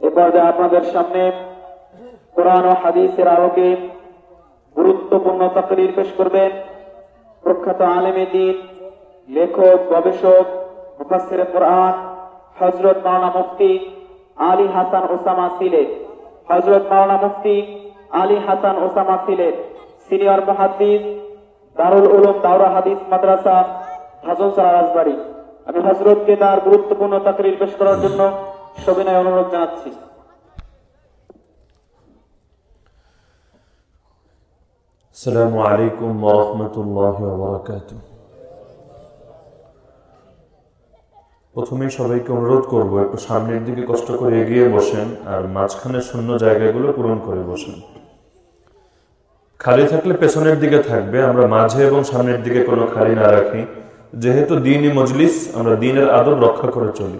এ পর্যায়ে আপনাদের সামনে কোরআন ও হাদিসের আলোকে গুরুত্বপূর্ণ পেশ করবেন প্রখ্যাত দিন, লেখক, গবেষক, মুফাসসির কোরআন মাওলানা মুফতি আলী হাসান ওসামা সিলেট মাওলানা মুফতি আলী হাসান ওসামা সিলেট সিনিয়র মুহাদ্দিস দারুল উলুম দাওরা হাদিস মাদ্রাসা হাজনসারা রাজবাড়ী। আমি হযরতকে তার গুরুত্বপূর্ণ তাকরির পেশ করার জন্য সবিনয় অনুরোধ জানাচ্ছি السلام عليكم ورحمة الله وبركاته প্রথমেই সবাইকে অনুরোধ করব একটু সামনের দিকে কষ্ট করে এগিয়ে বসেন আর মাঝখানে শূন্য জায়গাগুলো পূরণ করে বসেন খালি থাকলে পেছনের দিকে থাকবে আমরা মাঝে এবং সামনের দিকে কোনো খালি না রাখি যেহেতু দিনই মজলিস আমরা দিনের আদব রক্ষা করে চলি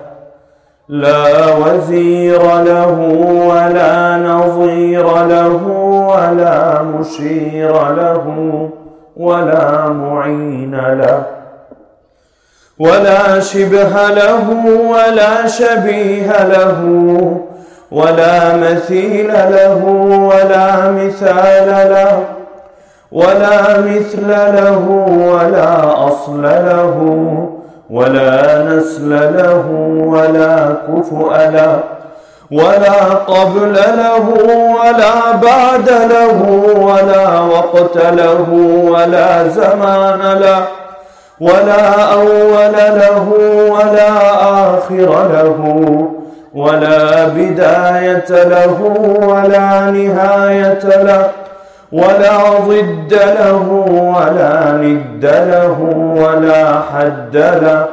لا وزير له ولا نظير له ولا مشير له ولا معين له ولا شبه له ولا شبيه له ولا مثيل له ولا مثال له ولا مثل له ولا أصل له ولا نسل له ولا كفؤ له ولا قبل له ولا بعد له ولا وقت له ولا زمان له ولا أول له ولا آخر له ولا بداية له ولا نهاية له. ولا ضد له ولا ند له ولا حد له.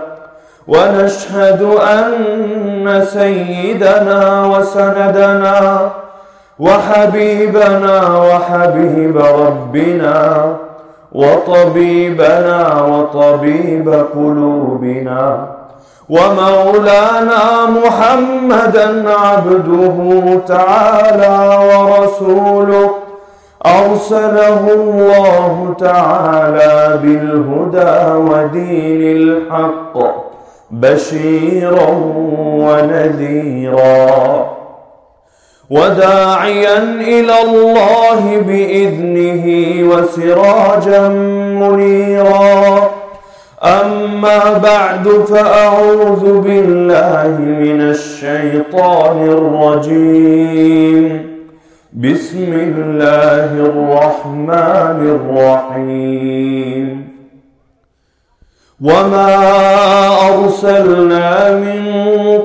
ونشهد أن سيدنا وسندنا وحبيبنا وحبيب ربنا وطبيبنا وطبيب قلوبنا ومولانا محمدا عبده تعالى ورسوله أرسله الله تعالى بالهدى ودين الحق بشيرا ونذيرا وداعيا إلى الله بإذنه وسراجا منيرا. أما بعد فأعوذ بالله من الشيطان الرجيم. بسم الله الرحمن الرحيم. وما أرسلنا من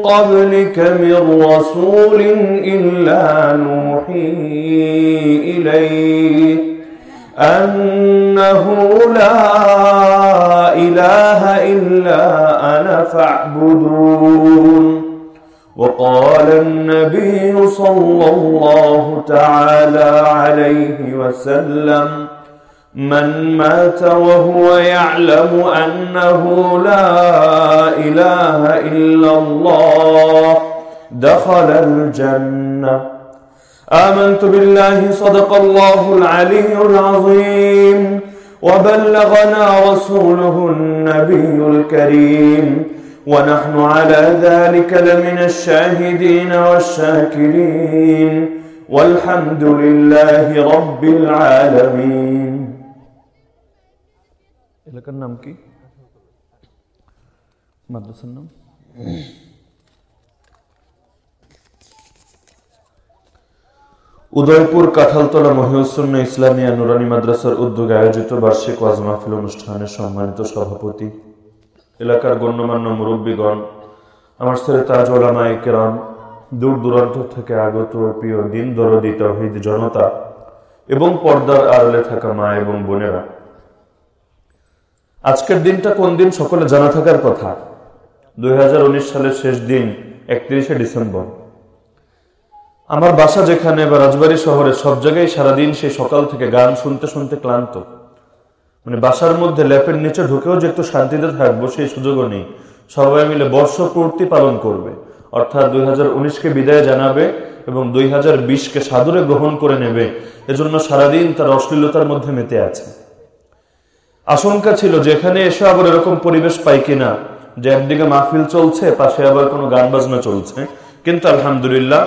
قبلك من رسول إلا نوحي إليه أنه لا إله إلا أنا فاعبدون. وقال النبي صلى الله تعالى عليه وسلم من مات وهو يعلم أنه لا إله إلا الله دخل الجنة. آمنت بالله صدق الله العلي العظيم وبلغنا رسوله النبي الكريم. ونحن على ذلك لمن الشاهدين والشاكرين والحمد لله رب العالمين এলাকার নাম কি মাদ্রাসার নাম উদয়পুর কাঁঠালতলা মহিউসুন্না ইসলামিয়া নুরানি মাদ্রাসার উদ্যোগে আয়োজিত বার্ষিক ওয়াজ মাহফিল অনুষ্ঠানের সম্মানিত সভাপতি এলাকার গণ্যমান্য মুরব্বীগণ, আমার ছেলে তাজ ওলামায়ে কেরাম, দূর দূরান্ত থেকে আগত প্রিয় দিন দরদি তহিদ জনতা এবং পর্দার আড়ালে থাকা মা এবং বোনেরা। আজকের দিনটা কোন দিন সকলে জানা থাকার কথা? দুই হাজার উনিশ সালের শেষ দিন, একত্রিশে ডিসেম্বর। আমার বাসা যেখানে বা রাজবাড়ি শহরে সব জায়গায় সারাদিন সেই সকাল থেকে গান শুনতে শুনতে ক্লান্ত। মানে বাসার মধ্যে ল্যাপের নিচে ঢুকেও যে একটু শান্তিতে থাকব, সেই সুযোগও নেই। সবাই মিলে বর্ষপূর্তি পালন করবে। অর্থাৎ দুই কে বিদায় জানাবে এবং দুই বিশকে সাদরে গ্রহণ করে নেবে। এজন্য সারাদিন তার অশ্লীলতার মধ্যে মেতে আছে। আশঙ্কা ছিল, যেখানে এসে আবার এরকম পরিবেশ পাই কিনা, যে একদিকে মাহফিল চলছে, পাশে আবার কোনো গান বাজনা চলছে। কিন্তু আলহামদুলিল্লাহ,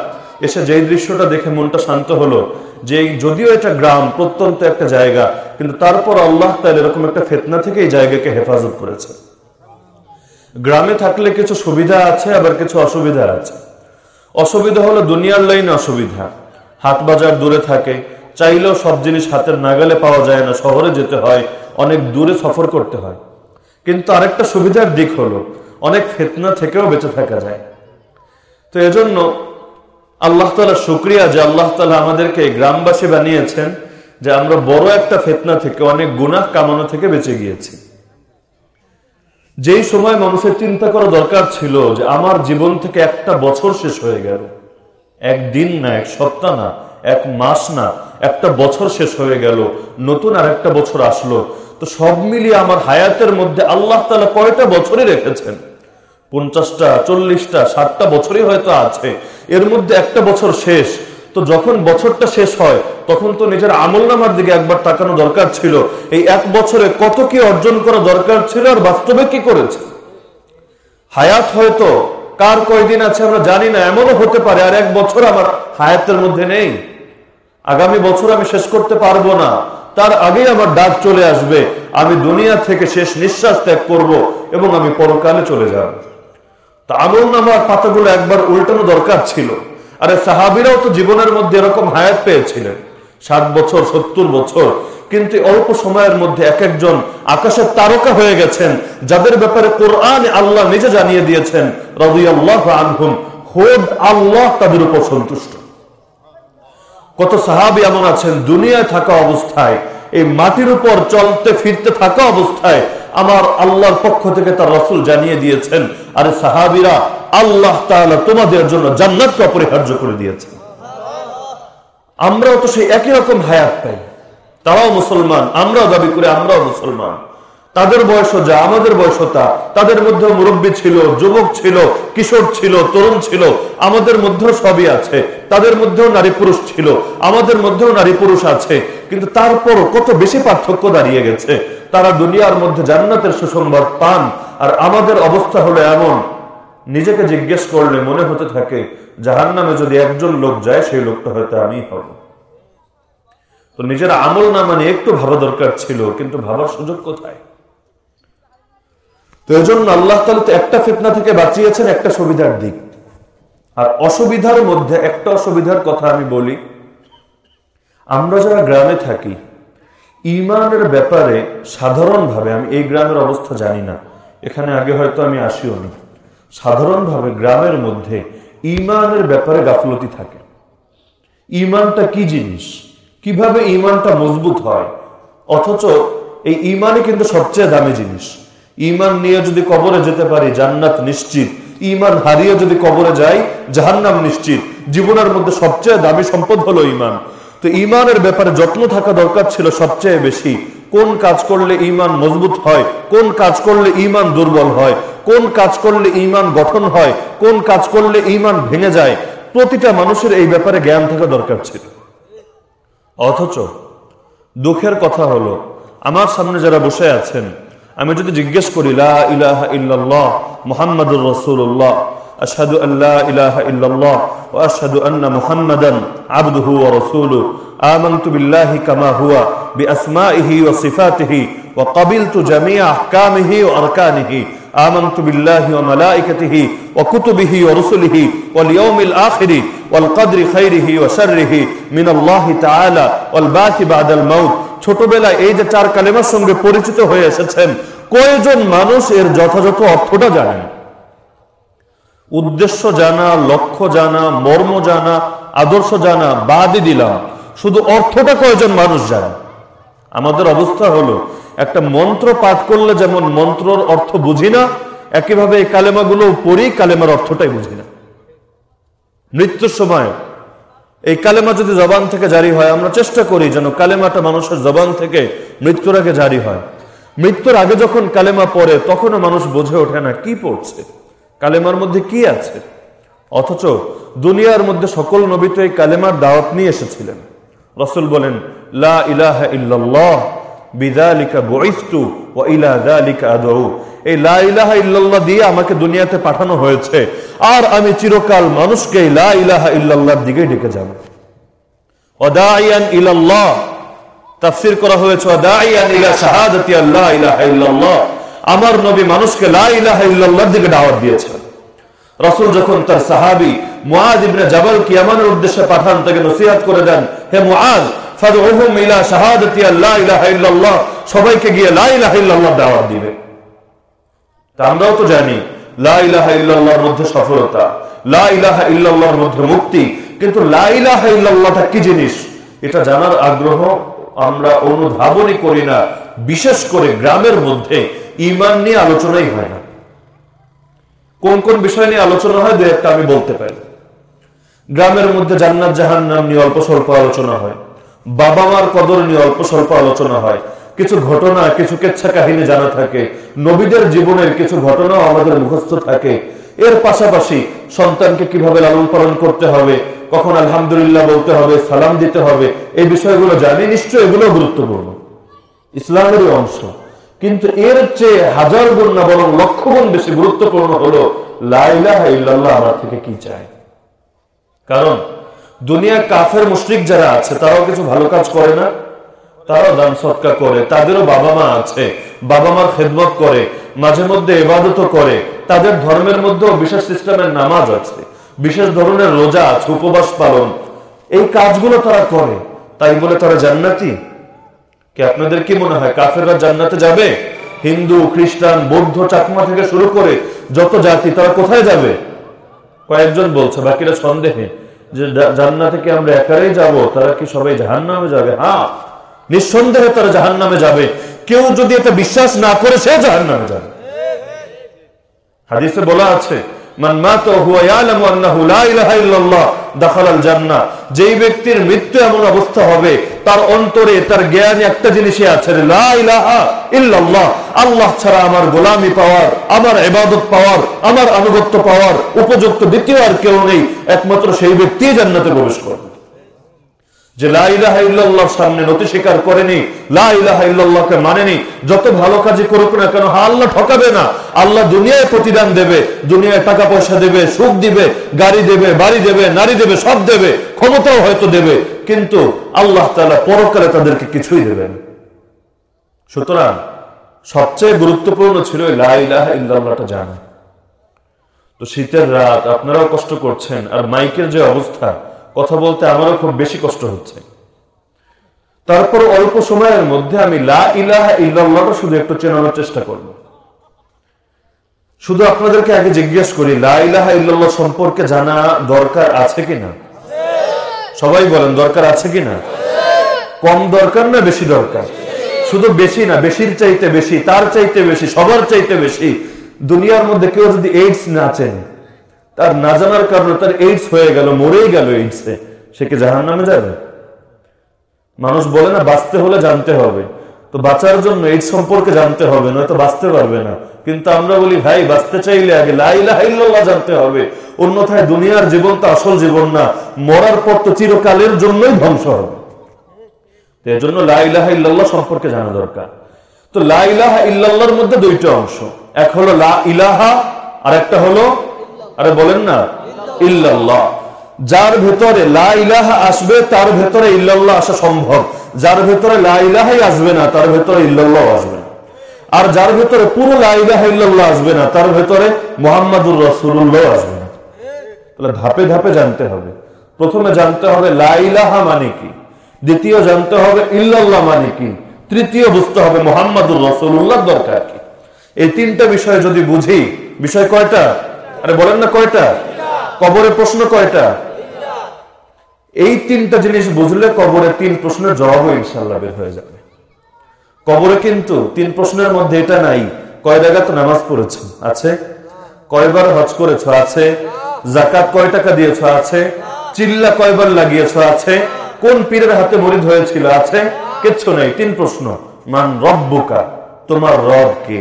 এসে যেই দৃশ্যটা দেখে মনটা শান্ত হলো যে যদিও এটা গ্রাম, প্রত্যন্ত একটা জায়গা, কিন্তু তারপর আল্লাহ তাহলে এরকম একটা ফেতনা থেকে এই জায়গাকে হেফাজত করেছে। গ্রামে থাকলে কিছু সুবিধা আছে, আবার কিছু অসুবিধা আছে। অসুবিধা হলো দুনিয়ার লাইনে অসুবিধা। হাট বাজার দূরে থাকে, চাইলেও সব জিনিস হাতের নাগালে পাওয়া যায় না, শহরে যেতে হয়, অনেক দূরে সফর করতে হয়। কিন্তু আরেকটা সুবিধার দিক হলো, অনেক ফেতনা থেকেও বেঁচে থাকা যায়। তো এজন্য আল্লাহ তালা শুক্রিয়া যে আল্লাহ তালা আমাদেরকে গ্রামবাসী বানিয়েছেন, যে আমরা বড় একটা ফেতনা থেকে, অনেক গুনাহ কামানো থেকে বেঁচে গিয়েছি। যেই সময় মানুষের চিন্তা করা দরকার ছিল যে আমার জীবন থেকে একটা বছর শেষ হয়ে গেল একদিন না, এক সপ্তাহ না, এক মাস না, একটা বছর শেষ হয়ে গেল, নতুন আর একটা বছর আসলো, তো সব মিলিয়ে আমার হায়াতের মধ্যে আল্লাহ তালা কয়টা বছরই রেখেছেন? পঞ্চাশটা, চল্লিশটা, ষাটটা বছরই হয়তো আছে। এর মধ্যে একটা বছর শেষ। তো যখন বছরটা শেষ হয়, তখন তো নিজের আমল নামার দিকে একবার তাকানো দরকার ছিল। এই এক বছরে কত কি অর্জন করা দরকার ছিল আর বাস্তবে কি করেছে? হায়াত হয়তো কার কয়দিন আছে আমরা জানি না, এমনও হতে পারে, আর এক বছর আমার হায়াতের মধ্যে নেই। আগামী বছর আমি শেষ করতে পারব না। তার আগেই আমার ডাক চলে আসবে। আমি দুনিয়া থেকে শেষ নিঃশ্বাস ত্যাগ করব এবং আমি পরকালে চলে যাব। তা আমল নামার পাতাগুলো একবার উল্টানো দরকার ছিল। আরে সাহাবিরাও তো জীবনের মধ্যে এরকম হায়াত পেয়েছিলেন। ষাট বছর, সত্তর বছর, কিন্তু অল্প সময়ের মধ্যে এক একজন আকাশের তারকা হয়ে গেছেন, যাদের ব্যাপারে কোরআন আল্লাহ নিজে জানিয়ে দিয়েছেন রবি আল্লাহ আনহুম, খোদ আল্লাহ তাদের উপর সন্তুষ্ট। কত সাহাবি এমন আছেন, দুনিয়ায় থাকা অবস্থায়, এই মাটির উপর চলতে ফিরতে থাকা অবস্থায় আমার আল্লাহর পক্ষ থেকে তার রসুল জানিয়ে দিয়েছেন, আরে সাহাবিরা, আল্লাহ তাহলে তোমাদের জন্য জান্নাতকে অপরিহার্য করে দিয়েছেন। আমরাও তো সেই একই রকম হায়াত পাই। তারাও মুসলমান, আমরাও দাবি করে আমরাও মুসলমান। তাদের বয়সও যা, আমাদের বয়সও তা। তাদের মধ্যেও মুরব্বী ছিল, যুবক ছিল, কিশোর ছিল, তরুণ ছিল, আমাদের মধ্যেও সবই আছে। তাদের মধ্যেও নারী পুরুষ ছিল, আমাদের মধ্যেও নারী পুরুষ আছে। কিন্তু তারপরও কত বেশি পার্থক্য দাঁড়িয়ে গেছে। তারা দুনিয়ার মধ্যে জান্নাতের সুসংবাদ পান, আর আমাদের অবস্থা হলো এমন। নিজেকে জিজ্ঞেস করলে মনে হতে থাকে জাহান নামে যদি একজন লোক যায়, সেই লোকটা হয়তো আমি হব। তো নিজের আমল না মানে একটু ভাবা দরকার ছিল, কিন্তু ভাবার সুযোগ কোথায়? তো এজন্য আল্লাহ তালা তো একটা ফিতনা থেকে বাঁচিয়েছেন, একটা সুবিধার দিক। আর অসুবিধার মধ্যে একটা অসুবিধার কথা আমি বলি, আমরা যারা গ্রামে থাকি, ইমানের ব্যাপারে সাধারণভাবে, আমি এই গ্রামের অবস্থা জানি না, এখানে আগে হয়তো আমি আসিও নি, সাধারণভাবে গ্রামের মধ্যে ইমানের ব্যাপারে গাফলতি থাকে। ইমানটা কি জিনিস? কীভাবে ইমানটা মজবুত হয়? অথচ এই ইমানই কিন্তু সবচেয়ে দামি জিনিস। ইমান নিয়ে যদি কবরে যেতে পারি, জান্নাত নিশ্চিত। ইমান হারিয়ে যদি কবরে যাই, জাহান্নাম নিশ্চিত। জীবনের মধ্যে সবচেয়ে দামি সম্পদ হলো ইমান তো ইমানের ব্যাপারে যত্ন থাকা দরকার ছিল সবচেয়ে বেশি। কোন কাজ করলে ইমান মজবুত হয়? কোন কাজ করলে ইমান দুর্বল হয়? কোন কাজ করলে ইমান গঠন হয়? কোন কাজ করলে ইমান ভেঙে যায়? প্রতিটা মানুষের এই ব্যাপারে জ্ঞান থাকা দরকার ছিল। অথচ দুঃখের কথা হলো, আমার সামনে যারা বসে আছেন আমি যদি জিজ্ঞেস করি লা ইলাহা ইল্লাল্লাহ মুহাম্মাদুর রাসূলুল্লাহ আশহাদু আন লা ইলাহা ইল্লাল্লাহ ওয়া আশহাদু আন্না মুহাম্মাদান আবদুহু ওয়া রাসূলুহু আমানতু বিল্লাহি কামা হুয়া বিআসমাইহি ওয়া সিফাতিহি ওয়া ক্বাবিলতু জামিআ আহকামিহি ওয়া আরকানিহি آمنت بالله وملائكته وكتبه ورسله واليوم الآخر والقدر خيره وشره من الله تعالى والبعث بعد الموت ছোটবেলায় এই যে চার কালেমার সঙ্গে পরিচিত হয়ে এসেছেন কয়জন মানুষ এর যথাযথ অর্থটা জানেন উদ্দেশ্য জানা লক্ষ্য জানা মর্ম জানা আদর্শ জানা বাদই দিলাম শুধু অর্থটা কয়জন মানুষ জানে আমাদের অবস্থা হলো, একটা মন্ত্র পাঠ করলে যেমন মন্ত্রর অর্থ বুঝি না, একইভাবে এই কালেমাগুলো পড়ি, কালেমার অর্থটাই বুঝি না। মৃত্যুর সময়, এই কালেমা যদি জবান থেকে জারি হয়, আমরা চেষ্টা করি যেন কালেমাটা মানুষের জবান থেকে মৃত্যুর আগে জারি হয়। মৃত্যুর আগে যখন কালেমা পড়ে, তখনও মানুষ বোঝে ওঠে না কি পড়ছে, কালেমার মধ্যে কি আছে। অথচ দুনিয়ার মধ্যে সকল নবী তো এই কালেমার দাওয়াত নিয়ে এসেছিলেন। রসুল বলেন লা ইলাহা ইল্লাল্লাহ ইলা এই লা ইলাহা ইল্লাল্লাহ দিয়ে আমাকে দুনিয়াতে পাঠানো হয়েছে। আর আমি চিরকাল মানুষকে লা ইলাহা ইল্লাল্লাহর দিকে ডেকে যাব। ইলাল্লাহ করা হয়েছে ইলা শাহাদাতি ইলাহা ইল্লাল্লাহ। আমার নবী মানুষকে লা ইলাহা ইল্লাল্লাহর দিকে দাওয়াত দিয়েছেন। রাসূল যখন তার সাহাবী মুআজ ইবনে জাবাল কিয়ামানের উদ্দেশ্যে পাঠান, তাকে নসিহত করে দেন, হে মুআজ সবাইকে গিয়ে দিবে। তা আমরাও তো জানি মধ্যে সফলতা মধ্যে মুক্তি। কিন্তু কি জিনিস? এটা জানার আগ্রহ আমরা অনুধাবনই করি না, বিশেষ করে গ্রামের মধ্যে ইমান নিয়ে আলোচনাই হয় না। কোন কোন বিষয় নিয়ে আলোচনা হয় দু একটা আমি বলতে পারি। গ্রামের মধ্যে জান্নাত জাহান নাম নিয়ে অল্প স্বল্প আলোচনা হয়। বাবা মার কদর নিয়ে অল্প স্বল্প আলোচনা হয়। কিছু ঘটনা, কিছু কেচ্ছা কাহিনী জানা থাকে। নবীদের জীবনের কিছু ঘটনাও আমাদের মুখস্থ থাকে। এর পাশাপাশি সন্তানকে কীভাবে লালন পালন করতে হবে, কখন আলহামদুলিল্লাহ বলতে হবে, সালাম দিতে হবে, এই বিষয়গুলো জানি নিশ্চয় এগুলো গুরুত্বপূর্ণ। ইসলামেরই অংশ। কিন্তু এর চেয়ে হাজার গুণ না বরং লক্ষ গুণ বেশি গুরুত্বপূর্ণ হলো ইল্লাল্লাহ, আমার থেকে কি চায়? কারণ দুনিয়া কাফের মুশরিক যারা আছে, তারাও কিছু ভালো কাজ করে না? তারাও দান সৎকা করে। তাদেরও বাবা মা আছে বাবা মার খেদমত করে, মাঝে মধ্যে এবাদত করে। তাদের ধর্মের মধ্যেও বিশেষ সিস্টেমের নামাজ আছে, বিশেষ ধরনের রোজা আছে, উপবাস পালন। এই কাজগুলো তারা করে। তাই বলে তারা জান্নাতি? কি আপনাদের কি মনে হয়, কাফেররা জান্নাতে যাবে? হিন্দু, খ্রিস্টান, বৌদ্ধ চাকমা থেকে শুরু করে যত জাতি, তারা কোথায় যাবে? কয়েকজন বলছে, বাকিরা সন্দেহে। যে জাননা থেকে আমরা একাই যাব? তারা কি সবাই জাহান নামে যাবে? হ্যাঁ নিঃসন্দেহে তারা জাহান নামে যাবে। কেউ যদি এটা বিশ্বাস না করে, সে জাহান নামে যাবে। হাদিসে বলা আছে যেই ব্যক্তির মৃত্যু এমন অবস্থা হবে তার অন্তরে, তার জ্ঞান একটা জিনিসই আছে আল্লাহ ছাড়া আমার গোলামি পাওয়ার, আমার এবাদত পাওয়ার, আমার আনুগত্য পাওয়ার, উপযুক্ত দ্বিতীয় আর কেউ নেই। একমাত্র সেই ব্যক্তি জান্নাতে প্রবেশ করবে। যে লাইলাহা ইল্লাল্লাহর সামনে নতি স্বীকার করেনি লাইলাহা ইল্লাল্লাহকে মানেনি, যত ভালো কাজই করুক না কেন আল্লাহ ঠকাবে না। আল্লাহ দুনিয়ায় প্রতিদান দেবে, দুনিয়ায় টাকা পয়সা দেবে, সুখ দিবে, গাড়ি দেবে, বাড়ি দেবে, নারী দেবে, সব দেবে, ক্ষমতাও হয়তো দেবে, কিন্তু আল্লাহ তাআলা পরকালে তাদেরকে কিছুই দেবেন সুতরাং সবচেয়ে গুরুত্বপূর্ণ ছিল লাইলাহা ইল্লাল্লাহটা জানা। তো শীতের রাত, আপনারাও কষ্ট করছেন, আর মাইকের যে অবস্থা কথা বলতে আমারও খুব বেশি কষ্ট হচ্ছে। তারপর অল্প সময়ের মধ্যে আমি লা ইলাহা ইল্লাল্লাহটা শুধু একটু চেনানোর চেষ্টা করব। শুধু আপনাদেরকে আগে জিজ্ঞেস করি, লা ইলাহা ইল্লাল্লাহ সম্পর্কে জানা দরকার আছে কিনা? সবাই বলেন, দরকার আছে কিনা? কম দরকার না বেশি দরকার? শুধু বেশি না, বেশির চাইতে বেশি, তার চাইতে বেশি, সবার চাইতে বেশি। দুনিয়ার মধ্যে কেউ যদি এইডস না চেনে তার না জানার কারণে তার এইডস হয়ে গেল, মরেই গেল এইডসে সে কি জাহান নামে যাবে? মানুষ বলে না, বাঁচতে হলে জানতে হবে। তো বাঁচার জন্য এইডস সম্পর্কে জানতে হবে, নয়তো বাঁচতে পারবে না। কিন্তু আমরা বলি, ভাই, বাঁচতে চাইলে আগে লাইল্লাহ জানতে হবে। অন্যথায় দুনিয়ার জীবন তো আসল জীবন না। মরার পর তো চিরকালের জন্যই ধ্বংস হবে। এর জন্য লাইলাহা ইল্লাল্লাহ সম্পর্কে জানা দরকার। তো লাইলাহা ইল্লাল্লাহর মধ্যে দুইটা অংশ। এক হলো লা ইলাহা আর একটা হলো আরে বলেন না, ইল্লাল্লাহ। যার ভেতরে লা আসবে, তার ভেতরে ইল্লাল্লাহ আসা সম্ভব। যার ভেতরে লা আসবে না, তার ভেতরে ইল্লাল্লাহ আসবে না। আর যার ভেতরে পুরো লাইলাহ আসবে না, তার ভেতরে মোহাম্মদুর রসুল্লাহ আসবে না। তাহলে ধাপে ধাপে জানতে হবে। প্রথমে জানতে হবে লাইলাহা মানে কি। দ্বিতীয় জানতে হবে ইল্লাল্লাহ মানে কি। তৃতীয় বুঝতে হবে মোহাম্মদুর রসুল্লাহ দরকার কি। এই তিনটা বিষয় যদি বুঝি, বিষয় কয়টা? আরে বলেন না কয়টা? কবরের প্রশ্ন কয়টা? এই তিনটা জিনিস বুঝলে কবরের তিন প্রশ্নের জবাবও ইনশাল্লাহ বের হয়ে যাবে। কবরে কিন্তু তিন প্রশ্নের মধ্যে এটা নাই, কয় জায়গাতে নামাজ পড়েছো? আছে? কয়বার হজ করেছ? আছে? জাকাত কয় টাকা দিয়েছ? আছে? চিল্লা কয়বার লাগিয়েছো? আছে? কোন পীরের হাতে মরিদ হয়েছিল? আছে? কিচ্ছু নেই, তিন প্রশ্ন। মান রব্বুকা, তোমার রব কে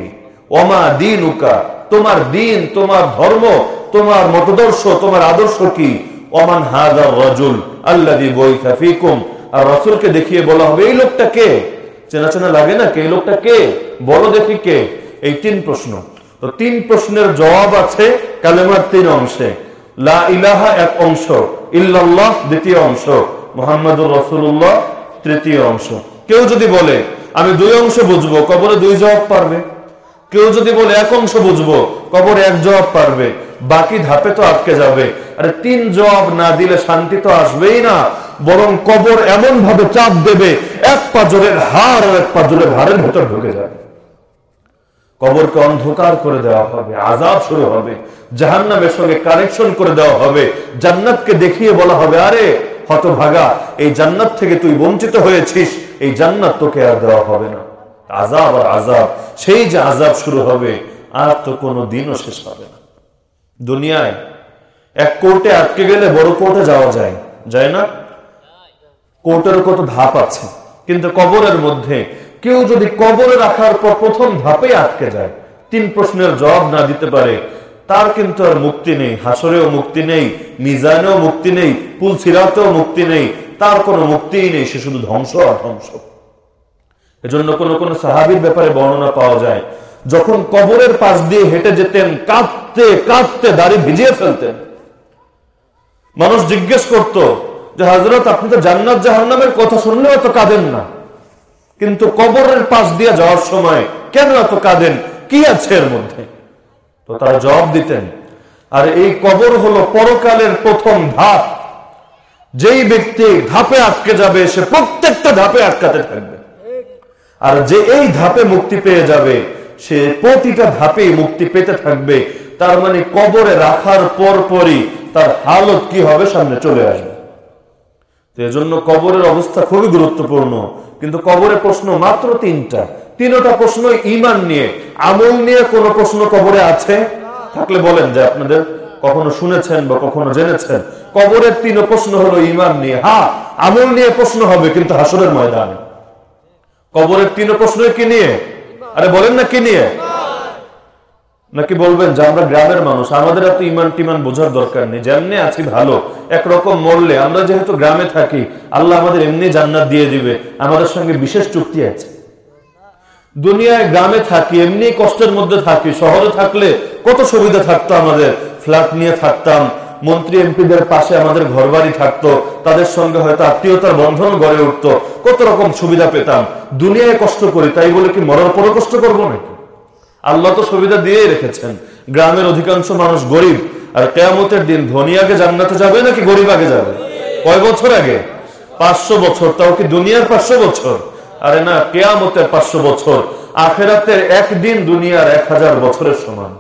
ওমা দিন উকা তোমার দিন, তোমার ধর্ম, তোমার মতদর্শ, তোমার আদর্শ কি? ওমান হাজার রজুল আল্লাদি বইকা ফিকুম। আর রসুলকে দেখিয়ে বলা হবে, এই লোকটা কে? চেনা চেনা লাগে না কে? এই লোকটা কে? বলো দেখি কে? এই তিন প্রশ্ন। তো তিন প্রশ্নের জবাব আছে কালেমার তিন অংশে। লা ইলাহা এক অংশ, ইল্লাল্লাহ দ্বিতীয় অংশ, মোহাম্মদুর রসুল্লাহ তৃতীয় অংশ। কেউ যদি বলে, আমি দুই অংশ বুঝব কবরে দুই জবাব পারবে। কেউ যদি বলে, এক অংশ বুঝব, কবরে এক জবাব পারবে, বাকি ধাপে তো আটকে যাবে। আরে তিন জবাব না দিলে শান্তি তো আসবেই না, বরং কবর এমন ভাবে চাপ দেবে, এক পাজরের হার আর এক পাজরের হারের ভেতর ঢুকে যাবে। কবরকে অন্ধকার করে দেওয়া হবে, আজাব শুরু হবে, জাহান্নামের সঙ্গে কানেকশন করে দেওয়া হবে, জান্নাতকে দেখিয়ে বলা হবে, আরে, হতভাগা, এই জান্নাত থেকে তুই বঞ্চিত হয়েছিস, এই জান্নাত তোকে আর দেওয়া হবে না। আজাব আর আজাব সেই যে আজাব শুরু হবে, আর তো কোনো দিনও শেষ হবে না। দুনিয়ায় এক কোর্টে আটকে গেলে বড় কোর্টে যাওয়া যায় যায় না? কোর্টের কত ধাপ আছে, কিন্তু কবরের মধ্যে কেউ যদি কবরে রাখার পর প্রথম ধাপে আটকে যায়, তিন প্রশ্নের জবাব না দিতে পারে, তার কিন্তু আর মুক্তি নেই, হাসরেও মুক্তি নেই, মিজানেও মুক্তি নেই পুল সিরাতেও মুক্তি নেই, তার কোনো মুক্তিই নেই, সে শুধু ধ্বংস আর ধ্বংস। এজন্য কোন কোন সাহাবির ব্যাপারে বর্ণনা পাওয়া যায়। যখন কবরের পাশ দিয়ে হেঁটে যেতেন, কাঁদতে কাঁদতে দাড়ি ভিজিয়ে ফেলতেন। মানুষ জিজ্ঞেস করত যে হজরত আপনি তো জান্নাত জাহান্নামের কথা শুনলে এত কাঁদেন না। কিন্তু কবরের পাশ দিয়ে যাওয়ার সময় কেন এত কাঁদেন? কি আছে এর মধ্যে? তো তারা জবাব দিতেন, আর এই কবর হলো পরকালের প্রথম ধাপ। যেই ব্যক্তি ধাপে আটকে যাবে, সে প্রত্যেকটা ধাপে আটকাতে থাকবে। আর যে এই ধাপে মুক্তি পেয়ে যাবে, সে প্রতিটা ধাপেই মুক্তি পেতে থাকবে। তার মানে কবরে রাখার পর পরই তার হালত কি হবে সামনে চলে আসবে। এজন্য কবরের অবস্থা খুবই গুরুত্বপূর্ণ। কিন্তু কবরের প্রশ্ন মাত্র তিনটা। তিনটা প্রশ্ন ইমান নিয়ে, আমল নিয়ে কোন প্রশ্ন কবরে আছে? থাকলে বলেন যে আপনাদের কখনো শুনেছেন বা কখনো জেনেছেন। কবরের তিন প্রশ্ন হলো ইমান নিয়ে। হ্যাঁ আমল নিয়ে প্রশ্ন হবে কিন্তু হাসরের ময়দানে। কবরের তিন প্রশ্ন কি নিয়ে? আরে বলেন না কি নিয়ে? নাকি বলবেন যে আমরা গ্রামের মানুষ, আমাদের এত ইমান টিমান বোঝার দরকার নেই, যেমনি আছি ভালো। একরকম মরলে আমরা যেহেতু গ্রামে থাকি, আল্লাহ আমাদের এমনি জান্নাত দিয়ে দিবে, আমাদের সঙ্গে বিশেষ চুক্তি আছে। দুনিয়ায় গ্রামে থাকি, এমনি কষ্টের মধ্যে থাকি, শহরে থাকলে কত সুবিধা থাকতো আমাদের, ফ্ল্যাট নিয়ে থাকতাম মন্ত্রী এমপিদের পাশে আমাদের ঘর বাড়ি থাকতো, তাদের সঙ্গে হয়তো আত্মীয়তার বন্ধন গড়ে উঠতো। কত রকম সুবিধা পেতাম। দুনিয়ায় কষ্ট করি, তাই বলে কি মরার পরও কষ্ট করব নাকি? আল্লাহ তো সুবিধা দিয়ে রেখেছেন। গ্রামের অধিকাংশ মানুষ গরিব। আর কেয়ামতের দিন ধনী আগে জান্নাতে যাবে নাকি গরিব আগে যাবে? কয় বছর আগে? পাঁচশো বছর, তাও কি দুনিয়ার পাঁচশো বছর? আরে না, কেয়ামতের পাঁচশো বছর। আখেরাতের একদিন দুনিয়ার এক হাজার বছরের সমান।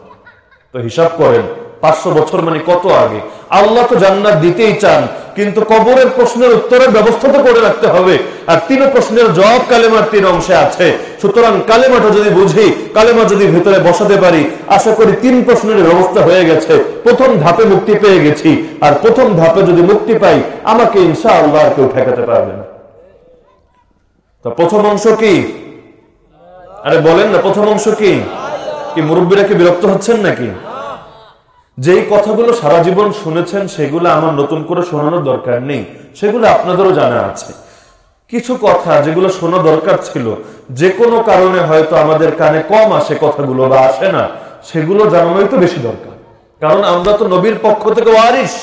তো হিসাব করেন পাঁচশো বছর মানে কত আগে? আল্লাহ তো জান্নাত দিতেই চান, কিন্তু কবরের প্রশ্নের উত্তরের ব্যবস্থা তো করে রাখতে হবে। আর তিন প্রশ্নের জবাব কালেমার তিন অংশে আছে। সুতরাং কালেমাটা যদি বুঝি, কালেমা যদি ভেতরে বসাতে পারি, আশা করি তিন প্রশ্নের ব্যবস্থা হয়ে গেছে। প্রথম ধাপে মুক্তি পেয়ে গেছি। আর প্রথম ধাপে যদি মুক্তি পাই, আমাকে ইনশা আল্লাহ কেউ ঠেকাতে পারবে না। তো প্রথম অংশ কি? আরে বলেন না, প্রথম অংশ কি মুরব্বীরা কি বিরক্ত হচ্ছেন নাকি? যেই কথাগুলো সারা জীবন শুনেছেন, সেগুলো আমার নতুন করে শোনানোর দরকার নেই। সেগুলো আপনাদেরও জানা আছে। কিছু কথা যেগুলো শোনা দরকার ছিল, যে কোনো কারণে হয়তো আমাদের কানে কম আসে কথাগুলো বা আসে না, সেগুলো জানানোই তো বেশি দরকার। কারণ আমরা তো নবীর পক্ষ থেকে ওয়ারিস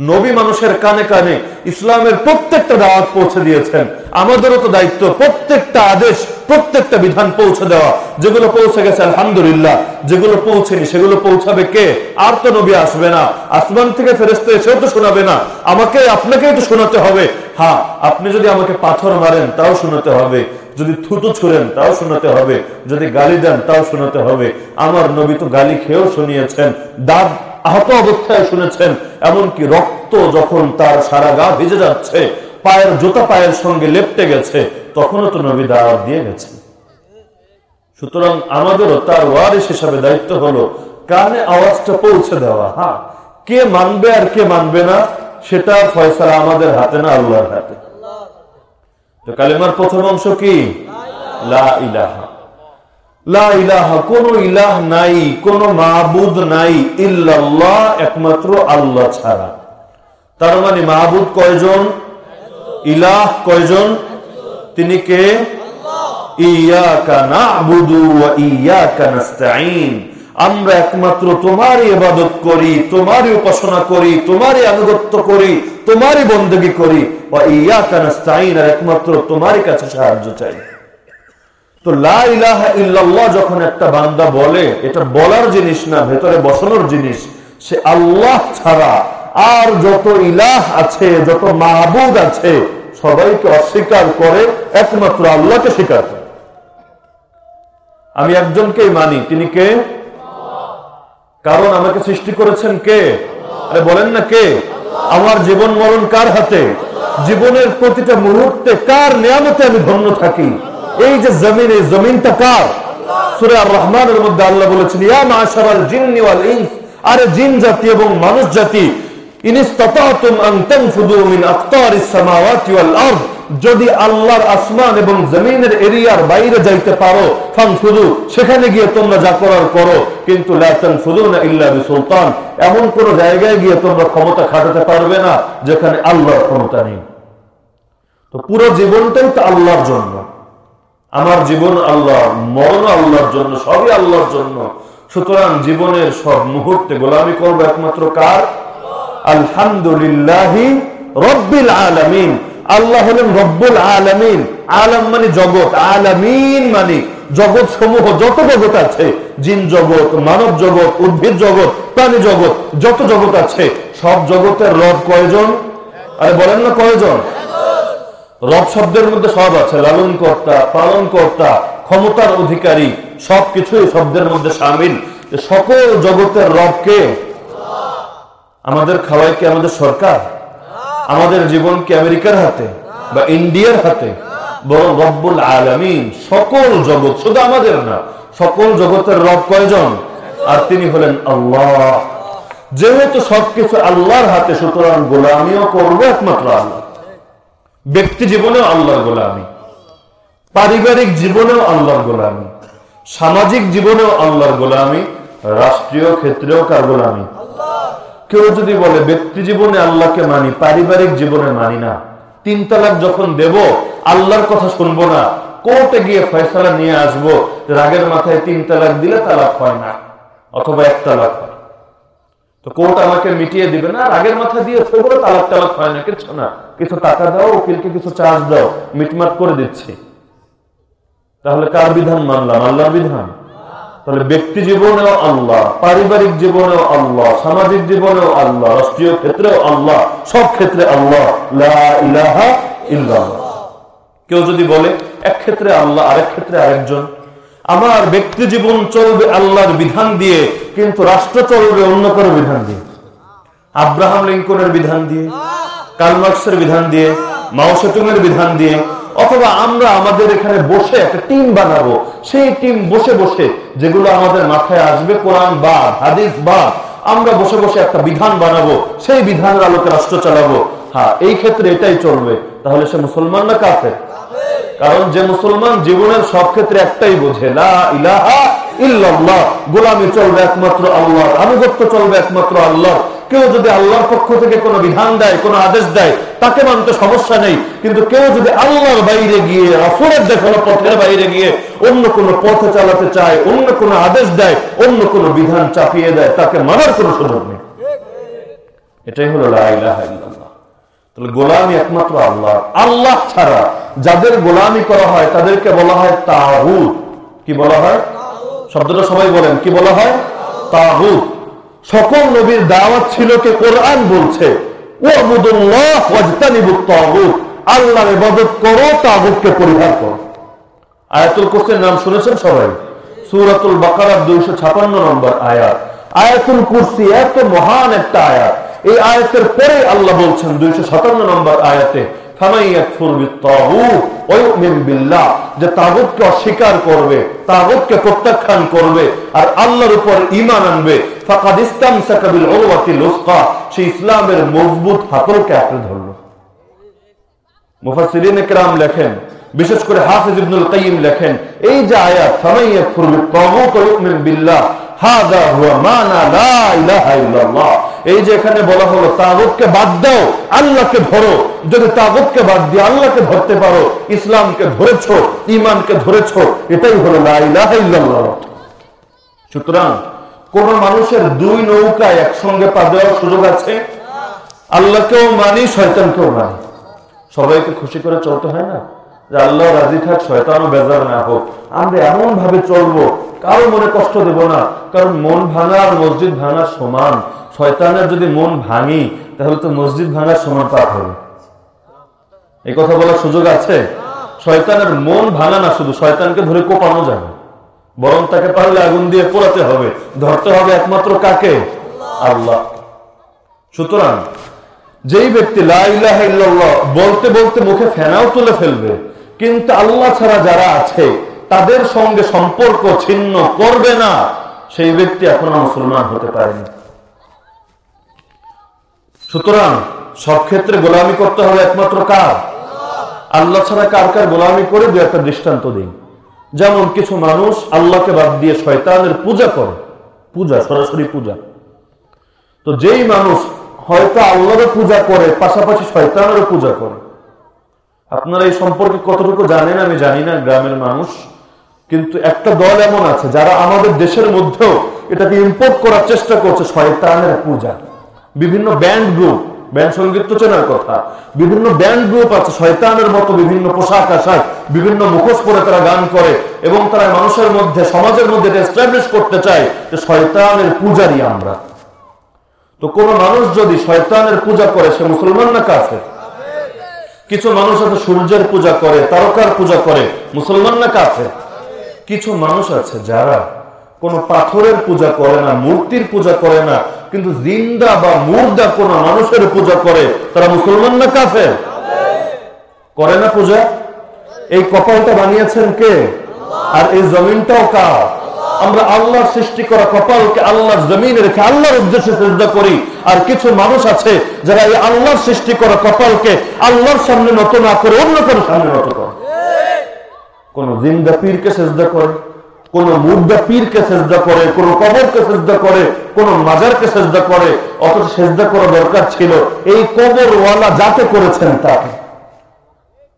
নবী মানুষের কানে কানে ইসলামের প্রত্যেকটা দাওয়াত পৌঁছে দিয়েছেন। আমাদেরও তো দায়িত্ব প্রত্যেকটা আদেশ, প্রত্যেকটা বিধান পৌঁছে দেওয়া। যেগুলো পৌঁছে গেছে, আলহামদুলিল্লাহ। যেগুলো পৌঁছেনি, সেগুলো পৌঁছাবে কে? আর তো নবী আসবে না। আসমান থেকে ফেরেস্তে এসেও তো শোনাবে না। আমাকে, আপনাকেই তো শোনাতে হবে। হ্যাঁ আপনি যদি আমাকে পাথর মারেন, তাও শোনাতে হবে। যদি থুতু ছুড়েন, তাও শোনাতে হবে। যদি গালি দেন, তাও শোনাতে হবে। আমার নবী তো গালি খেয়েও শুনিয়েছেন। দাঁত আহত অবস্থায় শুনেছেন, এমনকি রক্ত যখন তার সারা গা ভিজে যাচ্ছে, পায়ের জুতা পায়ের সঙ্গে লেপটে গেছে, তখনও তো নবী দাওয়াত দিয়ে গেছেন। সুতরাং আমাদেরও তার ওয়ারিস হিসাবে দায়িত্ব হলো, কানে আওয়াজটা পৌঁছে দেওয়া। হ্যাঁ কে মানবে আর কে মানবে না, সেটা ফয়সালা আমাদের হাতে না, আল্লাহর হাতে। তো কালেমার প্রথম অংশ কি? লা ইলাহা। কোন ইলাহ নাই, কোন মাহবুদ নাই, ইল্লাল্লাহ একমাত্র আল্লাহ ছাড়া। তার মানে মাহবুদ কয়জন? ইলাহ কয়জন? তিনি কে? আমরা একমাত্র তোমারই ইবাদত করি, তোমারই উপাসনা করি, তোমারই আনুগত্য করি, তোমারই বন্দী করি। বা ইয়া কানাস্তাইন আর একমাত্র তোমারই কাছে সাহায্য চাই। তো লা ইলাহা ইল্লাল্লাহ যখন একটা বান্দা বলে, এটা বলার জিনিস না, ভেতরে বসানোর জিনিস, সে আল্লাহ ছাড়া আর যত ইলাহ আছে, যত মাহবুদ আছে, সবাইকে অস্বীকার করে, একমাত্র আল্লাহকে স্বীকার করে। আমি একজনকেই মানি, তিনি কে? কারণ আমাকে সৃষ্টি করেছেন কে? আরে বলেন না কে? আমার জীবন মরণ কার হাতে? জীবনের প্রতিটা মুহূর্তে কার নিয়ামতে আমি ধন্য থাকি? এই যে জমিন এই জমিনটা কার? সুরে আর রহমানের মধ্যে আল্লাহ বলেছেন, ইয়া মাশারাল জিন্নি ওয়াল ইনস আরে জিন জাতি এবং মানুষ জাতি যদি আল্লাহর আসমান এবং জমিনের এরিয়ার বাইরে যাইতে পারো, ফানফুদু সেখানে গিয়ে তোমরা যা করার করো, কিন্তু বিসুলতান, এমন কোন জায়গায় গিয়ে তোমরা ক্ষমতা খাটাতে পারবে না, যেখানে আল্লাহর ক্ষমতা নেই। তো পুরো জীবনটাই তো আল্লাহর জন্য। আমার জীবন আল্লাহ, মরণ আল্লাহর জন্য, সবই আল্লাহর জন্য। সুতরাং জীবনের সব মুহূর্তে গোলামি করব একমাত্র কার? আলহামদুলিল্লাহ রব্বিল আলামিন। আল্লাহ হলেন রব্বুল আলামিন। আলম মানে জগৎ, আলামিন মানে জগৎ সমূহ যত জগৎ আছে, জিন জগৎ, মানব জগৎ, উদ্ভিদ জগৎ, প্রাণী জগৎ, যত জগৎ আছে, সব জগতের রব কয়জন? আরে বলেন না কয়জন? রব শব্দের মধ্যে সব আছে। লালন কর্তা পালন কর্তা ক্ষমতার অধিকারী, সবকিছুই শব্দের মধ্যে সামিল। সকল জগতের রবকে আমাদের খাওয়াই কি আমাদের সরকার? আমাদের জীবন কি আমেরিকার হাতে বা ইন্ডিয়ার হাতে? রব্বুল আলামিন সকল জগৎ, শুধু আমাদের না, সকল জগতের রব কয়জন? আর তিনি হলেন আল্লাহ। যেহেতু সবকিছু আল্লাহর হাতে, সুতরাং গোলামিও করব একমাত্র আল্লাহ। ব্যক্তি জীবনেও আল্লাহর গোলামি। পারিবারিক জীবনেও আল্লাহর গোলামি। সামাজিক জীবনেও আল্লাহর গোলামি। রাষ্ট্রীয় ক্ষেত্রেও কার গোলামি? কেউ যদি বলে, ব্যক্তি জীবনে আল্লাহকে মানি, পারিবারিক জীবনে মানি না। তিন তালাক যখন দেব, আল্লাহর কথা শুনব না। কোর্টে গিয়ে ফয়সালা নিয়ে আসব, রাগের মাথায় তিন তালাক দিলে তালাক হয় না, অথবা এক তালাক হয়। তো কোর্ট আমাকে মিটিয়ে দিবে না আগের মাথা দিয়ে ফেলব তালাক তালাক হয় না কিছু না। কিছু টাকা দাও, উকিলকে কিছু চার্জ দাও, মিটমাট করে দিচ্ছি। তাহলে কার বিধান মানলাম? আল্লাহর বিধান? তাহলে ব্যক্তি জীবনেও আল্লাহ, পারিবারিক জীবনেও আল্লাহ, সামাজিক জীবনেও আল্লাহ, রাষ্ট্রীয় ক্ষেত্রেও আল্লাহ, সব ক্ষেত্রে আল্লাহ ইলাহা ইল্লাল্লাহ। কেউ যদি বলে, এক ক্ষেত্রে আল্লাহ, আরেক ক্ষেত্রে আরেকজন আমার ব্যক্তি জীবন চলবে আল্লাহর বিধান দিয়ে, কিন্তু রাষ্ট্র চলবে অন্য কারও বিধান দিয়ে। আব্রাহাম লিঙ্কনের বিধান দিয়ে কালমার্কসের বিধান দিয়ে, মাও সেতুংয়ের বিধান দিয়ে, অথবা আমরা আমাদের এখানে বসে একটা টিম বানাবো। সেই টিম বসে বসে যেগুলো আমাদের মাথায় আসবে, কোরআন বা হাদিস বা আমরা বসে বসে একটা বিধান বানাবো, সেই বিধানের আলোকে রাষ্ট্র চালাবো। হ্যাঁ এই ক্ষেত্রে এটাই চলবে। তাহলে সে মুসলমান না কাফের? কারণ যে মুসলমান জীবনের সব ক্ষেত্রে একটাই বোঝে গোলামি চলবে একমাত্র আল্লাহ আনুগত্য চলবে একমাত্র আল্লাহ কেউ যদি আল্লাহর পক্ষ থেকে কোনো বিধান দেয়, কোনো আদেশ দেয়, তাকে মানতে সমস্যা নেই। কিন্তু কেউ যদি আল্লাহর বাইরে গিয়ে আসরের দেখানো পথের বাইরে গিয়ে অন্য কোনো পথে চালাতে চায়, অন্য কোনো আদেশ দেয়, অন্য কোনো বিধান চাপিয়ে দেয়, তাকে মানার কোনো সুযোগ নেই। এটাই হলো লা ইলাহা ইল্লাল্লাহ। গোলামি একমাত্র আল্লাহ। আল্লাহ ছাড়া যাদের গোলামি করা হয়, তাদেরকে বলা হয় তাহুদ কি বলা হয়? শব্দটা সবাই বলেন, কি বলা হয়? তাহুদ সকল নবীর দাওয়াত ছিল কে কোরআন বলছে? ইবাদত করো পরিহার করো। আয়াতুল কুরসির নাম শুনেছেন সবাই? সূরাতুল বাকারার 256 নম্বর আয়াত। আয়াতুল কুরসি এত মহান একটা আয়াত। এই আয়াতের পরে আল্লাহ বলছেন দুইশো সাতান্ন নম্বর আয়াতে যে অস্বীকার করবে প্রত্যাখ্যান করবে আর আল্লাহর উপর ইমান আনবে, ফাকাদ ইসলাম সাকাবিল সে ইসলামের মজবুত হাতলকে আঁকড়ে লেখেন, বিশেষ করে হাফিজ ইবনুল কাইম লেখেন, এই যে আয়াত সামাইয়া ফুরবি তাগুত ও ইউমিন বিল্লাহ হুয়া মানা লা ইলাহা ইল্লাল্লাহ। এই যে এখানে বলা হলো, তাগুতকে বাদ দাও, আল্লাহকে ধরো। যদি তাগুতকে বাদ দিয়ে আল্লাহকে ধরতে পারো, ইসলামকে ধরেছো, ঈমানকে ধরেছো, এটাই হলো সুতরাং, কোন মানুষের দুই নৌকায় একসঙ্গে পা দেওয়ার সুযোগ আছে? আল্লাহকেও মানি, শয়তানকেও মানি। সবাইকে খুশি করে চলতে হয় না? যে আল্লাহ রাজি থাক, শয়তানও বেজার না হোক। আমরা এমন ভাবে চলবো, কারও মনে কষ্ট দেব না, কারণ মন ভাঙা আর মসজিদ ভাঙা সমান। শয়তানের যদি মন ভাঙি, তাহলে তো মসজিদ ভাঙার সমান পাপ হবে। এই কথা বলার সুযোগ আছে? শয়তানের মন ভাঙা না শুধু, শয়তানকে ধরে কোপানো যাবে। বরং তাকে পারলে আগুন দিয়ে পোড়াতে হবে। ধরতে হবে একমাত্র কাকে? আল্লাহ। সুতরাং, যেই ব্যক্তি বলতে বলতে মুখে ফেনাও তুলে ফেলবে, কিন্তু আল্লাহ ছাড়া যারা আছে, তাদের সঙ্গে সম্পর্ক ছিন্ন করবে না, সেই ব্যক্তি এখনও মুসলমান হতে পারেনি। সুতরাং সব ক্ষেত্রে গোলামি করতে হবে একমাত্র কার? আল্লাহ ছাড়া কার কার গোলামি করে? দু একটা দৃষ্টান্ত দিন। যেমন কিছু মানুষ আল্লাহকে বাদ দিয়ে শয়তানের পূজা করে। পূজা, সরাসরি পূজা। তো যেই মানুষ হয়তো আল্লাহরও পূজা করে, পাশাপাশি শয়তানেরও পূজা করে। আপনারা এই সম্পর্কে কতটুকু জানেন আমি জানি না, গ্রামের মানুষ। কিন্তু একটা দল এমন আছে, যারা আমাদের দেশের মধ্যেও এটাকে ইম্পোর্ট করার চেষ্টা করছে, শয়তানের পূজা। বিভিন্ন ব্যান্ড গ্রুপ ব্যান্ড সংগীত তো চেনার কথা, বিভিন্ন ব্যান্ড গ্রুপ আছে, শয়তানের মতো বিভিন্ন পোশাক আশাক, বিভিন্ন মুখোশ পরে তারা গান করে, এবং তারা মানুষের মধ্যে, সমাজের মধ্যে করতে চায় যে শয়তানের পূজারই আমরা। তো কোন মানুষ যদি শয়তানের পূজা করে, সে মুসলমান না কাফের? কিছু মানুষ আছে, সূর্যের পূজা করে, তারকার পূজা করে, মুসলমান না কাফের? কিছু মানুষ আছে যারা কোন পাথরের পূজা করে না, মূর্তির পূজা করে না, কিন্তু জিন্দা বা মুর্দা কোন মানুষের পূজা করে, তারা মুসলমান না কাফের? করে না পূজা? এই কপালটা বানিয়েছেন কে? আর এই জমিনটাও কার? আমরা আল্লাহর সৃষ্টি করা কপালকে আল্লাহর জমিনে রেখে আল্লাহর উদ্দেশ্যে চেষ্টা করি। আর কিছু মানুষ আছে যারা এই আল্লাহর সৃষ্টি করা কপালকে আল্লাহর সামনে নত না করে অন্য কারও সামনে নত করে। কোন জিন্দা পীরকে সেজদা করে। কোন মুদ্দা পীরকে সেজদা করে, কোন কবরকে সেজদা করে, কোন মাজারকে সেজদা করে, অথচ সেজদা করা দরকার ছিল। এই কবরওয়ালা যাতে করেছেন তাকে।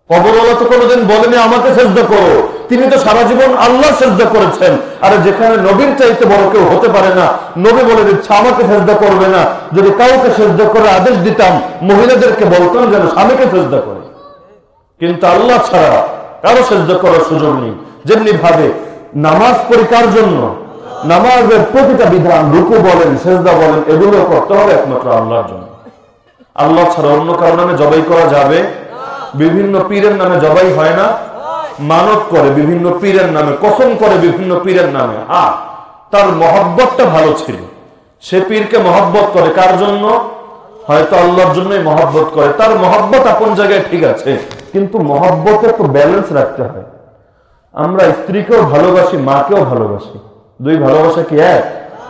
কবরওয়ালা তো কোনোদিন বলেনি, আমাকে সেজদা করো। তিনি তো সারা জীবন আল্লাহ সেজদা করেছেন। আর যেখানে নবীর চাইতে বড় কেউ হতে পারে না, নবী বলে দিচ্ছে, আমাকে সেজদা করবে না। যদি কাউকে সেজদা করে আদেশ দিতাম, মহিলাদেরকে বলতাম যেন স্বামীকে সেজদা করে। কিন্তু আল্লাহ ছাড়া কারও সেজদা করার সুযোগ নেই। যেমনি ভাবে নামাজ পরীক্ষার জন্য? নামাজের প্রতিটা বিধান রুকু বলেন, সেজদা বলেন, এগুলো করতে হবে একমাত্র আল্লাহর জন্য। আল্লাহ ছাড়া অন্য কারও নামে জবাই করা যাবে? বিভিন্ন পীরের নামে জবাই হয় না? মানত করে বিভিন্ন পীরের নামে, কসম করে বিভিন্ন পীরের নামে। আ তার মহব্বতটা ভালো ছিল। সে পীরকে মহব্বত করে কার জন্য? হয়তো আল্লাহর জন্যই মহব্বত করে। তার মহব্বত আপন জায়গায় ঠিক আছে, কিন্তু মহব্বতে তো ব্যালেন্স রাখতে হয়। আমরা স্ত্রীকেও ভালোবাসি, মাকেও ভালোবাসি। দুই ভালোবাসা কি এক?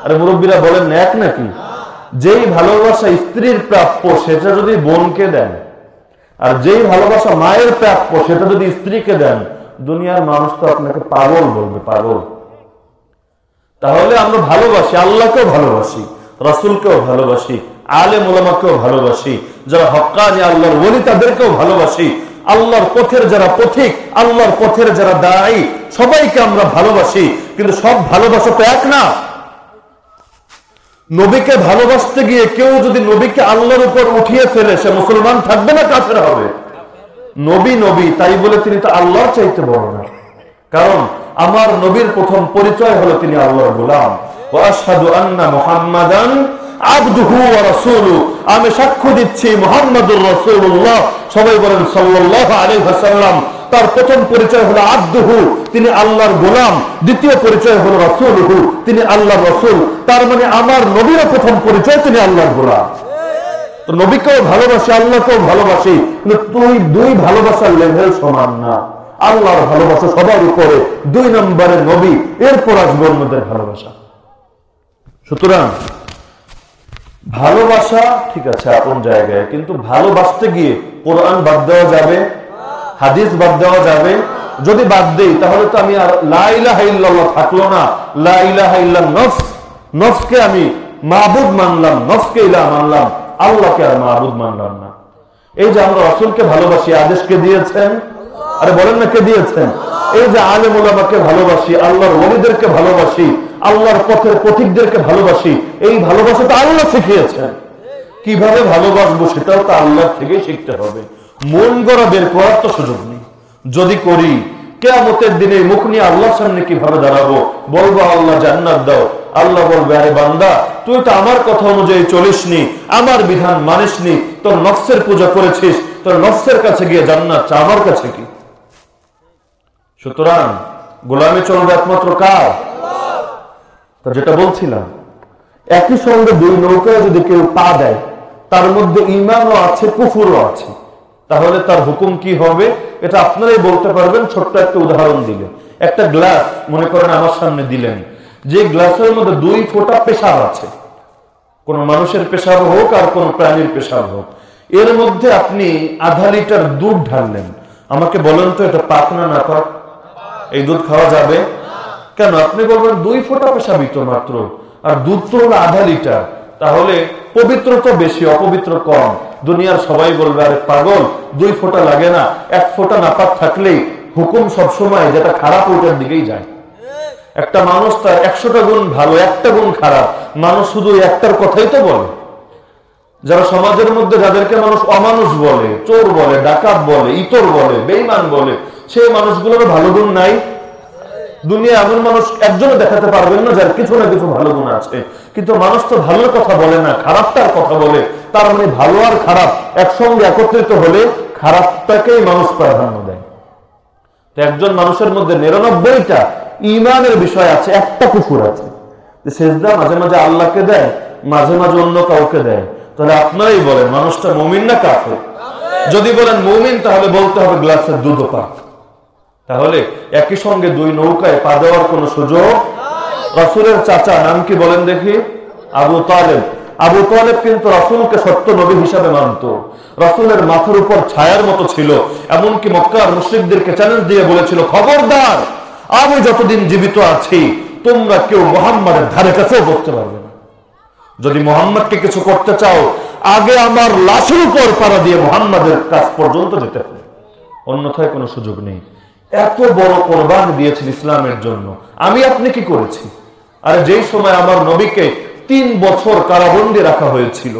আরে মুরব্বীরা বলেন এক নাকি? যেই ভালোবাসা স্ত্রীর প্রাপ্য, সেটা যদি বোনকে দেন, আর যেই ভালোবাসা মায়ের প্রাপ্য, সেটা যদি স্ত্রীকে দেন, দুনিয়ার মানুষ তো আপনাকে পাগল বলবে, পাগল। তাহলে আমরা ভালোবাসি, আল্লাহকেও ভালোবাসি, রাসুলকেও ভালোবাসি আলে মোলামাকেও ভালোবাসি, যারা হক্কানি আল্লাহর বলি তাদেরকেও ভালোবাসি। আল্লাহর পথের যারা পথিক, আল্লাহর পথের যারা দায়ী, সবাইকে আমরা ভালোবাসি। কিন্তু সব ভালোবাসা তো এক না। নবীকে ভালোবাসতে গিয়ে কেউ যদি নবীকে আল্লাহর উপর উঠিয়ে ফেলে, সে মুসলমান থাকবে না কাফের হবে? নবী নবী, তাই বলে তিনি তো আল্লাহর চাইতে বড় না। কারণ আমার নবীর প্রথম পরিচয় হলো তিনি আল্লাহর গোলাম। ওয়াশহাদু আন্না মুহাম্মাদান আমি সাক্ষ্য দিচ্ছি মুহাম্মাদুর রাসূলুল্লাহ। সবাই বলেন সাল্লাল্লাহু আলাইহি তার প্রথম পরিচয় হলো আব্দুহু, তিনি আল্লাহর গোলাম। দ্বিতীয় পরিচয় হলো রাসূলুহু, তিনি আল্লাহর রাসূল। তার মানে আমার নবীর প্রথম পরিচয় তিনি আল্লাহর গোলাম। নবীকেও ভালোবাসি, আল্লাহকেও ভালোবাসি তুই দুই ভালোবাসার লেভেল সমান না। আল্লাহর ভালোবাসা সবার উপরে। দুই নম্বরে নবী, এরপর আসবে অন্যদের ভালোবাসা। সুতরাং ভালোবাসা, ঠিক আছে, আপন জায়গায়, কিন্তু ভালোবাসতে গিয়ে কোরআন বাদ দেওয়া যাবে, হাদিস বাদ দেওয়া যাবে। যদি বাদ দেই, তাহলে তো আমি আর লাইলাহা ইল্লাল্লাহ থাকল না। লাইলাহা ইল্লাল নফস, নফসকে আমি মাহবুদ মানলাম, নফসকে ইলাহ মানলাম, আল্লাহকে আর মাহবুদ মানলাম না। এই যে আমরা রসুলকে ভালোবাসি, আদেশকে দিয়েছেন, আরে বলেন না কে দিয়েছেন? এই যে আলেম ওলামাকে ভালোবাসি, আল্লাহর ওলিদেরকে ভালোবাসি আল্লাহর পথের পথিকদেরকে ভালোবাসি। এই ভালোবাসা তো আল্লাহ শিখিয়েছেন। কীভাবে ভালোবাসবো সেটাও তো আল্লাহ থেকে শিখতে হবে। মন গড়া বের করার তো সুযোগ নেই। যদি করি, কেয়ামতের দিনে মুখ নিয়ে আল্লাহর সামনে কীভাবে দাঁড়াবো? বলব, আল্লাহ জান্নাত দাও। আল্লাহ বলবে, আরে বান্দা, তুই তো আমার কথা অনুযায়ী চলিসনি, আমার বিধান মানিসনি, তোর নফসের পূজা করেছিস, তোর নফসের কাছে গিয়ে জান্নাত চা আমার কাছে কি? সুতরাং গোলামে চলবে একমাত্র কার? যেটা বলছিলাম একই সঙ্গে দুই নৌকায় যদি কেউ পা দেয় তার মধ্যে ইমানও আছে কুফুরও আছে। তাহলে তার হুকুম কি হবে? এটা আপনারাই বলতে পারবেন ছোট্ট একটা উদাহরণ দিলে। একটা গ্লাস মনে করেন আমার সামনে দিলেন যে গ্লাসের মধ্যে দুই ফোঁটা পেশাব আছে। কোন মানুষের পেশাব হোক আর কোন প্রাণীর পেশাব হোক। এর মধ্যে আপনি আধা লিটার দুধ ঢাললেন। আমাকে বলেন তো এটা পাক না না পাক? এই দুধ খাওয়া যাবে? কেন? আপনি বলবেন দুই ফোঁটা পেশাবই তো মাত্র, আর দুধ তো হলো আধা লিটার। তাহলে পবিত্র তো বেশি, অপবিত্র কম। দুনিয়ার সবাই বলবে, আরে পাগল, দুই ফোঁটা লাগে না। এক ফোঁটা নাপাক থাকলেই হুকুম সবসময় যেটা খারাপ ওইটার দিকেই যায়। একটা মানুষ তার একশোটা গুণ ভালো, একটা গুণ খারাপ। মানুষ শুধু একটার কথাই তো বলে। যারা সমাজের মধ্যে যাদেরকে মানুষ অমানুষ বলে, চোর বলে, ডাকাত বলে, ইতর বলে বেইমান বলে, সেই মানুষগুলোর ভালো গুণ নাই দুনিয়া এমন মানুষ একজনে দেখাতে পারবেন না যার কিছু না কিছু ভালো গুণ আছে। কিন্তু মানুষ তো ভালোর কথা বলে না, খারাপটার কথা বলে। তার মানে ভালো আর খারাপ একসঙ্গে একত্রিত হলে খারাপটাকেই মানুষ প্রাধান্য দেয়। তো একজন মানুষের মধ্যে নিরানব্বইটা ইমানের বিষয় আছে, একটা কুকুর আছে। সেজদা মাঝে মাঝে আল্লাহকে দেয়, মাঝে মাঝে অন্য কাউকে দেয়। তাহলে আপনারাই বলেন, মানুষটা মুমিন না কাফে যদি বলেন মুমিন, তাহলে বলতে হবে গ্লাসের দুধ পাক। তাহলে একই সঙ্গে দুই নৌকায় পা দেওয়ার কোন সুযোগ? রাসুলের চাচা নাম কি বলেন দেখি? আবু তালেব। আবু তালেব কিন্তু রাসুলকে সত্য নবী হিসাবে মানত। রাসুলের মাথার উপর ছায়ার মতো ছিল। এমনকি মক্কার মুসলিমদেরকে চ্যালেঞ্জ দিয়ে বলেছিল, খবরদার, আমি যতদিন জীবিত আছি, তোমরা কেউ মোহাম্মদের ধারে কাছেও বসতে পারবে না। যদি মোহাম্মদকে কিছু করতে চাও, আগে আমার লাশের উপর পাড়া দিয়ে মোহাম্মদের কাছ পর্যন্ত যেতে হবে। অন্যথায় কোনো সুযোগ নেই। এত বড় কোরবান দিয়েছেন ইসলামের জন্য। আমি আপনি কি করেছি? আর যেই সময় আমার নবীকে তিন বছর কারাবন্দি রাখা হয়েছিল,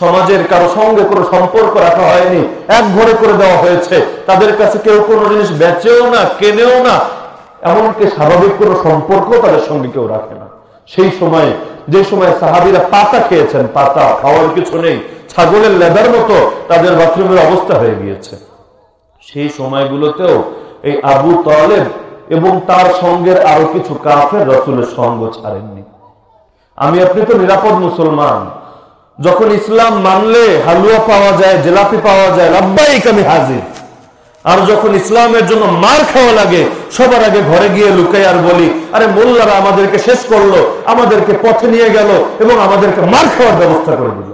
সমাজের কারও সঙ্গে কোনো সম্পর্ক রাখা হয়নি, এক ঘরে করে দেওয়া হয়েছে, তাদের কাছে কেউ কোনো জিনিস বেচেও না, কেনেও না, এমনকি স্বাভাবিক কোনো সম্পর্ক তাদের সঙ্গে কেউ রাখে না। সেই সময়, যে সময় সাহাবিরা পাতা খেয়েছেন, পাতা, খাওয়ার কিছু নেই, ছাগলের লেদার মতো তাদের বাথরুমের অবস্থা হয়ে গিয়েছে। সেই সময়গুলোতেও এই আবু তলেব এবং তার সঙ্গের আরও কিছু কাফের রসুলের সঙ্গ ছাড়েননি। আমি, আপনি তো নিরাপদ মুসলমান। যখন ইসলাম মানলে হালুয়া পাওয়া যায়, জেলাপি পাওয়া যায়, লাব্বাইক আমি হাজির। আর যখন ইসলামের জন্য মার খাওয়া লাগে, সবার আগে ঘরে গিয়ে লুকাই আর বলি, আরে মোল্লারা আমাদেরকে শেষ করল, আমাদেরকে পথে নিয়ে গেল এবং আমাদেরকে মার খাওয়ার ব্যবস্থা করে দিল।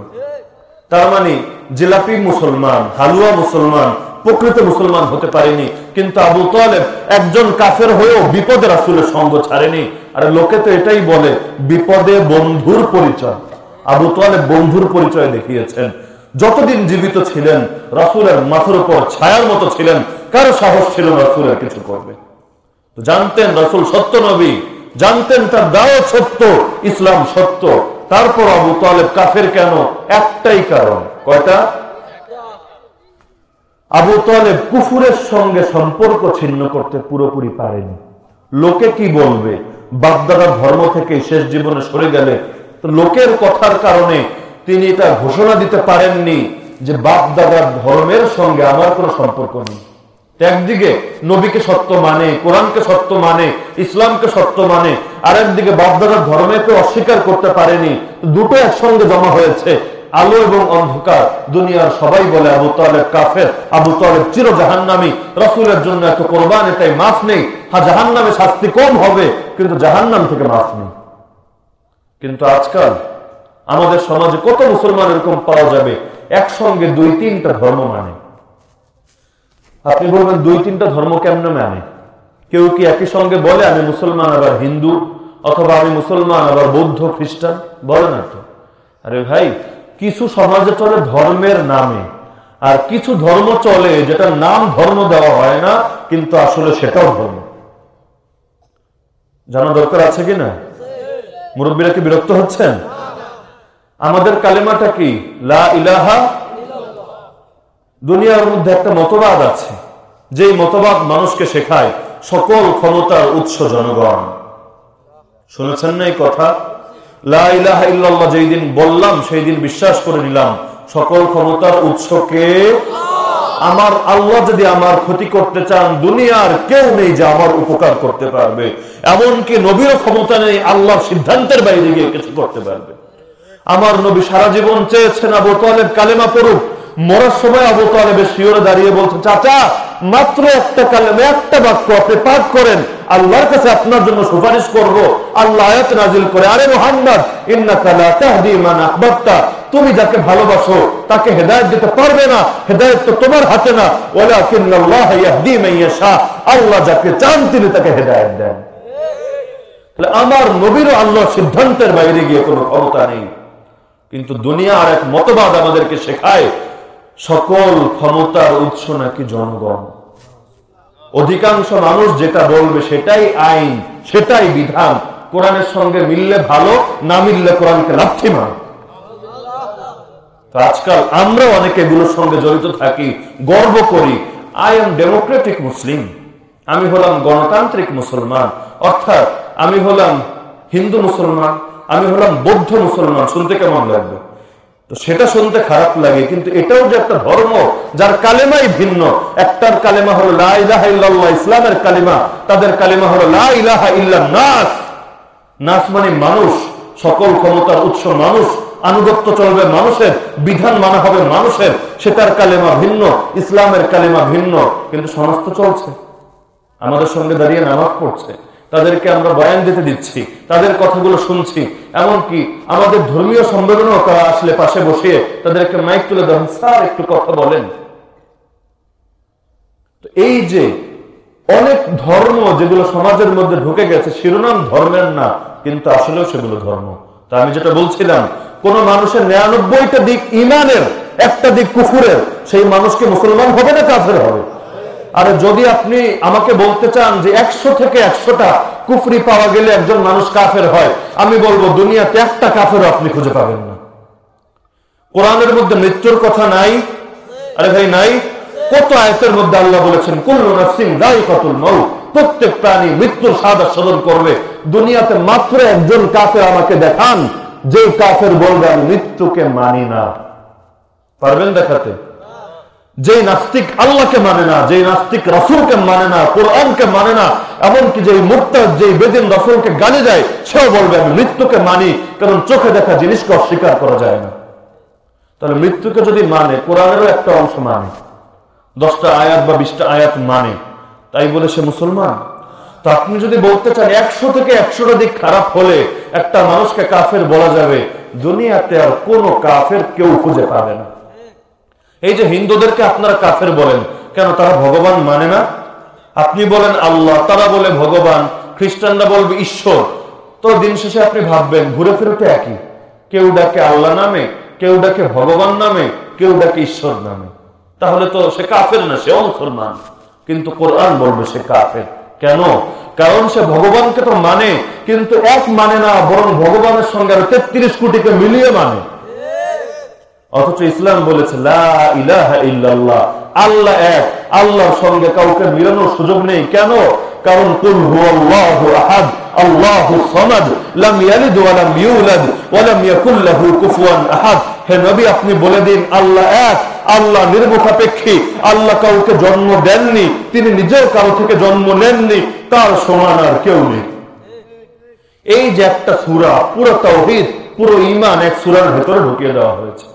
তার মানে জিলাপি মুসলমান, হালুয়া মুসলমান প্রকৃত মুসলমান হতে পারেনি। কিন্তু আবু তালেব একজন কাফের হয়েও বিপদে রাসুলের সঙ্গ ছাড়েনি। আর লোকে তো এটাই বলে, বিপদে বন্ধুর পরিচয়। আবু তালেব বন্ধুর পরিচয় দেখিয়েছেন। যতদিন জীবিত ছিলেন, রাসুলের মাথার উপর ছায়ার মতো ছিলেন, কারও সাহস ছিল রাসুলের কিছু করবে। জানতেন রাসুল সত্য নবী, জানতেন তার দাওয়াত সত্য, ইসলাম সত্য। তারপর আবু তালেব কাফের কেন? একটাই কারণ। কয়টা? আবু তালেব কুফুরের সঙ্গে সম্পর্ক ছিন্ন করতে পুরোপুরি পারেনি। লোকে কি বলবে? বাগদাদার ধর্ম থেকে শেষ জীবনে সরে গেলে লোকের কথার কারণে তিনি এটা ঘোষণা দিতে পারেননি যে বাপদাদার ধর্মের সঙ্গে আমার কোনো সম্পর্ক নেই। একদিকে নবীকে সত্য মানে কোরআনকে সত্য মানে ইসলামকে সত্য মানে আর একদিকে বাপদাদার ধর্মকে অস্বীকার করতে পারেনি। দুটো একসঙ্গে জমা হয়েছে। আলো এবং অন্ধকার। দুনিয়ার সবাই বলে, আবু তালেব কাফের, আবু তালেব চির জাহান্নামি রসুলের জন্য এত কোরবান এটাই মাফ নেই। হ্যাঁ জাহান্নামে শাস্তি কম হবে, কিন্তু জাহান্নাম থেকে মাফ নেই। কিন্তু আজকাল আমাদের সমাজে কত মুসলমান এরকম পাওয়া যাবে? একসঙ্গে দুই তিনটা ধর্ম মানে। আপনি বলবেন, দুই তিনটা ধর্ম কেমনে মানে? কেউ কি একই সঙ্গে বলে, আমি মুসলমান, আবার হিন্দু, অথবা আমি মুসলমান, আবার বৌদ্ধ, খ্রিস্টান? বলে না তো। আরে ভাই কিছু সমাজে চলে ধর্মের নামে, আর কিছু ধর্ম চলে যেটা নাম ধর্ম দেওয়া হয় না, কিন্তু আসলে সেটাও ধর্ম। জানা দরকার আছে কি না? মুরব্বীরা কি বিরক্ত হচ্ছেন? আমাদের কালেমাটা কি? লা ইলাহা দুনিয়ার মধ্যে একটা মতবাদ আছে। যেই মতবাদ মানুষকে শেখায় সকল ক্ষমতার উৎস জনগণ। শুনেছেন না এই কথা? লা ইলাহা ইল্লাল্লাহ যেই দিন বললাম, সেই দিন বিশ্বাস করে নিলাম। সকল ক্ষমতার উৎসকে আমার আল্লাহ যদি আমার ক্ষতি করতে চান, দুনিয়ার কেউ নেই যে আমার উপকার করতে পারবে। এমনকি নবীর ক্ষমতা নেই, আল্লাহর সিদ্ধান্তের বাইরে গিয়ে কিছু করতে পারবে। আমার নবী সারা জীবন চেয়েছেন, আবু তালেব কালেমা পড়ুক। মরার সময় আবু তালেবের শিওরে দাঁড়িয়ে বলছে, চাচা, মাত্র একটা কালেমা একটা বাক্য আপনি পাঠ করেন। আল্লাহর কাছে আপনার জন্য সুপারিশ করব। আল্লাহ আয়াত নাজিল করে, আরে মোহাম্মদ, ইন্নাকা লা তাহদি মান তুমি যাকে ভালোবাসো, তাকে হেদায়েত দিতে পারবে না। হেদায়েত তো তোমার হাতে না। ওয়ালাকিন্নাল্লাহ ইয়াহদি মান ইয়াশা। আল্লাহ যাকে চান, তিনি তাকে হেদায়েত দেন। তাহলে আমার নবীর আল্লাহ সিদ্ধান্তের বাইরে গিয়ে কোনো ক্ষমতা নেই। কিন্তু দুনিয়া আর এক মতবাদ আমাদেরকে শেখায়, সকল ক্ষমতার উৎস নাকি জনগণ? অধিকাংশ মানুষ যেটা বলবে সেটাই আইন, সেটাই বিধান। কোরআনের সঙ্গে মিললে ভালো, না মিললে কোরআনকে লাথি মার। আজকাল আমরা অনেকে এগুলোর সঙ্গে জড়িত থাকি, গর্ব করি। আই এম ডেমোক্রেটিক মুসলিম আমি হলাম গণতান্ত্রিক মুসলমান। অর্থাৎ আমি হলাম হিন্দু মুসলমান, আমি হলাম বৌদ্ধ মুসলমান। শুনতে কেমন লাগবে? তো সেটা শুনতে খারাপ লাগে, কিন্তু এটাও যে একটা ধর্ম যার কালেমাই ভিন্ন। একটার কালেমা হলো ইসলামের কালেমা। তাদের কালেমা হলো নাস। নাস মানে মানুষ, সকল ক্ষমতার উৎস মানুষ, আনুগত্য চলবে মানুষের, বিধান মানা হবে মানুষের। সেটার কালেমা ভিন্ন, ইসলামের কালেমা ভিন্ন, কিন্তু সমাজ তো চলছে। আমাদের সঙ্গে দাঁড়িয়ে নামাজ পড়ছে। তাদেরকে আমরা বয়ান দিতে দিচ্ছি, তাদের কথাগুলো শুনছি। এমনকি আমাদের ধর্মীয় সম্মেলনও তারা আসলে পাশে বসিয়ে তাদেরকে মাইক তুলে দেন স্যার, একটু কথা বলেন। এই যে অনেক ধর্ম যেগুলো সমাজের মধ্যে ঢুকে গেছে, শিরোনাম ধর্মের না, কিন্তু আসলেও সেগুলো ধর্ম। তা আমি যেটা বলছিলাম, কোন মানুষের নিরানব্বইটা দিক ইমানের, একটা দিক কুকুরের সেই মানুষকে মুসলমান হবে না কাফের হবে? আর যদি আপনি আমাকে বলতে চান যে একশো থেকে একশোটা কুফরি পাওয়া গেলে একজন মানুষ কাফের হয়, আমি বলব দুনিয়াতে একটা কাফেরও আপনি খুঁজে পাবেন না। কোরআনের মধ্যে মৃত্যুর কথা নাই, আরে ভাই নাই, কত আয়তের মধ্যে আল্লাহ বলেছেন, কুল্লু নাফসিন যায়িকাতুল মাউত, প্রত্যেক প্রাণী মৃত্যুর স্বাদ আস্বাদন করবে। দুনিয়াতে মাত্র একজন কাফের আমাকে দেখান যে কাফের বলবে, আমি মৃত্যুকে মানি না। পারবেন দেখাতে? যে নাস্তিক আল্লাহকে মানে না যে নাস্তিক রাসুলকে মানে না, কোরআনকে মানে না, এমনকি যে মুক্তা যে বেদিন রাসুলকে গানে যায় সেও বলবে, আমি মৃত্যুকে মানি, কারণ চোখে দেখা জিনিসকে অস্বীকার করা যায় না। তাহলে মৃত্যুকে যদি মানে কোরআনেরও একটা অংশ মানে দশটা আয়াত বা বিশটা আয়াত মানে তাই বলে সে মুসলমান। তো আপনি যদি বলতে চান, একশো থেকে একশোটা দিক খারাপ হলে একটা মানুষকে কাফের বলা যাবে, দুনিয়াতে আর কোনো কাফের কেউ খুঁজে পাবে না। এই যে হিন্দুদেরকে আপনারা কাফের বলেন, কেন তারা ভগবান মানে না? আপনি বলেন আল্লাহ, তারা বলে ভগবান, খ্রিস্টানরা বলবে ঈশ্বর। তো দিন শেষে আপনি ভাববেন, ঘুরে ফিরে একই। কেউ ডাকে আল্লাহ নামে, কেউ ডাকে ভগবান নামে, কেউ ডাকে ঈশ্বর নামে। তাহলে তো সে কাফের না, সেও মুসলমান। কিন্তু কোরআন বলবে সে কাফের। কেন? কারণ সে ভগবানকে তো মানে কিন্তু এক মানে না, বরং ভগবানের সঙ্গে আরও তেত্রিশ কোটিকে মিলিয়ে মানে। অথচ ইসলাম বলেছে আল্লাহ এক, আল্লাহর সঙ্গে কাউকে মিলানোর সুযোগ নেই। কেন? কারণ জন্ম দেননি, তিনি নিজেও থেকে জন্ম নেননি, তার সমান আর কেউ নেই। এই যে একটা সুরা, পুরো তৌহিদ পুরো ইমান এক সুরার ভেতরে ঢুকিয়ে দেওয়া হয়েছে।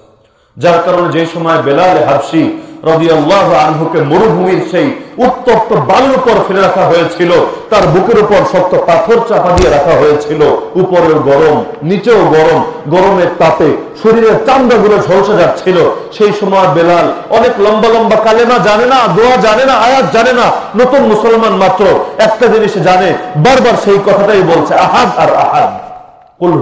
যার কারণে যে সময় বেলাল হাবসি রবি আল্লাহ আনহুকে মরুভূমির সেই উত্তপ্ত বালুর উপর ফেলে রাখা হয়েছিল, তার বুকের উপর শক্ত পাথর চাপা দিয়ে রাখা হয়েছিল। উপরেও গরম, নিচেও গরম, গরমের তাপে শরীরের চামড়াগুলো ঝলসে যাচ্ছিল। সেই সময় বেলাল অনেক লম্বা লম্বা কালেমা জানে না, দোয়া জানে না, আয়াত জানে না। নতুন মুসলমান মাত্র একটা জিনিস জানে, বারবার সেই কথাটাই বলছে, আহাদ আর আহাদ। কুল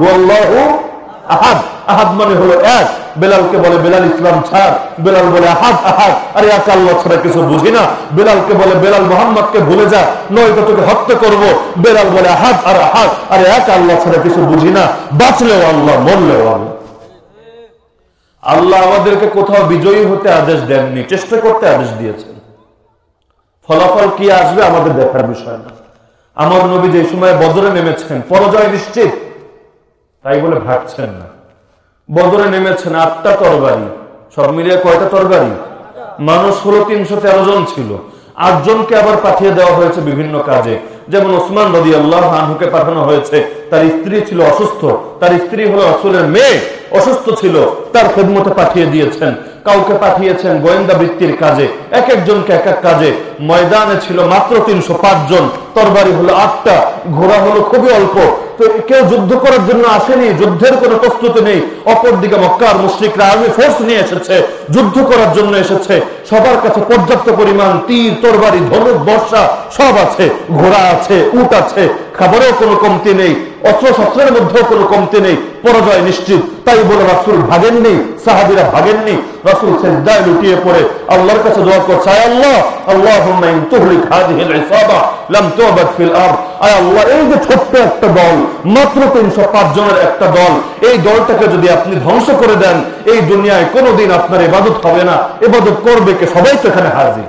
আহাদ আহাদ মানে হলো এক। বেলালকে বলে বেলাল ইসলাম ছাড়। বেলাল বলে আহাদ আহাদ। আরে এক আল্লাহ ছাড়া কিছু বুঝি না। বেলালকে বলে বেলাল মোহাম্মদকে ভুলে যা, নয়তো তোকে হত্যা করব। বেলাল বলে আহাদ, আর আহাদ। আরে এক আল্লাহ ছাড়া কিছু বুঝি না। বাঁচলেও আল্লাহ, মরলেও আল্লাহ। আল্লাহ আমাদেরকে কোথাও বিজয়ী হতে আদেশ দেননি, চেষ্টা করতে আদেশ দিয়েছেন। ফলাফল কি আসবে আমাদের দেখার বিষয় না। আমার নবী যে সময় বদরে নেমেছেন, পরাজয় নিশ্চিত। তাই বলে ভাবছেন না। বদরে নেমেছেন আটটা তরবারি। সব মিলিয়ে কয়টা তরবারি? মানুষ হলো তিনশো তেরো জন ছিল। আটজনকে আবার পাঠিয়ে দেওয়া হয়েছে বিভিন্ন কাজে। যেমন ওসমান রদি আল্লাহ আনহুকে পাঠানো হয়েছে, তার স্ত্রী ছিল অসুস্থ, তার স্ত্রী হলো আসলের মেয়ে, অসুস্থ ছিল, তার খেদমতে পাঠিয়ে দিয়েছেন। কাউকে পাঠিয়েছেন গোয়েন্দা বৃত্তির কাজে, এক একজনকে এক এক কাজে। ময়দানে ছিল মাত্র তিনশো জন। তরবারি হলো আটটা, ঘোড়া হলো খুবই অল্প। তো কেউ যুদ্ধ করার জন্য আসেনি, যুদ্ধের কোনো প্রস্তুতি নেই। অপরদিকে মক্কার মুশ্রিকরা আর্মি ফোর্স নিয়ে এসেছে, যুদ্ধ করার জন্য এসেছে। সবার কাছে পর্যাপ্ত পরিমাণ তীর, তরবারি, ধনুক, বর্ষা সব আছে, ঘোড়া আছে, উট আছে। খাবারেও কোনো কমতি নেই। অস্ত্র শস্ত্রের মধ্যেও কোনো কমতি নেই, পরাজয় নিশ্চিত। তাই বলে রাসুল ভাগেননি, সাহাবিরা ভাগেননি। রাসুল সেজদায় লুটিয়ে পড়ে আল্লাহর কাছে দোয়া করছে আয় আল্লাহ আল্লাহ, এই যে ছোট্ট একটা মাত্র 305 জনের একটা এই দলটাকে যদি আপনি ধ্বংস করে দেন, এই দুনিয়ায় কোনোদিন আপনার ইবাদত হবে না। ইবাদত করবে কে? সবাই তো এখানে হাজির।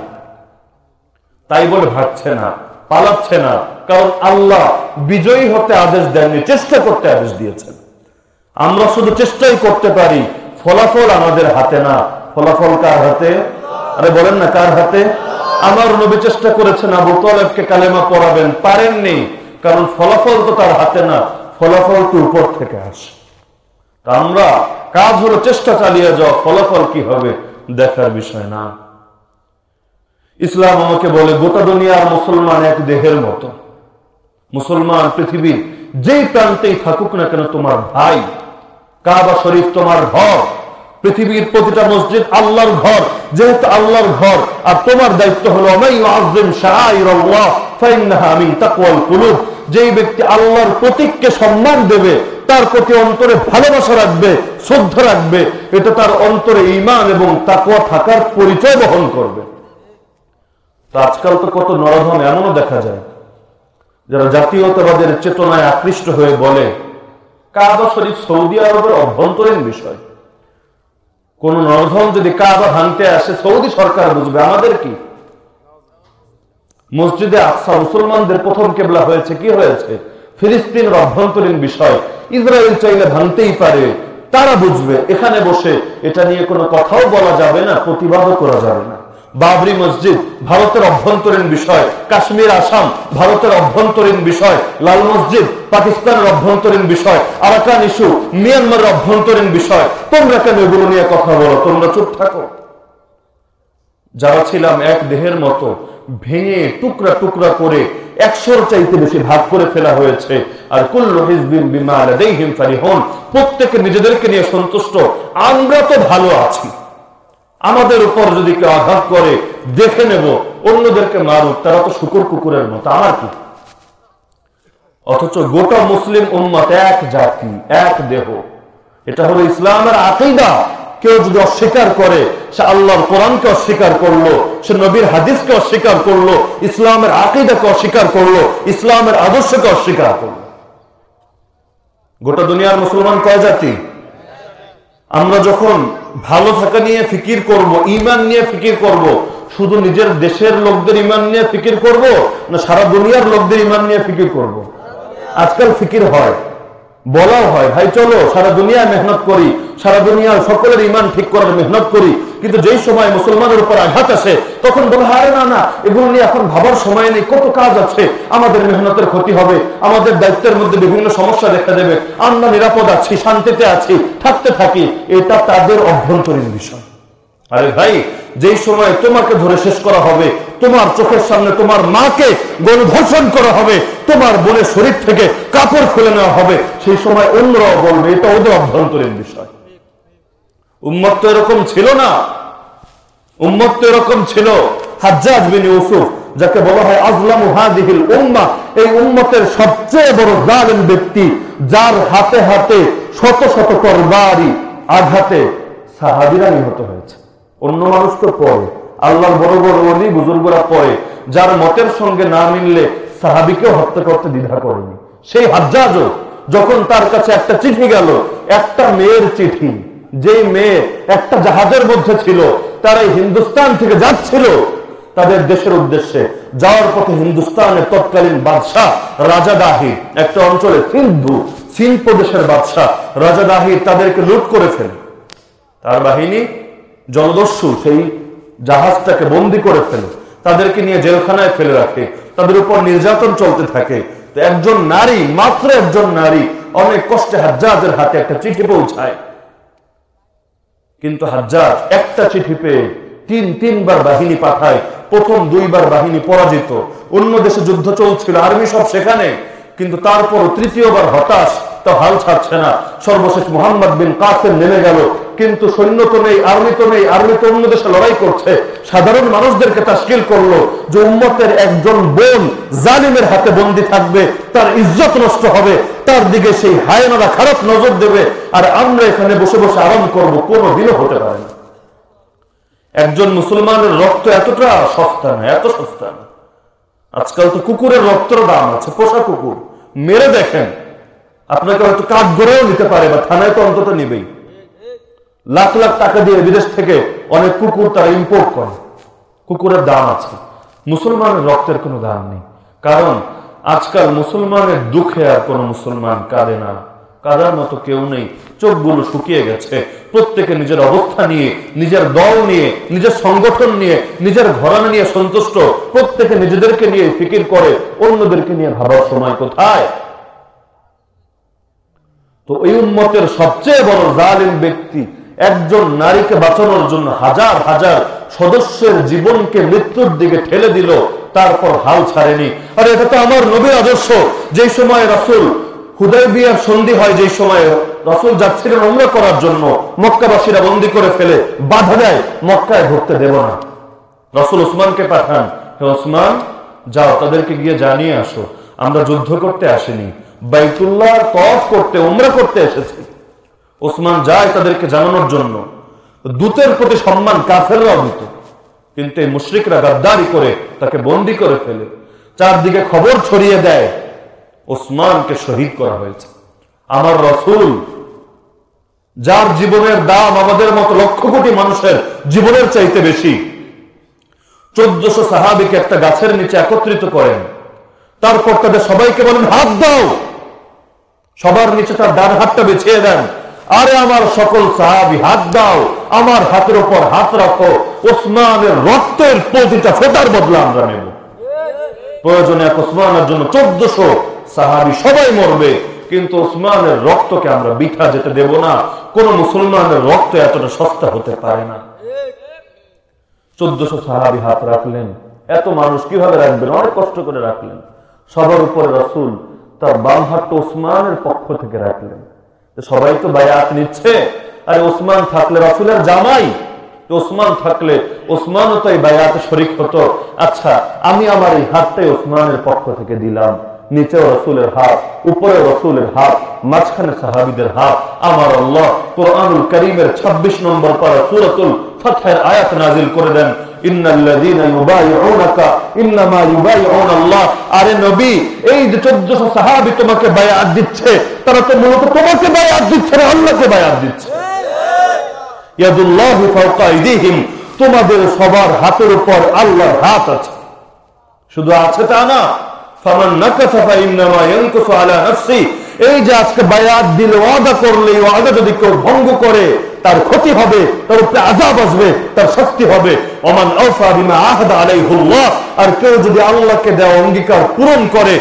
তাই বলে ভাবছে না। পালাচ্ছে না। কারণ আল্লাহ বিজয়ী হতে আদেশ দেননি, চেষ্টা করতে আদেশ দিয়েছেন। আমরা শুধু চেষ্টাই করতে পারি, ফলাফল আমাদের হাতে না। ফলাফল কার হাতে? আরে বলেন না, কার হাতে? আমার নবী চেষ্টা করেছেন আবু তলেবকে কালেমা পড়াবেন, পারেননি। কারণ ফলাফল তো তার হাতে না, ফলাফল তো উপর থেকে আসে। আমরা, কাজ হলো চেষ্টা চালিয়ে যাওয়া ফলাফল কি হবে, দেখার বিষয় না। ইসলাম আমাকে বলে, গোটা দুনিয়ার মুসলমান এক দেহের মতো। মুসলমান পৃথিবীর যেই প্রান্তেই থাকুক না কেন তোমার ভাই, কাবা শরীফ তোমার ঘর, পৃথিবীর প্রতিটা মসজিদ আল্লাহর ঘর, যেহেতু আল্লাহর ঘর, আর তোমার দায়িত্ব হলো যেই ব্যক্তি আল্লাহর প্রতীককে সম্মান দেবে, তার প্রতি অন্তরে ভালোবাসা রাখবে, শ্রদ্ধা রাখবে, এটা তার অন্তরে ইমান এবং তাকুয়া থাকার পরিচয় বহন করবে। তো আজকাল তো কত নরধম এমনও দেখা যায়। যারা জাতীয়তাবাদের চেতনায় আকৃষ্ট হয়ে বলে, কাবা শরীফ সৌদি আরবের অভ্যন্তরীণ বিষয়। কোন নরধম যদি কাবা ভাঙতে আসে, সৌদি সরকার বুঝবে, আমাদের কি? মসজিদে আকসা মুসলমানদের প্রথম কেবলা হয়েছে, কি হয়েছে? ফিলিস্তিনের অভ্যন্তরীণ বিষয়। ইসরায়েল চাইলে ভাঙতেই পারে, তারা বুঝবে, এখানে বসে এটা নিয়ে কোনো কথাও বলা যাবে না, প্রতিবাদও করা যাবে না। বাবরি মসজিদ ভারতের অভ্যন্তরীণ বিষয়। কাশ্মীর, আসাম ভারতের অভ্যন্তরীণ বিষয়। লাল মসজিদ পাকিস্তানের অভ্যন্তরীণ বিষয়। আরাকান ইস্যু মিয়ানমারের অভ্যন্তরীণ বিষয়। তোমরা কেন এগুলো নিয়ে কথা বলো? তোমরা চুপ থাকো। যারা ছিলাম এক দেহের মতো, ভেঙে টুকরা টুকরা করে একশোর চাইতে বেশি ভাগ করে ফেলা হয়েছে। আর কুল্লু হিজবিন বিমা লাদাইহিম ফারিহুন, প্রত্যেকে নিজেদেরকে নিয়ে সন্তুষ্ট। আমরা তো ভালো আছি। আমাদের উপর যদি কেউ আঘাত করে, দেখে নেব, অন্যদেরকে মারুক, তারা তো শুকুর কুকুরের মতো। আমার কি? অথচ গোটা মুসলিম উম্মত এক জাতি, এক দেহ। এটা হলো ইসলামের আকিদা। কেউ যদি অস্বীকার করে, সে আল্লাহর কোরআনকে অস্বীকার করল, সে নবীর হাদিসকে অস্বীকার করল, ইসলামের আকিদাকে অস্বীকার করল, ইসলামের আদর্শকে অস্বীকার করল। গোটা দুনিয়ার মুসলমান কয় জাতি? আমরা যখন ভালো থাকা নিয়ে ফিকির করব ইমান নিয়ে ফিকির করব? শুধু নিজের দেশের লোকদের ইমান নিয়ে ফিকির করব, না সারা দুনিয়ার লোকদের ইমান নিয়ে ফিকির করব? আজকাল ফিকির হয়। বলাও হয়, ভাই, চলো, সারা দুনিয়ায় মেহনত করি, সারা দুনিয়ার সকলের ইমান ঠিক করার মেহনত করি। কিন্তু যেই সময় মুসলমানের উপর আঘাত আসে, তখন বলে, আরে, না না, এগুলো নিয়ে এখন ভাবার সময় নেই, কত কাজ আছে, আমাদের মেহনতের ক্ষতি হবে, আমাদের দায়িত্বের মধ্যে বিভিন্ন সমস্যা দেখা দেবে, আমরা নিরাপদ আছি, শান্তিতে আছি, থাকতে থাকি। এটা তাদের অভ্যন্তরীণ বিষয়। আরে ভাই, যেই সময় তোমাকে ধরে শেষ করা হবে তোমার চোখের সামনে তোমার মাকে গণধর্ষণ করা হবে, তোমার বোনের শরীর থেকে কাপড় খুলে নেওয়া হবে, সেই সময় অন্যরাও বলবে, এটা ওদের অভ্যন্তরীণ বিষয়। উম্মত তো এরকম ছিল না। উম্মত তো এরকম ছিল। হাজ্জাজ বিন ইউসুফ, যাকে বলা হয় আজলাম হাদিহিল উম্মা, এই উম্মতের সবচেয়ে বড় জালেম ব্যক্তি, যার হাতে হাতে শত শত তরবারি আঘাতে সাহাবিরা নিহত হয়েছে। অন্য মানুষ তো পরে। আল্লাহর বড় বড় অলি বুজুর্গরা পরে যার মতের সঙ্গে না মিললে সাহাবিকেও হত্যা করতে দ্বিধা করেনি। সেই হাজ্জাজও যখন তার কাছে একটা চিঠি গেল, একটা মেয়ের চিঠি, যেই মেয়ে একটা জাহাজের মধ্যে ছিল, তারা হিন্দুস্তান থেকে যাচ্ছিল, তাদের দেশের উদ্দেশ্যে যাওয়ার পথে হিন্দুস্তানের তৎকালীন বাদশাহ রাজা দাহির একটা অঞ্চলে সিন্ধু সিন প্রদেশের বাদশাহ রাজা দাহির তাদেরকে লুট করেছেন। তার বাহিনী, জলদস্যু, সেই জাহাজটাকে বন্দি করে ফেলে, তাদেরকে নিয়ে জেলখানায় ফেলে রাখে, তাদের উপর নির্যাতন চলতে থাকে। একজন নারী, মাত্র একজন নারী, অনেক কষ্টে হাজ্জাজের হাতে একটা চিঠি পৌঁছায়। কিন্তু হাজ্জাজ একটা চিঠি পেয়ে তিন, তিনবার বাহিনী পাঠায়, প্রথম দুইবার বাহিনী পরাজিত। অন্য দেশে যুদ্ধ চলছিল, আর্মি সব সেখানে। কিন্তু তারপর তৃতীয়বার হতাশ, তা হাল ছাড়ছে না। সর্বশেষ মোহাম্মদ বিন কাসেম নেমে গেল কিন্তু সৈন্য তো নেই আর্মি তো নেই আর্মি তো অন্য দেশে লড়াই করছে। সাধারণ মানুষদেরকে তাস্কিল করল যে উম্মতের একজন বোন জালিমের হাতে বন্দি থাকবে, তার ইজ্জত নষ্ট হবে, তার দিকে সেই হায়নারা খারাপ নজর দেবে, আর আমরা এখানে বসে বসে আরাম করব, কোনো দিনও হতে পারে না। একজন মুসলমানের রক্ত এতটা সস্তা না এত সস্তা না আজকাল তো কুকুরের রক্তর দাম আছে, পোষা কুকুর। মেরে দেখেন, আপনাকে হয়তো কাঠ গড়েও নিতে পারে বা থানায় তো অন্তত নিবেই। লাখ লাখ টাকা দিয়ে বিদেশ থেকে অনেক কুকুর তারা ইম্পোর্ট করে। কুকুরের দাম আছে। মুসলমানের রক্তের কোনো দাম নেই। কারণ আজকাল মুসলমানের দুঃখে আর কোনো মুসলমান কাঁদে না। কাদার মতো কেউ নেই। চোখগুলো শুকিয়ে গেছে। প্রত্যেকে নিজের অবস্থা নিয়ে, নিজের দল নিয়ে, নিজের সংগঠন নিয়ে, নিজের ঘরানা নিয়ে সন্তুষ্ট। প্রত্যেকে নিজেদেরকে নিয়ে ফিকির করে। অন্যদেরকে নিয়ে ভাবার সময় কোথায়? তো এই উম্মতের সবচেয়ে বড় জালিম ব্যক্তি একজন নারীকে বাঁচানোর জন্য হাজার হাজার সদস্যের জীবনকে মৃত্যুর দিকে ঠেলে দিল, তারপর হাল ছাড়েনি। আর, এটা তো আমার নবীর আদর্শ। যে সময় রাসুল হুদয় সন্ধি হয় যে সময় রাসুল যাচ্ছিলেন অমরা করার জন্য, মক্কাবাসীরা বন্দি করে ফেলে, বাধা দেয়, মক্কায় দেব না। রসুল ওসমানকে পাঠান, হে ওসমান, যাও, তাদেরকে গিয়ে জানিয়ে আসো। আমরা যুদ্ধ করতে আসিনি। বাইতুল্লাহ তফ করতে, উমরা করতে এসেছি। ওসমান যায় তাদেরকে জানানোর জন্য। দূতের প্রতি সম্মান কাফেররাও দিত। কিন্তু এই মুশ্রিকরা গাদ্দারি করে তাকে বন্দি করে ফেলে। চারদিকে খবর ছড়িয়ে দেয়, ওসমানকে শহীদ করা হয়েছে। আমার রসুল, যার জীবনের দাম আমাদের মতো লক্ষ কোটি মানুষের জীবনের চাইতে বেশি, চোদ্দশো সাহাবিকে একটা গাছের নিচে একত্রিত করেন। তারপর তাদের সবাইকে বলেন, হাত দাও। সবার নিচে তার ডান হাতটা বেছিয়ে দেন। আরে আমার সকল সাহাবি, হাত দাও। আমার হাতের উপর হাত রাখো। ওসমানের রক্তের প্রতিটা ফোটার বদলা আমরা নেব। প্রয়োজনে এক ওসমানের জন্য চোদ্দশো সাহাবি সবাই মরবে, কিন্তু ওসমানের রক্তকে আমরা বিঠা যেতে দেব না। কোন মুসলমানের রক্ত এতটা সস্তা হতে পারে না। চোদ্দশো সাহাবি হাত রাখলেন। এত মানুষ কীভাবে রাখবেন? অনেক কষ্ট করে রাখলেন। সবার উপরে রসুল তার বাম হাতটা ওসমানের পক্ষ থেকে রাখলেন। সবাই তো বায়াত নিচ্ছে। আরে ওসমান থাকলে রসুলের জামাই ওসমান থাকলে ওসমানও তো এই শরিক হতো। আচ্ছা আমি আমার এই হাতটাই ওসমানের পক্ষ থেকে দিলাম। নিচে রসুলের হাত উপরে রসুলের হাত, মাঝখানে সাহাবিদের হাত। আমার আল্লাহ কোরআনুল করিমের ২৬ নম্বর পারা সুরতুল আয়াত নাজিল করে দেন। আরে নবী, এই যে 1400 সাহাবী তোমাকে বায়াত দিচ্ছে, তারা তো মূলত তোমাকে দিচ্ছে না, আল্লাহকে বায়াত তোমাদের সবার হাতের উপর আল্লাহর হাত আছে। শুধু আছে তা না, ফামান নাকাসা ফাইন্নামা ইয়ানকুসু আলা নাফসি এই যে আজকে বায়াত দিলে, ওয়াদা করলে ওয়াদা যদি কেউ ভঙ্গ করে, তার ক্ষতি হবে, তার উপরে আযাব আসবে, তার শাস্তি হবে। আলাইহুল্লাহ, আর কেউ যদি আল্লাহকে দেওয়া অঙ্গীকার পূরণ করে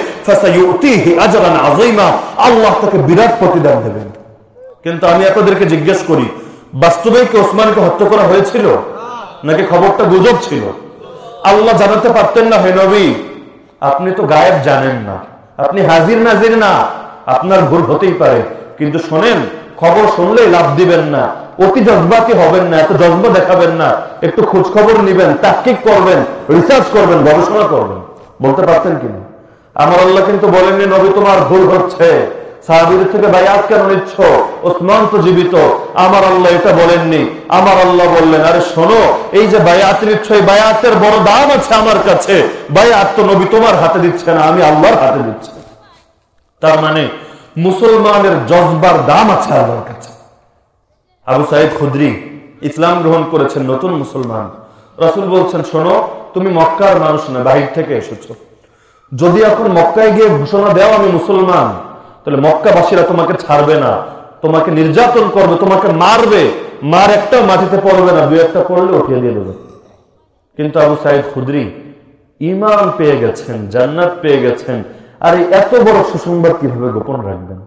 আল্লাহ তাকে বিরাট প্রতিদান দেবেন। কিন্তু আমি আপনাদেরকে জিজ্ঞেস করি বাস্তবে কি ওসমানকে হত্যা করা হয়েছিল? নাকি খবরটা গুজব ছিল? আল্লাহ জানাতে পারতেন না, হে নবী, আপনি তো গায়েব জানেন না। আপনি হাজির নাজির না। আপনার ভুল হতেই পারে। কিন্তু শোনেন, খবর শুনলেই লাভ দিবেন না। অতি জজবাতি হবেন না, এত জজবা দেখাবেন না। একটু খোঁজ খবর নিবেন তাকিক করবেন রিসার্চ করবেন, গবেষণা করবেন। বলতে পারতেন কিনা? আমার আল্লাহ কিন্তু বলেননি, নবী, তোমার ভুল হচ্ছে। থেকে তো জীবিত। আমার আল্লাহ এটা বলেননি। আমার আল্লাহ বললেন, আরে শোনো, এই যে বড় দাম আছে আমার কাছে। বায়াত তো নবী তোমার হাতে দিচ্ছে না, আমি আল্লাহর হাতে দিচ্ছি। তার মানে মুসলমানের জজবার দাম আছে আল্লাহর কাছে। আবু সাইদ খুদ্রি ইসলাম গ্রহণ করেছেন নতুন মুসলমান। রাসুল বলছেন, শোনো, তুমি মক্কার মানুষ না, বাহির থেকে এসেছ। যদি এখন মক্কায় গিয়ে ঘোষণা দাও আমি মুসলমান, তাহলে মক্কাবাসীরা তোমাকে ছাড়বে না। তোমাকে নির্যাতন করবে, তোমাকে মারবে। মার একটা মাটিতে পড়বে না, দুই একটা পড়লে উঠিয়ে দিয়ে দেবে। কিন্তু আবু সাইদ খুদ্রি ইমান পেয়ে গেছেন, জান্নাত পেয়ে গেছেন। আর এই এত বড় সুসংবাদ কীভাবে গোপন রাখবেন?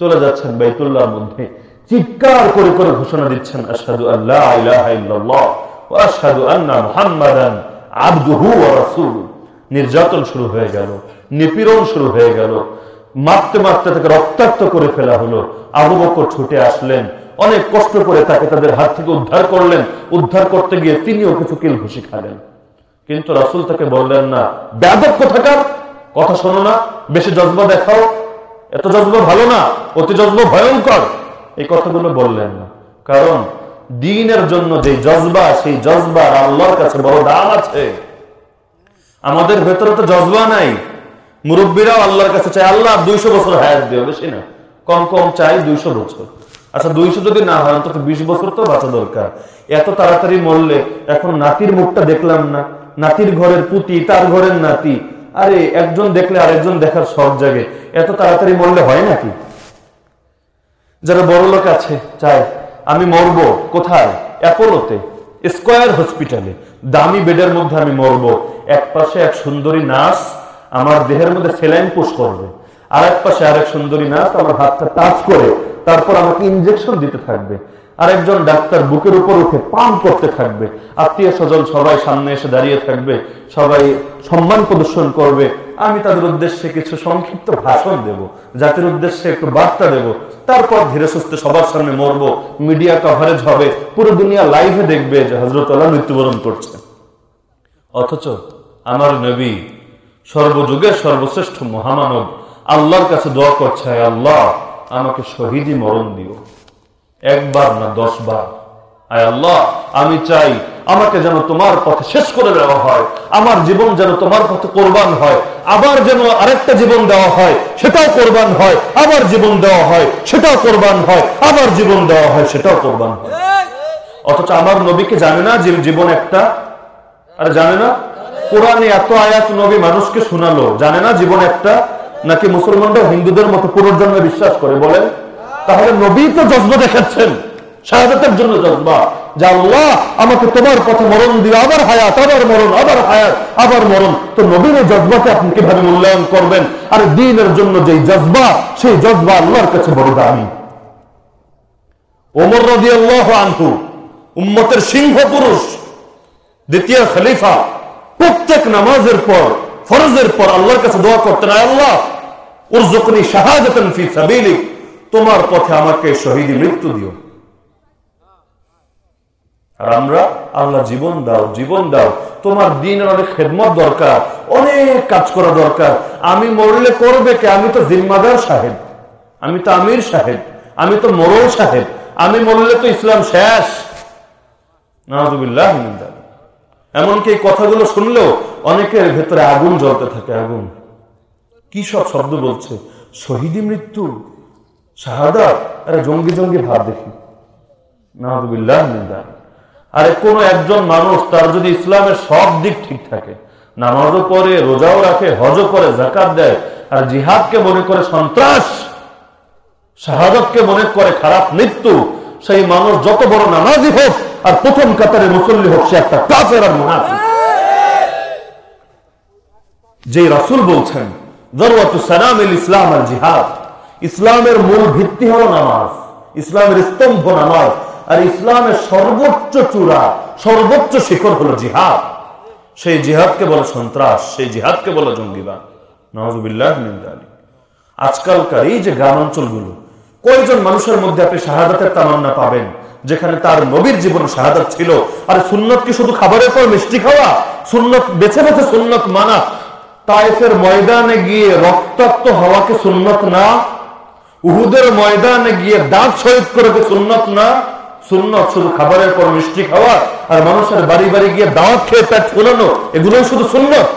চলে যাচ্ছেন বাইতুল্লাহর মধ্যে। চিৎকার করে করে ঘোষণা দিচ্ছেন, আশহাদু আল্লাহ আশহাদু আন্না আবদুহু ওয়া নির্যাতন শুরু হয়ে গেল, নিপীড়ন শুরু হয়ে গেল। মারতে মারতে তাকে রক্তাক্ত করে ফেলা হলো। আবু বকর ছুটে আসলেন, অনেক কষ্ট করে তাকে তাদের হাত থেকে উদ্ধার করলেন। উদ্ধার করতে গিয়ে তিনিও কিছু কিল ঘুষি খালেন। কিন্তু রাসুল তাকে বললেন না ব্যাপক কোথাকার? কথা শোনো না, বেশি জজবা দেখাও। এত জজবা ভালো না, অতি জজবা ভয়ঙ্কর। এই কথাগুলো বললেন না। কারণ দিনের জন্য যে জজবা, সেই জজবা আল্লাহর কাছে বড় দাম আছে। আমাদের ভেতরে তো জজবা নাই। মুরব্বীরাও আল্লাহর কাছে চাই আল্লাহ, দুইশো বছর হায়াত দিও, বেশি না। কম কম চাই দুইশো বছর। আচ্ছা দুইশো যদি না হয়, অন্তত বিশ বছর তো বাঁচা দরকার। এত তাড়াতাড়ি মরলে, এখন নাতির মুখটা দেখলাম না। নাতির ঘরের পুতি, তার ঘরের নাতি। আরে, একজন দেখলে আরেকজন দেখার সব জায়গায় এত তাড়াতাড়ি মরলে হয় নাকি? যারা বড় লোক আছে, চাই, আমি মরবো কোথায়? অ্যাপোলোতে, স্কোয়ার হসপিটালে। দামি বেডের মধ্যে আমি মরবো। এক পাশে এক সুন্দরী নার্স আমার দেহের মধ্যে সেলাইন পুশ করবে। আর এক পাশে আরেক সুন্দরী নার্স আমার হাতটা টাচ করে, তারপর আমাকে ইনজেকশন দিতে থাকবে। আরেকজন ডাক্তার বুকের উপর উঠে পাম্প করতে থাকবে। আত্মীয় স্বজন সবাই সামনে এসে দাঁড়িয়ে থাকবে, সবাই সম্মান প্রদর্শন করবে। আমি তাদের উদ্দেশ্যে কিছু সংক্ষিপ্ত ভাষণ দেব, জাতির উদ্দেশ্যে একটু বার্তা দেব। তারপর ধীরে সুস্থে সবার সামনে মরবো মিডিয়া কভারেজ হবে, পুরো দুনিয়া লাইভে দেখবে যে হজরত আল্লাহ মৃত্যুবরণ করছে অথচ আমার নবী সর্বযুগের সর্বশ্রেষ্ঠ মহামানব, আল্লাহর কাছে দোয়া করছে, আল্লাহ, আমাকে শহীদই মরণ দিও। একবার না দশ বার আয় আল্লাহ, আমি চাই আমাকে যেন তোমার পথে শেষ করে দেওয়া হয়, আমার জীবন যেন তোমার পথে কোরবান হয়, আবার যেন আরেকটা জীবন দেওয়া হয়, সেটাও কোরবান হয়, আবার জীবন দেওয়া হয়, সেটাও কোরবান হয়, আবার জীবন দেওয়া হয়, সেটাও কোরবান হয়। অথচ আমার নবীকে জানে না যে জীবন একটা? আর জানে না? কোরআনে এত আয়াত নবী মানুষকে শোনালো, জানে না জীবন একটা? নাকি মুসলমানরা হিন্দুদের মতো পুনর্জন্মে বিশ্বাস করে, বলেন। তাহলে নবী তো জজবা দেখাচ্ছেন শাহাদাতের জন্য জজবা। যে আল্লাহ আমাকে তোমার পথে মরণ দিও আবার হায়াত, আবার মরণ, আবার হায়াত, আবার মরণ। তো নবীর জজবাকে আপনি কীভাবে মূল্যায়ন করবেন? আর দিনের জন্য যেই জজবা, সেই জজবা আল্লাহর কাছে বড় দামি। ওমর রদি আল্লাহ আনহু, উম্মতের সিংহ পুরুষ, দ্বিতীয় খলিফা, প্রত্যেক নামাজের পর, ফরজের পর আল্লাহর কাছে দোয়া করতেন, "আয় আল্লাহ উরজুকনি শাহাদাতান ফি সাবিলিক। তোমার পথে আমাকে শহীদি মৃত্যু দিও। আর আমরা, আল্লাহ জীবন দাও জীবন দাও। তোমার দিনের অনেক খেদমত দরকার, অনেক কাজ করা দরকার। আমি মরলে করবে কে? আমি তো জিম্মাদার সাহেব। আমি তো আমির সাহেব। আমি তো মোরল সাহেব। আমি মরলে তো ইসলাম শেষ। এমনকি এই কথাগুলো শুনলেও অনেকের ভেতরে আগুন জ্বলতে থাকে, আগুন। কি সব শব্দ বলছে? শহীদি মৃত্যু? শাহাদা? জঙ্গি জঙ্গি ভাব দেখি। কোন একজন মানুষ তার যদি ইসলামের সব দিক ঠিক থাকে, নামাজও রোজাও রাখে, হজও করে জাকাত দেয়, আর জিহাদকে মনে করে সন্ত্রাস, শাহাদতকে মনে করে খারাপ মৃত্যু, সেই মানুষ যত বড় নামাজি হোক, আর প্রথম কাতারে মুসল্লি হোক, সে একটা কাফের আর মুনাফিক। যে রাসূল বলছেন দরওয়াতু সালামিল ইসলাম আর জিহাদ ইসলামের মূল ভিত্তি হলো নামাজ। ইসলামের স্তম্ভ নামাজ। আর ইসলামের সর্বোচ্চ চূড়া, সর্বোচ্চ শিখর হলো জিহাদ। সেই জিহাদকে বলে সন্ত্রাস, সেই জিহাদকে বলে জঙ্গিবাদ। আজকালকার এই যে গ্রাম অঞ্চলগুলো কয়জন মানুষের মধ্যে আপনি শাহাদাতের তামান্না পাবেন, যেখানে তার নবীর জীবন শাহাদাত ছিল? আর সুন্নত কি শুধু খাবারের পর মিষ্টি খাওয়া? সুন্নত বেছে বেছে সুন্নত মানা। তাইফের ময়দানে গিয়ে রক্তাক্ত হওয়াকে সুন্নত না? উহুদের ময়দানে গিয়ে দাঁত শহীদ করে সুন্নত না? সুন্নত শুধু খাবারের পর মিষ্টি খাওয়া আর মানুষের বাড়ি বাড়ি গিয়ে দাওয়াত খেয়ে পেট ফুলানো এগুলো শুধু সুন্নত?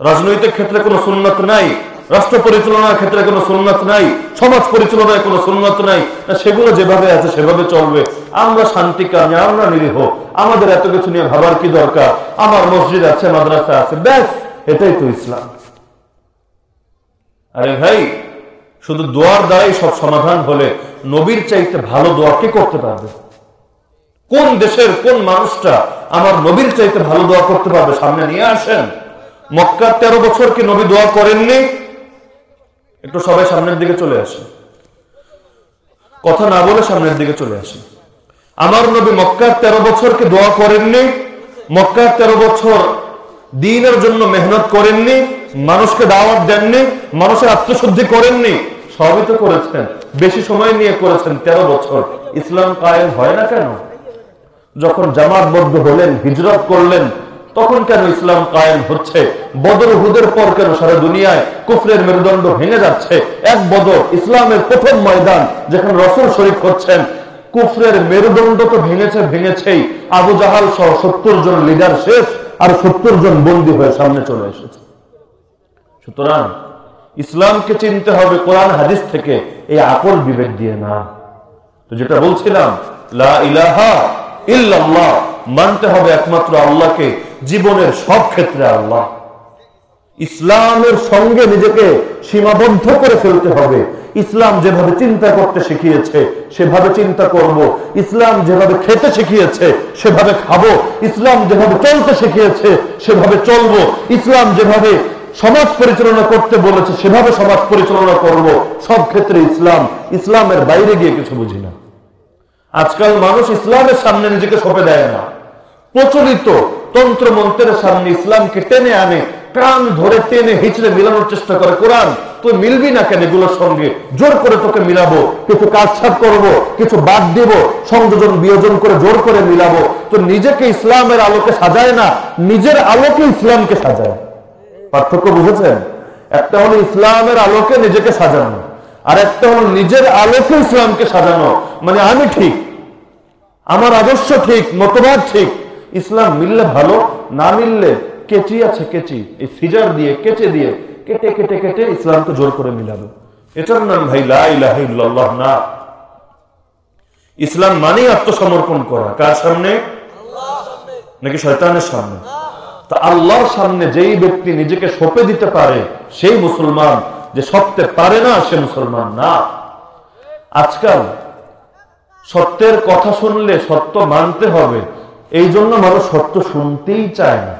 রাজনৈতিক ক্ষেত্রে কোনো সুন্নত নাই, রাষ্ট্র পরিচালনার ক্ষেত্রে কোনো সুন্নত নাই, সমাজ পরিচালনায় কোনো সুন্নত নাই। সেগুলো যেভাবে আছে, সেভাবে চলবে। আমরা শান্তি কামে আমরা নিরীহ। আমাদের এত কিছু নিয়ে ভাবার কি দরকার? আমার মসজিদ আছে, মাদ্রাসা আছে, ব্যাস, এটাই তো ইসলাম। আরে ভাই শুধু দোয়ার দ্বারাই সব সমাধান হলে নবীর চাইতে ভালো দোয়া কে করতে পারবে? কোন দেশের কোন মানুষটা আমার নবীর চাইতে ভালো দোয়া করতে পারবে? সামনে নিয়ে আসেন। মক্কার তেরো বছর কি নবী দোয়া করেননি? একটু সবাই সামনের দিকে চলে আসে। কথা না বলে সামনের দিকে চলে আসে। আমার নবী মক্কার তেরো বছরকে দোয়া করেননি? মক্কার তেরো বছর দিনের জন্য মেহনত করেননি? মানুষকে দাওয়াত দেননি? মানুষের আত্মশুদ্ধি করেননি? সবই তো করেছেন। বেশি সময় নিয়ে করেছেন তেরো বছর। ইসলাম কায়েম হয় না কেন? যখন জামাতবদ্ধ হলেন, হিজরত করলেন, তখন কেন ইসলাম কায়েম হচ্ছে? বদর হুদের পর কেন সারা দুনিয়ায় কুফরের মেরুদণ্ড ভেঙে যাচ্ছে? এক বদর ইসলামের প্রথম ময়দান যেখানে রসুল শরীফ হচ্ছেন, কুফরের মেরুদণ্ড তো ভেঙেছে, ভেঙেছেই। আবু জাহাল সহ সত্তর জন লিডার শেষ আর সত্তর জন বন্দী হয়ে সামনে চলে এসেছে। সুতরাং ইসলামকে চিনতে হবে কোরআন হাদিস থেকে, এই আকল বিবেক দিয়ে না। তো যেটা বলছিলাম ইল্লাল্লাহ, মানতে হবে একমাত্র আল্লাহকে, জীবনের সব ক্ষেত্রে আল্লাহ। ইসলামের সঙ্গে নিজেকে সীমাবদ্ধ করে ফেলতে হবে। ইসলাম যেভাবে চিন্তা করতে শিখিয়েছে, সেভাবে চিন্তা করব। ইসলাম যেভাবে খেতে শিখিয়েছে, সেভাবে খাব। ইসলাম যেভাবে চলতে শিখিয়েছে, সেভাবে চলবো। ইসলাম যেভাবে সমাজ পরিচালনা করতে বলেছে, সেভাবে সমাজ পরিচালনা করব। সব ক্ষেত্রে ইসলাম, ইসলামের বাইরে গিয়ে কিছু বুঝি না। আজকাল মানুষ ইসলামের সামনে নিজেকে সঁপে দেয় না। প্রচলিত তন্ত্র মন্ত্রের সামনে ইসলামকে টেনে আনে, কান ধরে টেনে হিচড়ে মিলানোর চেষ্টা করে। কোরআন, তুই মিলবি না কেন এগুলোর সঙ্গে? জোর করে তোকে মিলাবো। কিছু কাজছাপ করব, কিছু বাদ দিব, সংযোজন, বিয়োজন করে জোর করে মিলাবো। তো নিজেকে ইসলামের আলোকে সাজায় না, নিজের আলোকে ইসলামকে সাজায়। পার্থক্য বুঝেছেন? একটা হলো ইসলামের আলোকে নিজেকে সাজানো আর একটা হলো নিজের আলোকে ইসলামকে সাজানো। মানে আমি ঠিক আমার আদর্শ ঠিক মতবাদ ঠিক ইসলাম মিললে ভালো না মিললে কেচি আছে কেচি এই সিজার দিয়ে কেচে দিয়ে কেটে কেটে কেটে ইসলামকে জোর করে মিলাবো। এটার নাম ভাই লা ইলাহা ইল্লাল্লাহ না। ইসলাম মানেই আত্মসমর্পণ করা। কার সামনে। নাকি শয়তানের সামনে? তা আল্লাহর সামনে যেই ব্যক্তি নিজেকে সপে দিতে পারে, সেই মুসলমান যে সত্যে পারে না, সে মুসলমান না। আজকাল সত্যের কথা শুনলে সত্য মানতে হবে, এই জন্য মানুষ সত্য শুনতেই চায় না।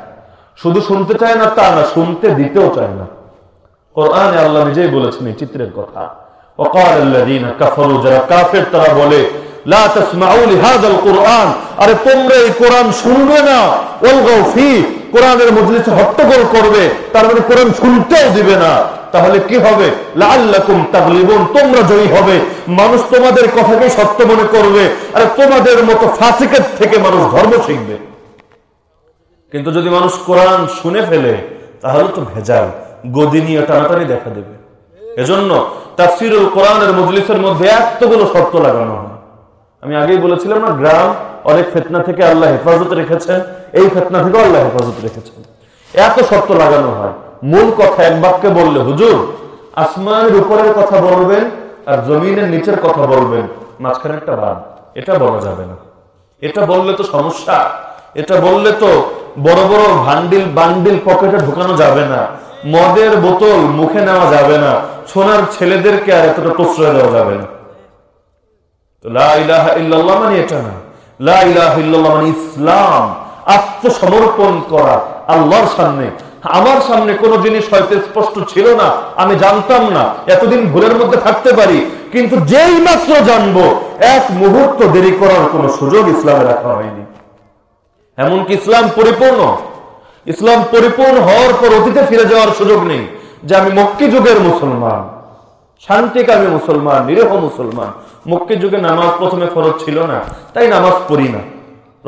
শুধু শুনতে চায় না তা না, শুনতে দিতেও চায় না। কোরআনে আল্লাহ নিজেই বলেছেন এই চিত্রের কথা। অকার যারা কাফের, তারা বলে আরে তোমরা এই কোরআন শুনবে না। ফি কোরআনের মজলিসে হট্টগোল করবে। তার মানে কোরআন শুনতেও দিবে না। তাহলে কি হবে? লাল্লাকুম তোমরা জয়ী হবে। মানুষ তোমাদের কথাকে সত্য মনে করবে। আর তোমাদের মতো ফাসিকের থেকে মানুষ ধর্ম শিখবে। কিন্তু যদি মানুষ কোরআন শুনে ফেলে, তাহলে তো ভেজাল। গদি নিয়ে টানাটানি দেখা দেবে। এজন্য তাফসিরুল কোরআনের মজলিসের মধ্যে এতগুলো শর্ত লাগানো হয়। আমি আগেই বলেছিলাম না, গ্রাম অনেক ফেতনা থেকে আল্লাহ হেফাজত রেখেছেন, এই ফেতনা থেকেও আল্লাহ হেফাজত রেখেছেন। এত শর্ত লাগানো হয়, মূল কথা এক বাক্যে বললে, হুজুর, আসমানের উপরের কথা বলবেন আর জমিনের নিচের কথা বলবেন। মাঝখানে একটা বাদ, এটা বলা যাবে না। এটা বললে তো সমস্যা, এটা বললে তো বড় বড় ভান্ডিল বান্ডিল পকেটে ঢোকানো যাবে না, মদের বোতল মুখে নেওয়া যাবে না, সোনার ছেলেদেরকে আর এতটা প্রশ্রয় দেওয়া যাবে না। মানে মানে ইসলাম, আত্মসমর্পণ করা আল্লাহর সামনে। আমার সামনে কোনো জিনিস হয়তো স্পষ্ট ছিল না, আমি জানতাম না, এতদিন ভুলের মধ্যে থাকতে পারি, কিন্তু যেই মাত্র জানব, এক মুহূর্ত দেরি করার কোনো সুযোগ ইসলামে রাখা হয়নি। এমনকি ইসলাম পরিপূর্ণ। ইসলাম পরিপূর্ণ হওয়ার পর অতীতে ফিরে যাওয়ার সুযোগ নেই যে আমি মক্কি যুগের মুসলমান। শান্তিকামী মুসলমান, নিরীহ মুসলমান। মক্কি যুগে নামাজ প্রথমে ফরজ ছিল না, তাই নামাজ পড়ি না।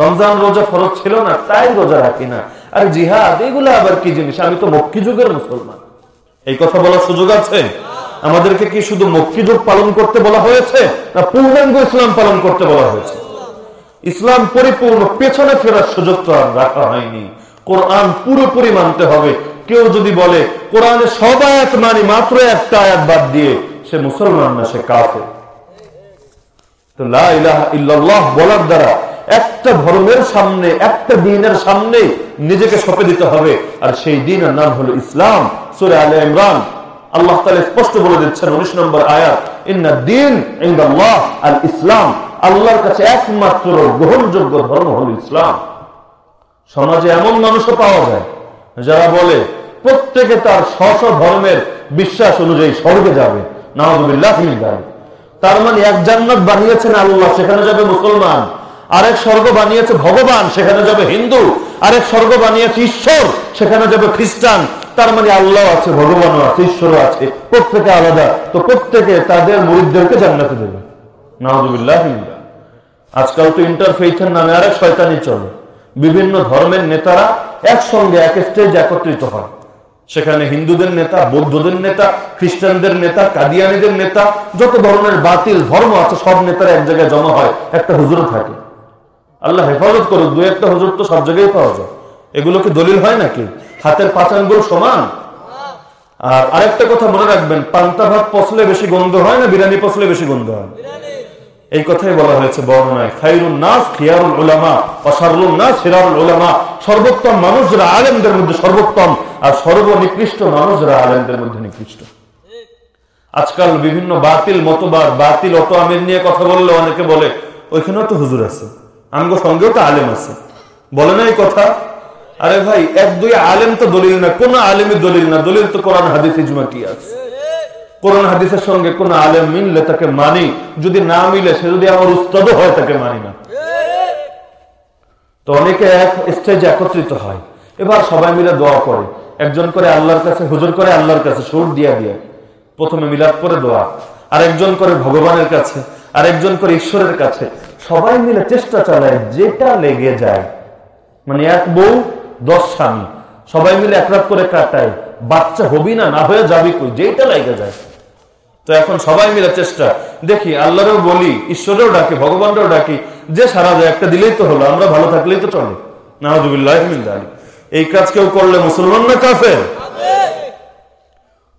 রমজান রোজা ফরজ ছিল না, তাই রোজা রাখি না। আর জিহাদ, এগুলো আবার কি জিনিস? আমি তো মক্কি যুগের মুসলমান। এই কথা বলার সুযোগ আছে? আমাদেরকে কি শুধু মক্কি যুগ পালন করতে বলা হয়েছে, না পূর্ণাঙ্গ ইসলাম পালন করতে বলা হয়েছে? ইসলাম পরিপূর্ণ, পেছনে ফেরার সুযোগ তো আর রাখা হয়নি। কোরআন পুরোপুরি মানতে হবে। কেউ যদি বলে, কোরআনে সব আয়াত মানি, মাত্র একটা আয়াত বাদ দিয়ে, সে মুসলমান না, সে কাফে তো লা ইলাহা ইল্লাল্লাহ বলার দ্বারা একটা ধর্মের সামনে, একটা দিনের সামনে নিজেকে দিতে হবে। আর সেই নাম হলো ইসলাম। সুরে আলে ইমরান। আল্লাহ স্পষ্ট বলে দিচ্ছেন, উনিশ নম্বর আয়াত দিন ইনদাল্লাহ আল ইসলাম। আল্লাহর কাছে একমাত্র গ্রহণযোগ্য ধর্ম হলো ইসলাম। সমাজে এমন মানুষও পাওয়া যায়। যারা বলে প্রত্যেকে তার স্ব ধর্মের বিশ্বাস অনুযায়ী স্বর্গে যাবে নাহদুবিল্লাহ তার মানে এক জান্নাত বানিয়েছেন আল্লাহ, সেখানে যাবে মুসলমান। আরেক স্বর্গ বানিয়েছে ভগবান, সেখানে যাবে হিন্দু। আরেক স্বর্গ বানিয়েছে ঈশ্বর, সেখানে যাবে খ্রিস্টান। তার মানে আল্লাহ আছে, ভগবানও আছে, ঈশ্বরও আছে, প্রত্যেকে আলাদা। তো প্রত্যেকে তাদের মরিদদেরকে জান্নাতে দেবে নাহদুবিল্লাহ আজকাল তো ইন্টারফেইথের নামে আরেক শয়তানি চলে। বিভিন্ন ধর্মের নেতারা একসঙ্গে এক স্টেজ একত্রিত হয় সেখানে হিন্দুদের নেতা, বৌদ্ধদের নেতা, খ্রিস্টানদের নেতা, কাদিয়ানিদের নেতা, যত ধরনের বাতিল ধর্ম আছে, সব নেতারা এক জায়গায় জমা হয়, একটা হুজুর থাকে। আল্লাহ হেফাজত করুক দু একটা হুজুর তো সব জায়গায় পাওয়া যায়। এগুলো কি দলিল হয় নাকি? হাতের পাচানগুলো সমান? আর আরেকটা কথা মনে রাখবেন, পান্তা ভাত পচলে বেশি গন্ধ হয় না, বিরিয়ানি পচলে বেশি গন্ধ হয়? এই কথাই বলা হয়েছে বর্ণনায়। খাইরুন নাস, খিয়ারুল উলামা অসারুল নাস হিরারুল উলামা। সর্বোত্তম মানুষ যারা আলেমদের মধ্যে সর্বোত্তম, আর সর্বনিকৃষ্ট মানুষ যারা আলেমদের মধ্যে নিকৃষ্ট। আজকাল বিভিন্ন বাতিল মতবার বাতিল অত আমির নিয়ে কথা বললে অনেকে বলে, ওইখানেও তো হুজুর আছে, আমগো সঙ্গেও তো আলেম আছে। বলে না এই কথা? আরে ভাই, এক দুই আলেম তো দলিল না, কোন আলেমের দলিল না। দলিল তো কোরআন, হাদিস, ইজমা কি আছে কোরআন হাদিসের সঙ্গে কোন আলেম মিললে তাকে মানি, যদি না মিলে সে যদি আমার উস্তাদও হয় তাকে মানি না। তো অনেকে এক স্টেজে একত্রিত হয়। এবার সবাই মিলে দোয়া করে। একজন করে আল্লাহর কাছে, হুজুর করে আল্লাহর কাছে সুর দিয়া দিয়া। প্রথমে মিলাদ করে দোয়া। আর একজন করে ভগবানের কাছে আর একজন করে ঈশ্বরের কাছে। সবাই মিলে চেষ্টা চালায় যেটা লেগে যায়। মানে এক বউ, দশ স্বামী। সবাই মিলে এক রাত করে কাটায়। বাচ্চা হবি না না হয়ে যাবি কই? যেটা লেগে যায়। তো এখন সবাই মিলে চেষ্টা। দেখি, আল্লাহরও বলি, ঈশ্বরেও ডাকি, ভগবানরাও ডাকি, যে সারা যায়, একটা দিলেই তো হলো, আমরা ভালো থাকলেই তো চলে। নাহজুবিল্লাহ এই কাজ কেউ করলে মুসলমান না কাফে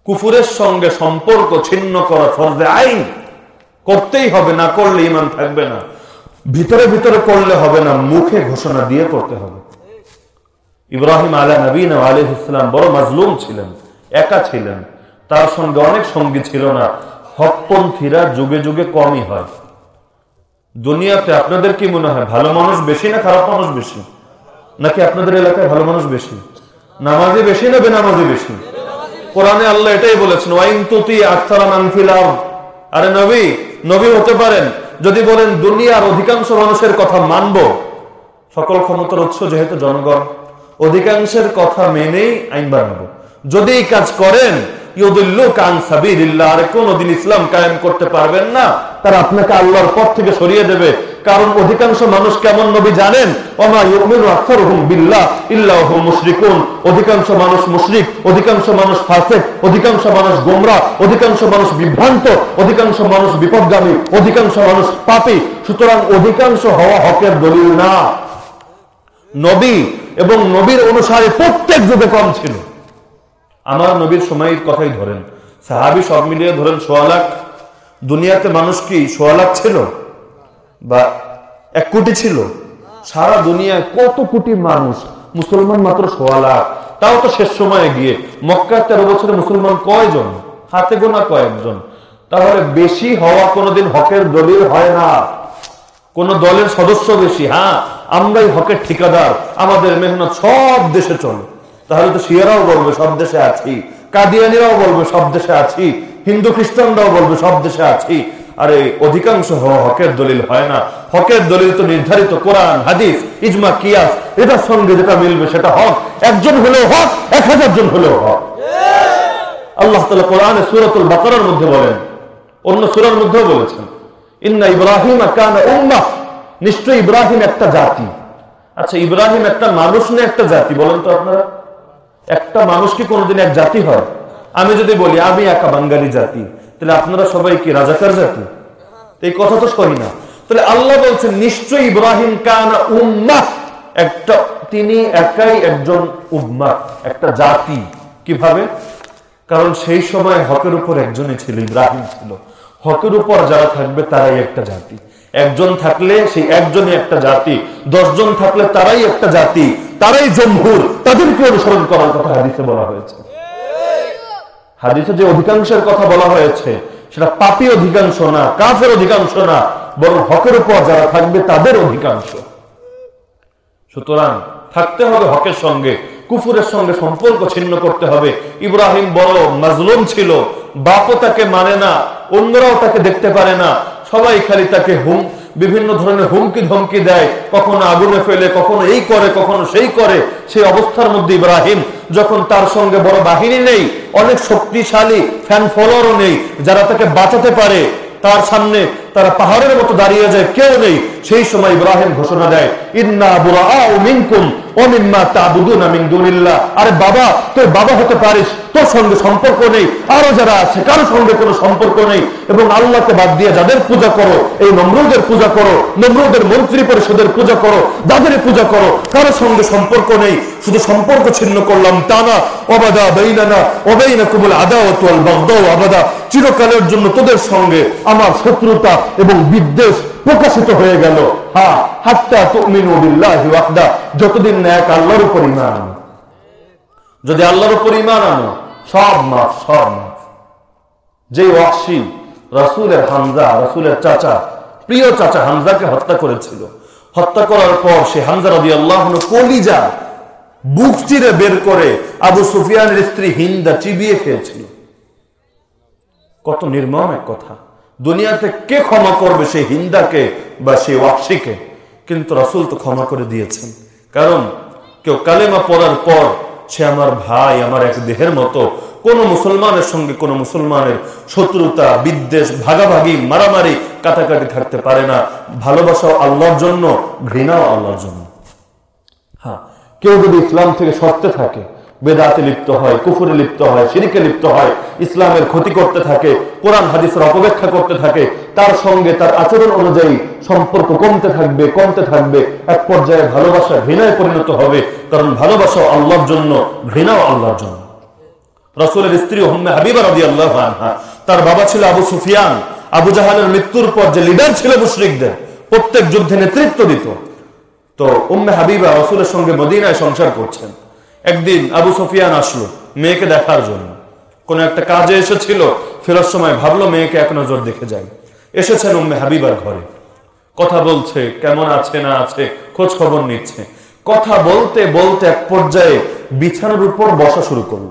কুফুরের সঙ্গে সম্পর্ক ছিন্ন করা ফরজে আইন। করতেই হবে, না করলে ইমান থাকবে না। ভিতরে ভিতরে করলে হবে না, মুখে ঘোষণা দিয়ে করতে হবে। ইব্রাহিম আলা নবীন আলহ ইসলাম বড় মাজলুম ছিলেন, একা ছিলেন। তার সঙ্গে অনেক সঙ্গী ছিল না। হকপন্থীরা যুগে যুগে কমই হয়। দুনিয়াতে আপনাদের কি মনে হয়, ভালো মানুষ বেশি না খারাপ মানুষ বেশি? নাকি আপনাদের এলাকায় ভালো মানুষ বেশি? নামাজি বেশি না বেনামাজি বেশি? কোরআনে আল্লাহ এটাই বলেছেন, ওয়াইন তুতি আখতারা মানফিল আরে নবী নবী হতে পারেন, যদি বলেন, দুনিয়ার অধিকাংশ মানুষের কথা মানব। সকল ক্ষমতার উৎস যেহেতু জনগণ, অধিকাংশের কথা মেনেই আইন বানাবো। যদি এই কাজ করেন কোনদিন ইসলাম কায়েম করতে পারবেন না। তারা আপনাকে আল্লাহর পথ থেকে সরিয়ে দেবে। কারণ অধিকাংশ মানুষ কেমন নবী জানেন? অধিকাংশ মানুষ মুশরিক, অধিকাংশ মানুষ ফাসিক, অধিকাংশ মানুষ গোমরা, অধিকাংশ মানুষ বিভ্রান্ত, অধিকাংশ মানুষ বিপদগামী, অধিকাংশ মানুষ পাপী। সুতরাং অধিকাংশ হওয়া হকের দলিল না। নবী এবং নবীর অনুসারে প্রত্যেক যুগে কম ছিল। আমার নবীর সময়ের কথাই ধরেন। সাহাবি সব মিলিয়ে ধরেন সোয়া লাখ। দুনিয়াতে মানুষ কি সোয়া লাখ ছিল? বা এক কোটি ছিল? সারা দুনিয়ায় কত কোটি মানুষ? মুসলমান মাত্র সোয়া লাখ। তাও তো শেষ সময়ে গিয়ে। মক্কার তেরো বছরে মুসলমান কয়জন? হাতে গোনা কয়েকজন। তাহলে বেশি হওয়া কোনোদিন হকের দলিল হয় না। কোন দলের সদস্য বেশি হ্যাঁ? আমরাই হকের ঠিকাদার। আমাদের মেহনত সব দেশে চলে। তাহলে তো শিয়ারাও বলবে, সব দেশে আছি। কাদিয়ানিরাও বলবে, সব দেশে আছি। হিন্দু খ্রিস্টানরাও বলবে, সব দেশে আছি। আরে, অধিকাংশ হকের দলিল হয় না। হকের দলিল তো নির্ধারিত, কোরআন, হাদিস, ইজমা, কিয়াস এটার সঙ্গে যেটা মিলবে সেটা হক। একজন হলেও হক, এক হাজার জন হলেও হক। আল্লাহ তালা কোরআনে সুরতুল বাকারার মধ্যে বলেন, অন্য সুরার মধ্যেও বলেছেন, ইন্না ইব্রাহিম কানা নিশ্চয় ইব্রাহিম একটা জাতি। আচ্ছা ইব্রাহিম একটা মানুষ না একটা জাতি, বলেন তো আপনারা। একটা মানুষ কি কোনোদিন এক জাতি হয়? আমি যদি বলি, আমি একা বাঙালি জাতি, তাহলে আপনারা সবাই কি রাজাকার জাতি? এই কথা তো সহি না। তাহলে আল্লাহ বলছেন নিশ্চয় ইব্রাহিম কানা উম্মাহ। একটা, তিনি একাই একজন উম্মাহ, একটা জাতি। কীভাবে? কারণ সেই সময় হকের উপর একজনই ছিল, ইব্রাহিম ছিল। হকের উপর যারা থাকবে, তারাই একটা জাতি। একজন থাকলে সেই একজনই একটা জাতি। দশজন থাকলে তারাই একটা জাতি। তারাই জমহুর, তাদেরকে অনুসরণ করার কথা হাদিসে বলা হয়েছে। হাদিসে যে অধিকাংশের কথা বলা হয়েছে, সেটা পাপি অধিকাংশ না, কাফের অধিকাংশ না, বরং হকের উপর যারা থাকবে তাদের অধিকাংশ। সুতরাং থাকতে হবে হকের সঙ্গে, কুফুরের সঙ্গে সম্পর্ক ছিন্ন করতে হবে। ইব্রাহিম বড় মাজলুম ছিল, বাপও তাকে মানে না, অন্যরাও তাকে দেখতে পারে না, সবাই খালি তাকে হুম বিভিন্ন ধরনের হুমকি ধমকি দেয়, কখনো আগুনে ফেলে, কখনো এই করে, কখনো সেই করে। সেই অবস্থার মধ্যে ইব্রাহিম, যখন তার সঙ্গে বড় বাহিনী নেই, অনেক শক্তিশালী ফ্যান ফলোয়ারও নেই, যারা তাকে বাঁচাতে পারে, তার সামনে তারা পাহাড়ের মতো দাঁড়িয়ে যায়, কেউ নেই। সেই সময় ইব্রাহিম ঘোষণা দেয়, ইন্না মিনকুম আরে বাবা, তোর বাবা হতে পারিস, তোর সঙ্গে সম্পর্ক নেই, আরও যারা আছে, কারও সঙ্গে কোনো সম্পর্ক নেই। এবং আল্লাহকে বাদ দিয়ে যাদের পূজা করো, এই নমরুদের পূজা করো, নমরুদের মন্ত্রী পরিষদের পূজা করো, যাদের পূজা করো, কারও সঙ্গে সম্পর্ক নেই। শুধু সম্পর্ক ছিন্ন করলাম তা না অবাদা বেইনানা অবেইনা কুবুল আদাওয়াত ওয়াল বাগদাও আবাদা চিরকালের জন্য তোদের সঙ্গে আমার শত্রুতা এবং বিদ্বেষ প্রকাশিত হয়ে গেল। হ্যাঁ হাত্তা তুমিনু ওয়াহদা, যতদিন এক আল্লাহর উপর ঈমান। যদি আল্লাহর উপর ঈমান আনো, সব মাফ সব মাফ। যে ওয়াসি, রাসূলের হামজা, রাসূলের চাচা, প্রিয় চাচা হামজাকে হত্যা করেছিল। হত্যা করার পর সে হামজা রাদিয়াল্লাহু আনহু কলিজা, বুক চিরে বের করে আবু সুফিয়ানের স্ত্রী হিন্দা চিবিয়ে খেয়েছিল। কত নির্মম এক কথা। দুনিয়াতে কে ক্ষমা করবে সেই হিন্দাকে বা সেই ওয়াক্সিকে কিন্তু রাসুল তো ক্ষমা করে দিয়েছেন। কারণ কেউ কালেমা পড়ার পর সে আমার ভাই, আমার এক দেহের মতো, কোন মুসলমানের সঙ্গে কোন মুসলমানের শত্রুতা, বিদ্বেষ, ভাগাভাগি, মারামারি, কাটাকাটি থাকতে পারে না। ভালোবাসাও আল্লাহর জন্য, ঘৃণাও আল্লাহর জন্য। হ্যাঁ কেউ যদি ইসলাম থেকে সরতে থাকে বেদাতে লিপ্ত হয়, কুফুরে লিপ্ত হয় সিরিকে লিপ্ত হয়, ইসলামের ক্ষতি করতে থাকে, কোরআন, হাদিসের অপব্যাখ্যা করতে থাকে, তার সঙ্গে তার আচরণ অনুযায়ী সম্পর্ক কমতে থাকবে কমতে থাকবে, এক পর্যায়ে ভালোবাসা, ঘৃণায় পরিণত হবে, কারণ ভালোবাসাও আল্লাহর জন্য, ঘৃণাও আল্লাহর জন্য। রসুলের স্ত্রী হম্মে হাবিবা রবি আল্লাহ তার বাবা ছিল আবু সুফিয়ান। আবু জাহানের মৃত্যুর পর যে লিডার ছিল মুশরিকদের, প্রত্যেক যুদ্ধে নেতৃত্ব দিত। তো উম্মে হাবিবা রসুলের সঙ্গে মদিনায় সংসার করছেন। একদিন আবু সুফিয়ান আসলো মেয়েকে দেখার জন্য। কোন একটা কাজে এসেছিল, ফেরার সময় ভাবলো মেয়েকে এক নজর দেখে যাই। এসেছেন উম্মে হাবিবার ঘরে। কথা বলছে, কেমন আছে না আছে, খোঁজ খবর নিচ্ছে। কথা বলতে বলতে এক পর্যায়ে বিছানার উপর বসা শুরু করল।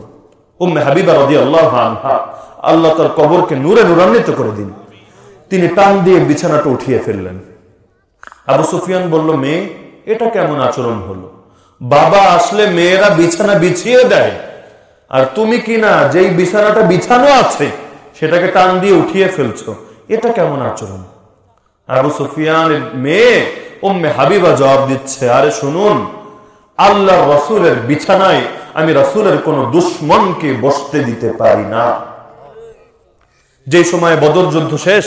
উম্মে হাবিবা রদি আল্লাহ আল্লাহ তার কবরকে নূরে নূরান্বিত করে দিন। তিনি টান দিয়ে বিছানাটা উঠিয়ে ফেললেন। আবু সুফিয়ান বলল, মেয়ে, এটা কেমন আচরণ হলো? বাবা আসলে মেয়েরা বিছানা বিছিয়ে দেয়। আর তুমি কি না যেই বিছানাটা বিছানো আছে, সেটাকে টান দিয়ে উঠিয়ে ফেলছো? এটা কেমন আচরণ? আবু সুফিয়ানের মেয়ে উম্মে হাবিবা জবাব দিচ্ছে, আরে শুনুন আল্লাহ রসুলের বিছানায় আমি রসুলের কোন দুশ্মনকে বসতে দিতে পারি না। যে সময় বদর যুদ্ধ শেষ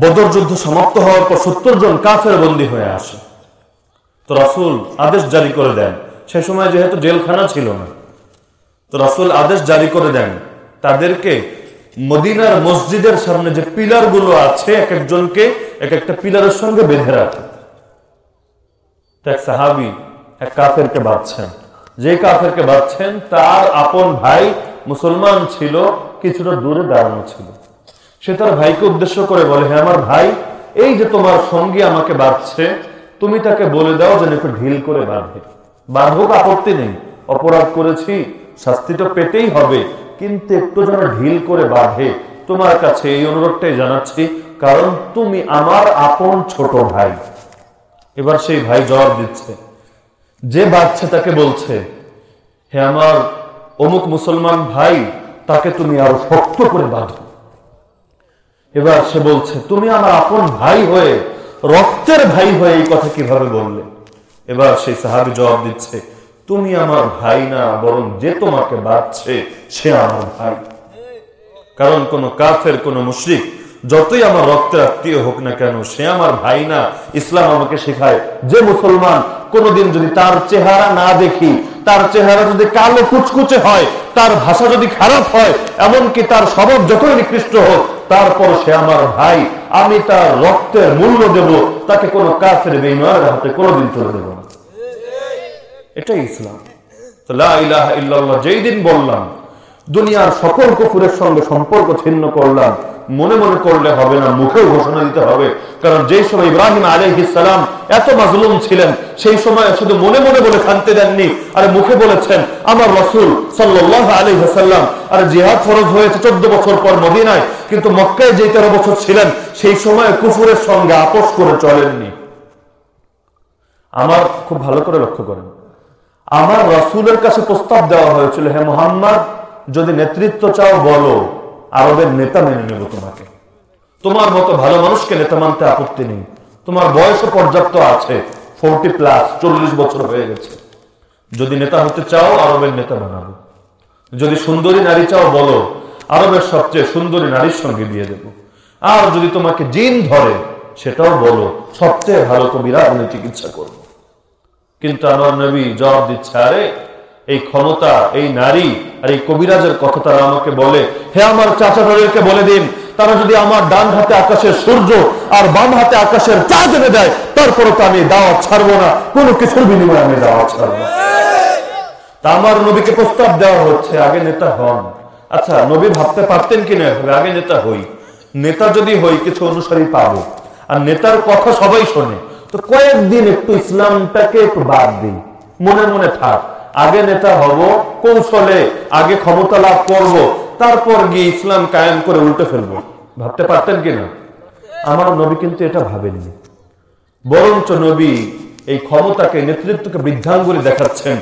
বদর যুদ্ধ সমাপ্ত হওয়ার পর সত্তর জন কাফের বন্দী হয়ে আসে। তো রাসুল আদেশ জারি করে দেন। সে সময় যেহেতু জেলখানা ছিল না, তো রাসুল আদেশ জারি করে দেন। তাদেরকে মদিনার মসজিদের সামনে যে পিলারগুলো আছে, এক একজনকে এক একটা পিলারের সঙ্গে বেঁধে রাখে। সাহাবি এক কাফেরকে বাঁধছেন। যে কাফেরকে বাঁধছেন, তার আপন ভাই মুসলমান ছিল, কিছুটা দূরে দাঁড়ানো ছিল। সে তার ভাইকে উদ্দেশ্য করে বলে হ্যাঁ আমার ভাই, এই যে তোমার সঙ্গী আমাকে বাঁধছে, তুমি তাকে বলে দাও যেন একটু ঢিল করে বাঁধে। বাঁধুক আপত্তি নেই, অপরাধ করেছি, শাস্তি তো পেতেই হবে, কিন্তু একটু যেন ঢিল করে বাঁধে। তোমার কাছে এই অনুরোধটাই জানাচ্ছি, কারণ তুমি আমার আপন ছোট ভাই। এবার সেই ভাই জবাব দিচ্ছে, যে বাচ্চা তাকে বলছে, হে আমার অমুক মুসলমান ভাই, তাকে তুমি আরও শক্ত করে বাঁধো। এবার সে বলছে, তুমি আমার আপন ভাই হয়ে, রক্তের ভাই হয়ে এই কথা কীভাবে বললে? এবার সেই সাহাবি জবাব দিচ্ছে, তুমি আমার ভাই না, বরং যে তোমাকে বাঁধছে, সে আমার ভাই। কারণ কোন কাফের, কোন মুশরিক, যতই আমার রক্তের আত্মীয় হোক না কেন, সে আমার ভাই না। ইসলাম আমাকে শেখায়, যে মুসলমান কোনদিন যদি তার চেহারা না দেখি, তার চেহারা যদি কালো কুচকুচে হয়, তার ভাষা যদি খারাপ হয়, এমনকি তার স্বভাব যতই নিকৃষ্ট হোক তারপর সে আমার ভাই, আমি তার রক্তের মূল্য দেব, তাকে কোনো কাফের বেইমানের হাতে কোনোদিন তুলে দেব না। এটাই ইসলাম। যেই দিন বললাম দুনিয়ার সকল কুফুরের সঙ্গে সম্পর্ক ছিন্ন করলাম। মনে মনে করলে হবে না, মুখেও ঘোষণা দিতে হবে। কারণ যে সময় ইব্রাহিম আলাইহিস সালাম এত মাজলুম ছিলেন, সেই সময় শুধু মনে মনে বলে খানতে দেননি, আর মুখে বলেছেন, আমার রসুল সাল্লাল্লাহু আলাইহি সাল্লাম আর জিহাদ ফরজ হয়েছে চোদ্দ বছর পর মদিনায়, কিন্তু মক্কায় যে তেরো বছর ছিলেন, সেই সময় কুফুরের সঙ্গে আপোষ করে চলেননি। আমার খুব ভালো করে লক্ষ্য করেন। আমার রাসূলের কাছে প্রস্তাব দেওয়া হয়েছিল, হে মোহাম্মদ যদি নেতৃত্ব চাও, বলো। আরবের নেতা মেনে নেব তোমাকে। তোমার মতো ভালো মানুষকে নেতা মানতে আপত্তি নেই। তোমার বয়সও পর্যাপ্ত আছে। ফোরটি প্লাস চল্লিশ বছর হয়ে গেছে। যদি নেতা হতে চাও, আরবের নেতা বানাবো। যদি সুন্দরী নারী চাও, বলো, আরবের সবচেয়ে সুন্দরী নারীর সঙ্গে বিয়ে দেব। আর যদি তোমাকে জিন ধরে, সেটাও বলো, সবচেয়ে ভালো কবিরা আমি চিকিৎসা করব। কিন্তু আমার নবী জবাব দিচ্ছে, আরে এই ক্ষমতা, এই নারী আর এই কবিরাজের কথা তারা আমাকে বলে, হে আমার চাচা তাদেরকে বলে দিন, তারা যদি আমার ডান হাতে আকাশের সূর্য আর বাম হাতে আকাশের চাঁদ এনে দেয় তারপরে তো আমি দাওয়াত ছাড়বো না, কোনো কিছুর বিনিময়ে আমি দাওয়াত ছাড়বো না। তা আমার নবীকে প্রস্তাব দেওয়া হচ্ছে, আগে নেতা হন। আচ্ছা নবী ভাবতে পারতেন কিনা এভাবে? আগে নেতা হই। নেতা যদি হই, কিছু অনুসারী পাবো। আর নেতার কথা সবাই শোনে। তো কয়েকদিন একটু ইসলামটাকে একটু বাদ দিই। মনে মনে থাক। আগে নেতা হব, কৌশলে আগে ক্ষমতা লাভ করব, তারপর গিয়ে ইসলাম কায়েম করে উল্টে ফেলব। ভাবতে পারতেন কিনা আমার নবী কিন্তু এটা ভাবেননি। বরঞ্চ নবী এই ক্ষমতাকে, নেতৃত্বকে বৃদ্ধাঙ্গুলি দেখাচ্ছেন।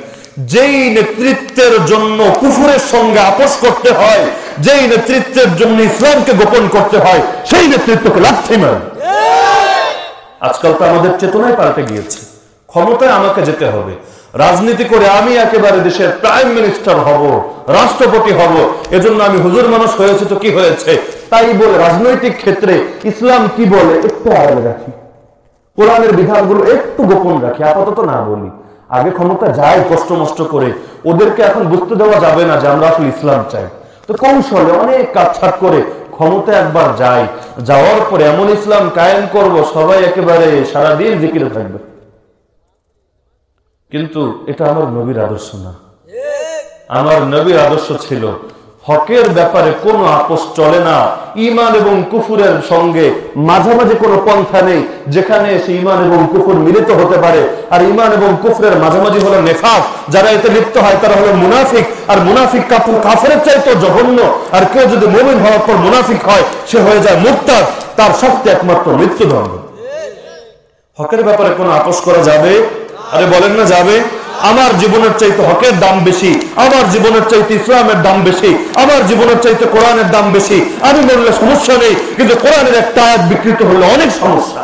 যেই নেতৃত্বের জন্য কুফুরের সঙ্গে আপোষ করতে হয়, যেই নেতৃত্বের জন্য ইসলামকে গোপন করতে হয়, সেই নেতৃত্বকে লাথি মার। আজকাল তো আমাদের চেতনায় পাল্টে গিয়েছে। ক্ষমতায় আমাকে যেতে হবে। রাজনীতি করে আমি একেবারে দেশের প্রাইম মিনিস্টার হব, রাষ্ট্রপতি হব, এজন্য আমি হুজুর মানুষ হয়েছে তো কি হয়েছে? তাই বলে রাজনৈতিক ক্ষেত্রে ইসলাম কি বলে একটু আড়ালে রাখি। কোরআনের বিধানগুলো একটু গোপন রাখি, আপাতত না বলি। আগে ক্ষমতা যায় কষ্ট মষ্ট করে, ওদেরকে এখন বুঝতে দেওয়া যাবে না যে আমরা আসলে ইসলাম চাই। তো কৌশলে অনেক কাটছাট করে ক্ষমতা একবার যাই যাওয়ার পরে এমন ইসলাম কায়েম করব, সবাই একেবারে সারাদিন জিকিরে থাকবে। কিন্তু এটা আমার নবীর আদর্শ না। আমার নবীর আদর্শ ছিল, হকের ব্যাপারে কোনো আপোষ চলে না। ইমান এবং কুফুরের সঙ্গে মাঝামাঝি কোনো পন্থা নেই, যেখানে এসে ইমান এবং কুফুর মিলিত হতে পারে। আর ইমান এবং কুফরের মাঝামাঝি হলো নেফাক। যারা এতে লিপ্ত হয়, তারা হলো মুনাফিক। আর মুনাফিক কাপুর কাফের চাইতো জঘন্য। আর কেউ যদি মুমিন হওয়ার পর মুনাফিক হয়, সে হয়ে যায় মুক্তার। তার শক্তি একমাত্র মৃত্যুদণ্ড। হকের ব্যাপারে কোনো আপোষ করা যাবে? আরে বলেন না, যাবে? আমার জীবনের চাইতে হকের দাম বেশি, আমার জীবনের চাইতে ইসলামের দাম বেশি, আমার জীবনের চাইতে কোরআনের দাম বেশি। আমি বললে সমস্যা নেই, কিন্তু কোরআনের একটা আয়াত বিকৃত হলে অনেক সমস্যা।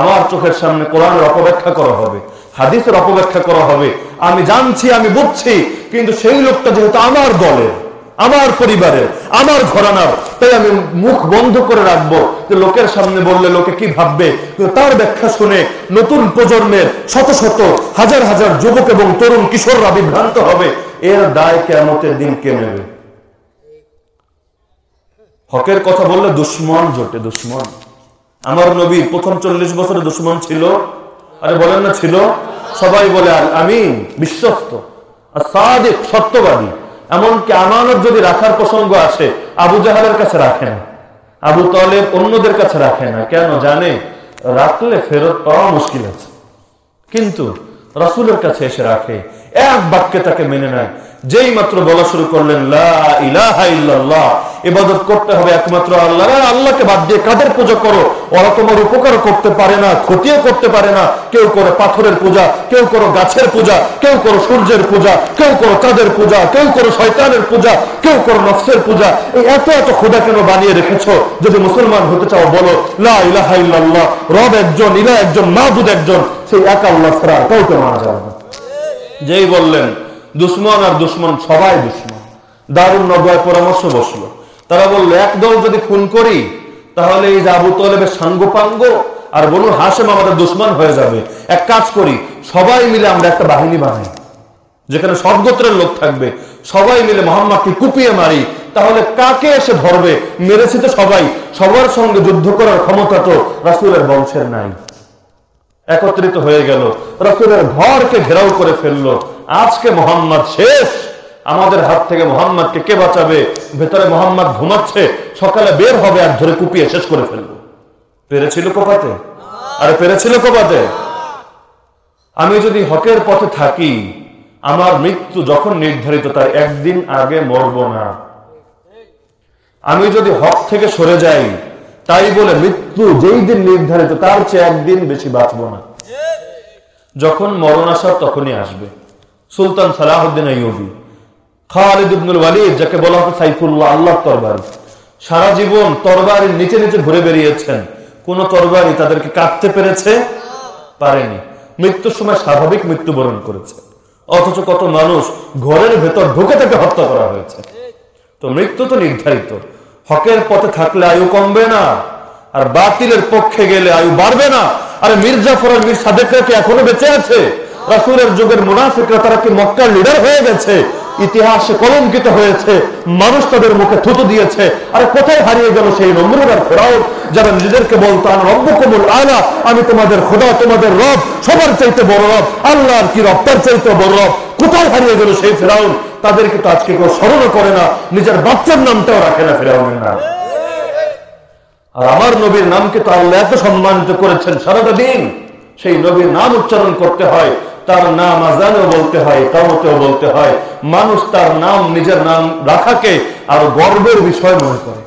আমার চোখের সামনে কোরআনের অপব্যাখ্যা করা হবে, হাদিসের অপব্যাখ্যা করা হবে। আমি জানছি, আমি বুঝছি, কিন্তু সেই লোকটা যেহেতু আমার দলের আমার পরিবারের, আমার ঘরানার। তাই আমি মুখ বন্ধ করে রাখব যে লোকের সামনে বললে লোকে কি ভাববে? তার ব্যাখ্যা শুনে নতুন প্রজন্মের শত শত, হাজার হাজার যুবক এবং তরুণ কিশোররা বিভ্রান্ত হবে। এর দায় কেমতের দিন কে নেবে? হকের কথা বললে দুশ্মন জোটে, দুশ্মন। আমার নবী প্রথম চল্লিশ বছরে দুশ্মন ছিল। আরে বলেন না, ছিল? সবাই বলে, আল আমিন, বিশ্বস্ত, আর সত্যবাদী। এমনকি আমানত যদি রাখার প্রসঙ্গ আসে, আবু জাহালের কাছে রাখে না। আবু তলেব অন্যদের কাছে রাখে না। কেন? জানে, রাখলে ফেরত পাওয়া মুশকিল আছে। কিন্তু রসুলের কাছে এসে রাখে। এক বাক্যে তাকে মেনে নেয়। যেই মাত্র বলা শুরু করলেন ইবাদত করতে হবে একমাত্র আল্লাহ আল্লাহকে বাদ দিয়ে কাদের পূজা করো? ওরা তোমার উপকার করতে পারে না, ক্ষতিও করতে পারে না। কেউ করে পাথরের পূজা, কেউ করো গাছের পূজা, কেউ করো সূর্যের পূজা, কেউ করো চাঁদের পূজা, কেউ করো শয়তানের পূজা, কেউ করো নফসের পূজা। এই এত এত খোদা কেন বানিয়ে রেখেছো? যদি মুসলমান হতে চাও, বলো, লা ইলাহা ইল্লাল্লাহ রব একজন ইলা একজন মাহবুদ একজন, সেই এক আল্লাহ কাউকে মানা যাবে যেই বললেন দুশ্মন আর দুশ্মন, সবাই দুশ্মন। দারুণ নবায় পরামর্শ বসল। তারা বলল একদল যদি খুন করি, তাহলে এই আবু তলেবের সাঙ্গপাঙ্গ আর বনু হাসেম আমাদের দুশ্মন হয়ে যাবে। এক কাজ করি, সবাই মিলে আমরা একটা বাহিনী বানাই, যেখানে সব গোত্রের লোক থাকবে। সবাই মিলে মোহাম্মদকে কুপিয়ে মারি, তাহলে কাকে এসে ধরবে? মেরেছি তো সবাই। সবার সঙ্গে যুদ্ধ করার ক্ষমতা তো রাসুলের বংশের নাই। একত্রিত হয়ে গেল। রসুলের ঘরকে ঘেরাও করে ফেলল। আজকে মোহাম্মদ শেষ। আমাদের হাত থেকে মোহাম্মদকে কে বাঁচাবে? ভেতরে মোহাম্মদ ঘুমাচ্ছে। সকালে বের হবে আর ধরে কুপিয়ে শেষ করে ফেলব। পেরেছিল কোপাতে? আরে পেরেছিল কোপাতে? আমি যদি হকের পথে থাকি, আমার মৃত্যু যখন নির্ধারিত, তার একদিন আগে মরব না। আমি যদি হক থেকে সরে যাই, তাই বলে মৃত্যু যেই দিন নির্ধারিত, তার চেয়ে একদিন বেশি বাঁচব না। যখন মরণ আসার তখনই আসবে। সুলতান সালাহুদ্দিন আইয়ুবী, খালিদ ইবনুল ওয়ালিদ, যাকে বলা হতো সাইফুল্লাহ আল্লাহ তরবারি। সারা জীবন তরবারির নিচে নিচে ঘুরে বেরিয়েছেন কোন তরবারি তাদেরকে কাটতে পেরেছে? পারেনি। মৃত্যুর সময় স্বাভাবিক মৃত্যুবরণ করেছে। অথচ কত মানুষ ঘরের ভেতর ঢুকে তাকে হত্যা করা হয়েছে। তো মৃত্যু তো নির্ধারিত। হকের পথে থাকলে আয়ু কমবে না, আর বাতিলের পক্ষে গেলে আয়ু বাড়বে না। আরে মির্জাফর মীর সাদেকরা কি এখনও বেঁচে আছে? রাসুলের যুগের মুনাফিকরা তারা কি মক্কার লিডার হয়ে গেছে? ইতিহাসে কলঙ্কিত হয়েছে, মানুষ তাদের মুখে থুতু দিয়েছে। আরে কোথায় হারিয়ে গেল সেই নমরুদ আর ফেরাউন? যারা নিজেদেরকে বলতো, আন রব্বকুমুল আলা, আমি তোমাদের খোদা, তোমাদের রব, সবার চাইতে বড় রব, আল্লাহর কি রব্বার চাইতে বড় রব, কোথায় হারিয়ে গেল সেই ফেরাউন? তাদেরকে তো আজকে কেউ স্মরণও করে না, নিজের বাচ্চার নামটাও রাখে না ফেরাউনের নাম। আর আমার নবীর নামকে তো আল্লাহ এত সম্মানিত করেছেন, সারাটা দিন সেই নবীর নাম উচ্চারণ করতে হয়। তার নাম আজানেও বলতে হয় কামতেও বলতে হয়। মানুষ তার নাম, নিজের নাম রাখাকে আরও গর্বের বিষয় মনে করে।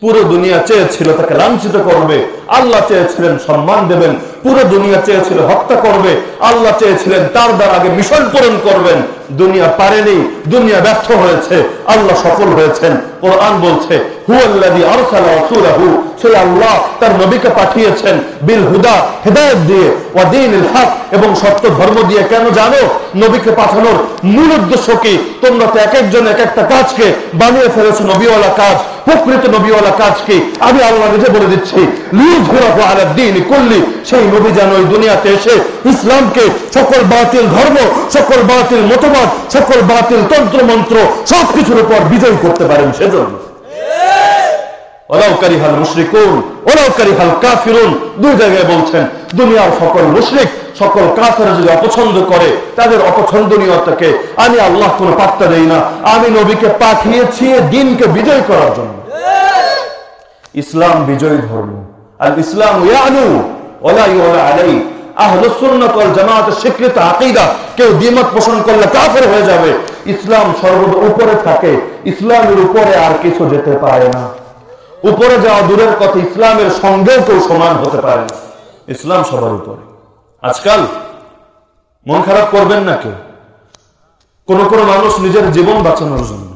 পুরো দুনিয়া চেয়েছিল তাকে লাঞ্ছিত করবে। আল্লাহ চেয়েছিলেন সম্মান দেবেন। পুরো দুনিয়া চেয়েছিল হত্যা করবে। আল্লাহ চেয়েছিলেন তার দ্বারা আগে মিশন পূরণ করবেন। দুনিয়া পারেনি, দুনিয়া ব্যর্থ হয়েছে। আল্লাহ সফল হয়েছেন। কোরআন বলছে এবং সত্য ধর্ম দিয়ে। কেন জানো? নবীকে পাঠানোর মূল উদ্দেশ্য কি? তোমরা তো এক একজন এক একটা কাজকে বানিয়ে ফেলেছো, নবীওয়ালা কাজ। প্রকৃত নবীওয়ালা কাজ কি? আমি আল্লাহ নিজে বলে দিচ্ছি কুল্লি, সেই নবী যেন ওই দুনিয়াতে এসে ইসলামকে সকল বাতিল ধর্ম, সকল বাতিল মতবাদ, সকল বাতিল তন্ত্র মন্ত্র সবকিছুর উপর বিজয় করতে পারেন সেজন্য। ওলাউকারী কাফিরুন। দুই জায়গায় বলছেন, দুনিয়ার সকল মুশরিক, সকল যদি অপছন্দ করে, তাদের অপছন্দনীয়তাকে আমি আল্লাহ পাত্তা দেই না। আমি নবীকে পাঠিয়েছি দিনকে বিজয় করার জন্য। ইসলাম বিজয়ী ধর্ম। আর ইসলাম ইয়ানু ওলা আলাই। কেউ পোষণ করলে হয়ে যাবে। ইসলাম সর্বদা উপরে থাকে। ইসলামের উপরে আর কিছু যেতে পারে না। উপরে যাওয়া দূরের কথা ইসলামের সঙ্গেও কেউ সমান হতে পারে ইসলাম সবার উপরে। আজকাল মন খারাপ করবেন না কেউ। কোন কোন মানুষ নিজের জীবন বাঁচানোর জন্য,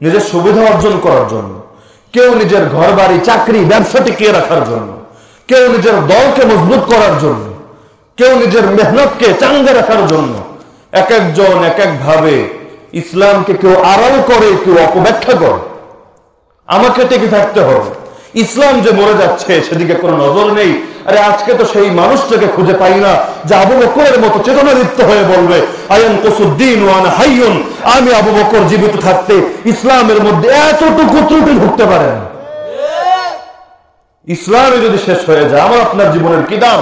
নিজের সুবিধা অর্জন করার জন্য, কেউ নিজের ঘর বাড়ি চাকরি, ব্যবসা টিকিয়ে রাখার জন্য, কেউ নিজের দলকে মজবুত করার জন্য, কেউ নিজের মেহনতকে চাঙ্গে রাখার জন্য, এক একজন এক এক ভাবে ইসলামকে কেউ আড়াল করে, কেউ অপব্যাখ্যা করে। আমাকে টিকে থাকতে হবে। ইসলাম যে মরে যাচ্ছে, সেদিকে কোনো নজর নেই। আরে আজকে তো সেই মানুষটাকে খুঁজে পাই না, যে আবু বকরের মতো চেতনাদীপ্ত হয়ে বলবে আমি আবু বকর জীবিত থাকতে ইসলামের মধ্যে এতটুকু ত্রুটি ঢুকতে পারে না। ইসলামে যদি শেষ হয়ে যায়, আমার আপনার জীবনের কি দাম?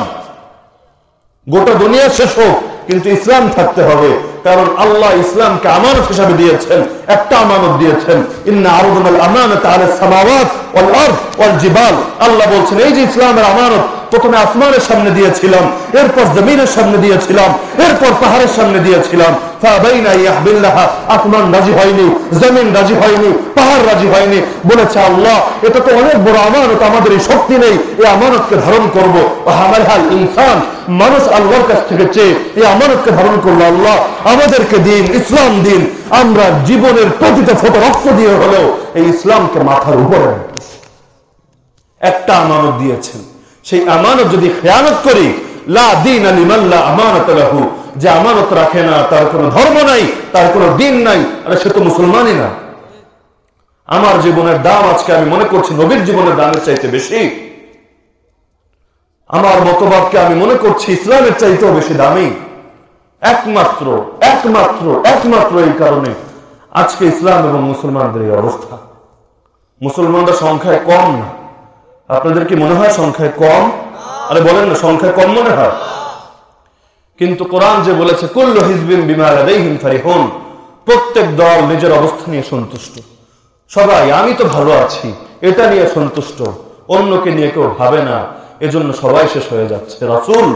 গোটা দুনিয়া শেষ হোক কিন্তু ইসলাম থাকতে হবে। কারণ আল্লাহ ইসলামকে আমানত হিসাবে দিয়েছেন, একটা আমানত দিয়েছেন। ইন্না আরদুল আমানত আলা সামাওয়াত ওয়াল আরদ ওয়াল জিবাল। আল্লাহ বলছেন, এই যে ইসলামের আমানত প্রথমে আসমানের সামনে দিয়েছিলাম, এরপর জমিনের সামনে দিয়েছিলাম, এরপর পাহাড়ের সামনে দিয়েছিলাম। আসমান রাজি হয়নি, জমিন রাজি হয়নি, পাহাড় রাজি হয়নি। বলেছে আল্লাহ, এটা তো অনেক বড় আমানত, আমাদের এই শক্তি নেই, এই আমানতকে ধারণ করব। আমার হাল ইনসান, মানুষ আল্লাহর কাছ থেকে চেয়ে এই আমানতকে ধারণ করল আল্লাহ। আমাদেরকে দিন, ইসলাম দিন, আমরা জীবনের প্রতিটা ফোটো রক্ত দিয়ে হলেও এই ইসলামকে মাথার উপরে একটা আমানত দিয়েছেন। সেই আমানত যদি খেয়ানত করি যে আমানত রাখে না, তার কোনো ধর্ম নাই, তার কোনো দিন নাই সে তো মুসলমানই না। আমার জীবনের দাম আজকে আমি মনে করছি নবীর জীবনের দামের চাইতে বেশি। আমার মতবাদকে আমি মনে করছি ইসলামের চাইতেও বেশি দামি। একমাত্র একমাত্র একমাত্র এই কারণে আজকে ইসলাম এবং মুসলমানদের এই অবস্থা। মুসলমানদের সংখ্যায় কম না। আপনাদের কি মনে হয় সংখ্যায় কম? আরে বলেন না, সংখ্যায় কম মনে হয়। কিন্তু কোরআন যে বলেছে, কুল্লু হিজবিন বিমা লাদাইহিম ফারিহুন প্রত্যেক দল নিজের অবস্থা নিয়ে সন্তুষ্ট। সবাই, আমি তো ভালো আছি, এটা নিয়ে সন্তুষ্ট, অন্যকে নিয়ে কেউ ভাবে না, এজন্য সবাই শেষ হয়ে যাচ্ছে। রাসূল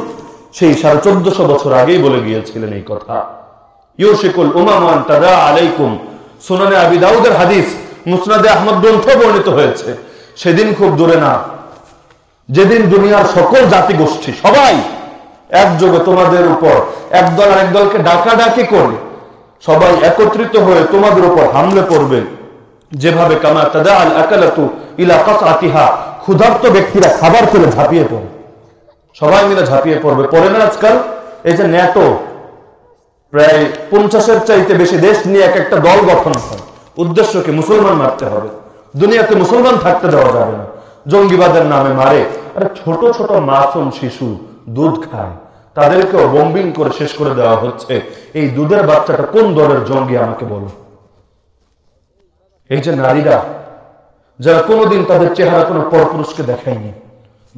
সেই সাড়ে চোদ্দশো বছর আগেই বলে গিয়েছিলেন এই কথা। ইউশিকুল উমামান তাদা আলাইকুম সোনানে আবি দাউদের হাদিস, মুসনাদে আহমদ গ্রন্থ বর্ণিত হয়েছে। সেদিন খুব দূরে না। যেদিন দুনিয়ার সকল জাতি গোষ্ঠী, সবাই একযোগে তোমাদের উপর, একদল আরেক দলকে ডাকাডাকি করে, সবাই একত্রিত হয়ে তোমাদের উপর হামলে পড়বে। যেভাবে কামা তাদা আল আকালাতু ইলা কাসআতিহা, ক্ষুধার্ত ব্যক্তিরা খাবার ফেলে ঝাঁপিয়ে পড়ে। সবাই মিলে ঝাঁপিয়ে পড়বে। পড়ে না আজকাল? এই যে ন্যাটো, প্রায় পঞ্চাশের চাইতে বেশি দেশ নিয়ে এক একটা দল গঠন হয়। উদ্দেশ্যকে মুসলমান মারতে হবে। দুনিয়াতে মুসলমান থাকতে দেওয়া যাবে না। জঙ্গিবাদের নামে মারে। আরে ছোট ছোট মাসুম শিশু দুধ খায়। তাদেরকেও বম্বিং করে শেষ করে দেওয়া হচ্ছে। এই দুধের বাচ্চাটা কোন দলের জঙ্গি আমাকে বলো? এই যে নারীরা, যারা কোনোদিন তাদের চেহারা কোনো পরপুরুষকে দেখায়নি,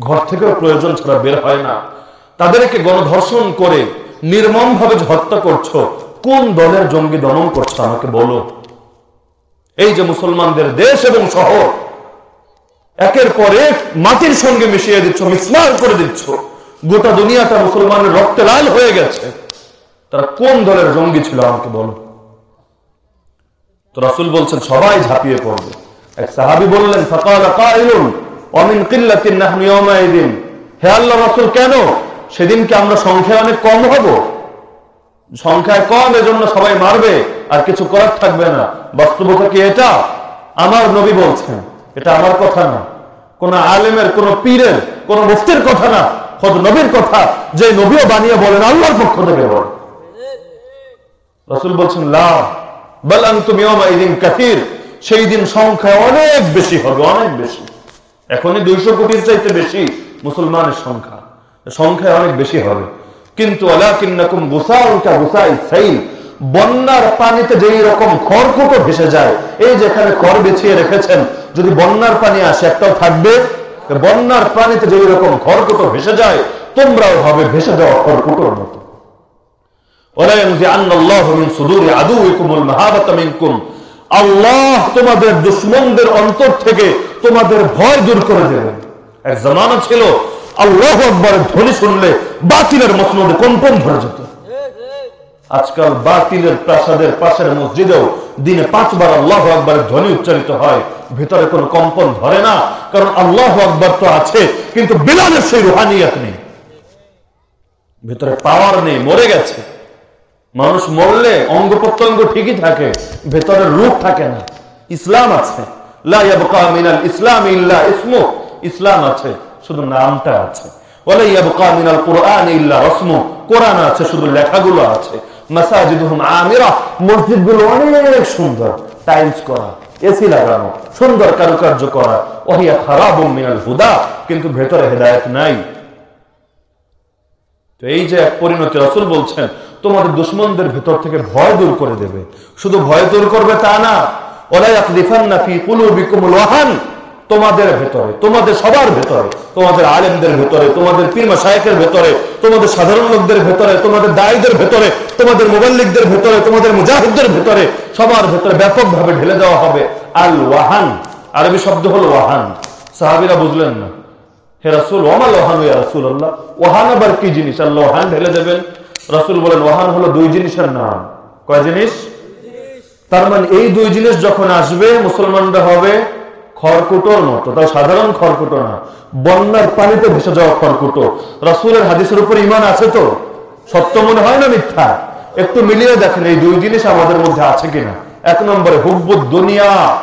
ঘর থেকেও প্রয়োজন ছাড়া বের হয় না। তাদেরকে গণধর্ষণ করে নির্মম ভাবে হত্যা করছ, কোন দলের জঙ্গি দমন করছ আমাকে বলো? এই যে মুসলমানদের দেশ এবং শহর, একের পর এক মাটির সঙ্গে মিশিয়ে দিচ্ছ, মিসমার করে দিচ্ছ। গোটা দুনিয়াটা মুসলমানের রক্তে লাল হয়ে গেছে। তারা কোন দলের জঙ্গি ছিল আমাকে বলো? তো রাসুল বলছেন, সবাই ঝাঁপিয়ে পড়বে। এক সাহাবি বললেন হে আল্লাহ রাসূল, কেন? সেদিন কি আমরা সংখ্যায় অনেক কম হব। সংখ্যায় কম, এজন্য সবাই মারবে, আর কিছু করার থাকবে না। বাস্তবতা কি এটা? আমার নবী বলছেন, এটা আমার কথা না। কোন আলেমের, কোন পীরের, কোন মুফতির কথা না, খোদ নবীর কথা, যে নবীও বানিয়ে বলেন, আল্লাহর পক্ষ থেকে বলেন। রসুল বলছেন, লা বলান তুমি কাতির সেই দিন সংখ্যা অনেক বেশি হবে, অনেক বেশি। এখনই দুইশো কোটির চাইতে বেশি মুসলমানের সংখ্যা। সংখ্যায় অনেক বেশি হবে। কিন্তু বন্যার পানিতে যেই রকম খড়কুটো ভেসে যায়, এই যেখানে খড় বিছিয়ে রেখেছেন, যদি বন্যার পানি আসে, একটাও থাকবে বন্যার পানিতে যেই রকম খড়কুটো ভেসে যায়, তোমরাও হবে ভেসে যাওয়া খড়কুটোর মতো। আল্লাহ ছিল আল্লাহ আকবরের ধ্বনি শুনলে বাতিলের মসনদে কম্পন ধরে যেত। আজকাল বাতিলের প্রাসাদের পাশের মসজিদেও দিনে পাঁচবার আল্লাহ আকবরের ধ্বনি উচ্চারিত হয়। ভিতরে কোনো কম্পন ধরে না, কারণ আল্লাহ আকবর তো আছে, কিন্তু বিলালের সেই রুহানিয়াত নেই। ভিতরে পাওয়ার নেই, মরে গেছে। মানুষ মরলে অঙ্গ প্রত্যঙ্গ ঠিকই থাকে ভেতরের রূপ থাকে না। ইসলাম আছে। ইসলাম ইসলাম আছে। শুধু নামটা আছে। আছে সুন্দর। করা, এসি লাগানো, সুন্দর কারুকার্য করা। মিনাল হুদা। কিন্তু ভেতরে হেদায়েত নাই। তো এই যে পরিণতি রসুল বলছেন, তোমাদের দুশ্মনদের ভেতর থেকে ভয় দূর করে দেবে। শুধু ভয় দূর করবে তা না। ওয়াহান। তোমাদের ভেতরে, তোমাদের সবার ভেতরে, তোমাদের আলেমদের ভেতরে, তোমাদের পীরমা শায়কের ভেতরে, তোমাদের সাধারণ লোকদের ভেতরে, তোমাদের দায়ীদের ভেতরে, তোমাদের মোবাল্লিকদের ভেতরে, তোমাদের মুজাহিদদের ভেতরে সবার ভেতরে ব্যাপকভাবে ঢেলে দেওয়া হবে আল ওয়াহান আরবি শব্দ হলো ওয়াহান। সাহাবিরা বুঝলেন না। হে রাসুল ওমাল ওহান ইয়া রাসুল আল্লাহ ওহান আবার কি জিনিস? আল্লাহ ওহান ঢেলে দেবেন। রাসুল বলেন ওহান হলো দুই জিনিসের নাম। কয় জিনিস? তার মানে এই দুই জিনিস যখন আসবে, মুসলমানরা হবে খড়কুটোর মতো, তাও সাধারণ খড়কুটো না, বন্যার পানিতে ভেসে যাওয়া খড়কুটো। রাসুলের হাদিসের উপর ইমান আছে তো? সত্য মনে হয় না মিথ্যা? একটু মিলিয়ে দেখেন এই দুই জিনিস আমাদের মধ্যে আছে কিনা। এক নম্বরে হুব্বুদ দুনিয়া,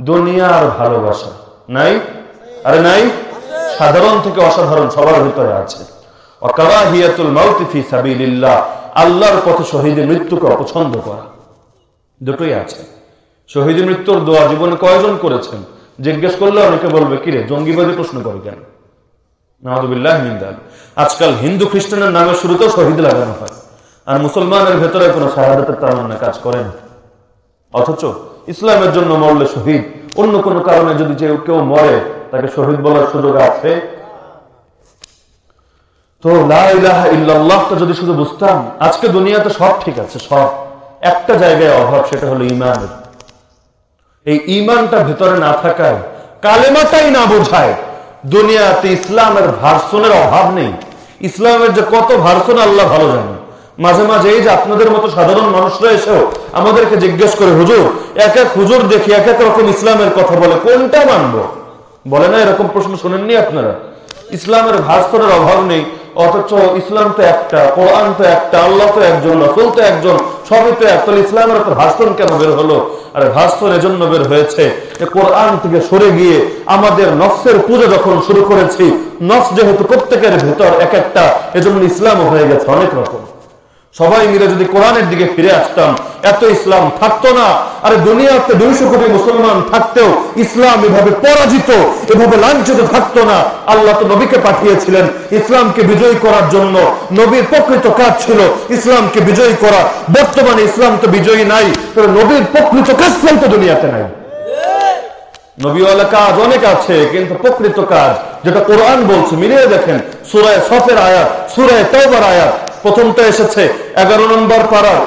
দুনিয়ার ভালোবাসা। নাই? আরে নাই? সাধারণ থেকে অসাধারণ সবার ভিতরে আছে। আল্লাহর পথে শহীদের মৃত্যুকে অপছন্দ করা। দুটোই আছে। শহীদের মৃত্যুর দোয়া জীবনে কয়জন করেছেন? জিজ্ঞেস করলে অনেকে বলবে, কিরে, জঙ্গিবাদী প্রশ্ন করে কেন? আজকাল হিন্দু খ্রিস্টানের নামে শুরুতেও শহীদ লাগানো হয়, আর মুসলমানের ভেতরে কোনো শাহাদাতের তামান্না কাজ করে না। অথচ ইসলামের জন্য মরলে শহীদ, অন্য কোনো কারণে যদি যে কেউ মরে, তাকে শহীদ বলার সুযোগ আছে? তো ইল্লাল্লাহটা যদি শুধু বুঝতাম, আজকে দুনিয়াতে সব ঠিক আছে, সব। একটা জায়গায় অভাব, সেটা হলো ইমানের এই ইমানটা ভেতরে না থাকায়, কালেমাটাই না বোঝায়, দুনিয়াতে ইসলামের ভার্সনের অভাব নেই। ইসলামের যে কত ভার্সন আল্লাহ ভালো জানে মাঝে মাঝে এই যে আপনাদের মতো সাধারণ মানুষরা এসেও আমাদেরকে জিজ্ঞেস করে, হুজুর, এক এক হুজুর দেখি এক এক রকম ইসলামের কথা বলে, কোনটা মানবো? বলে না, এরকম প্রশ্ন শোনেননি আপনারা? ইসলামের ভার্সনের অভাব নেই অথচ ইসলাম তো একটা, কোরআন তো একটা, আল্লাহ তো একজন, রসুল তো একজন, সবই তো এক। ইসলামের তো ভাস্তর কেন বের হলো? আর ভাস্তর এজন্য বের হয়েছে যে কোরআন থেকে সরে গিয়ে আমাদের নফসের পুজো যখন শুরু করেছি, নফস যেহেতু প্রত্যেকের ভেতর এক একটা, এজন্য ইসলাম হয়ে গেছে অনেক রকম। সবাই মিলে যদি কোরআনের দিকে ফিরে আসতাম, এত ইসলাম থাকতো না। আরে দুনিয়াতে দুইশো কোটি মুসলমান থাকতেও ইসলাম এভাবে পরাজিত, এভাবে লাঞ্ছিত থাকতো না। আল্লাহ তো নবীকে পাঠিয়েছিলেন ইসলামকে বিজয়ী করার জন্য। নবীর প্রকৃত কাজ ছিল ইসলামকে বিজয়ী করা। বর্তমানে ইসলাম তো বিজয়ী নাই, তবে নবীর প্রকৃত কাজ তো দুনিয়াতে নাই। নবীওয়ালা কাজ অনেক আছে, কিন্তু প্রকৃত কাজ যেটা কোরআন বলছে, মিলিয়ে দেখেন, সুরায় সফের আয়াত, সুরায় তৌবার আয়াত, প্রথমটা এসেছে এগারো নম্বর পাড়ার,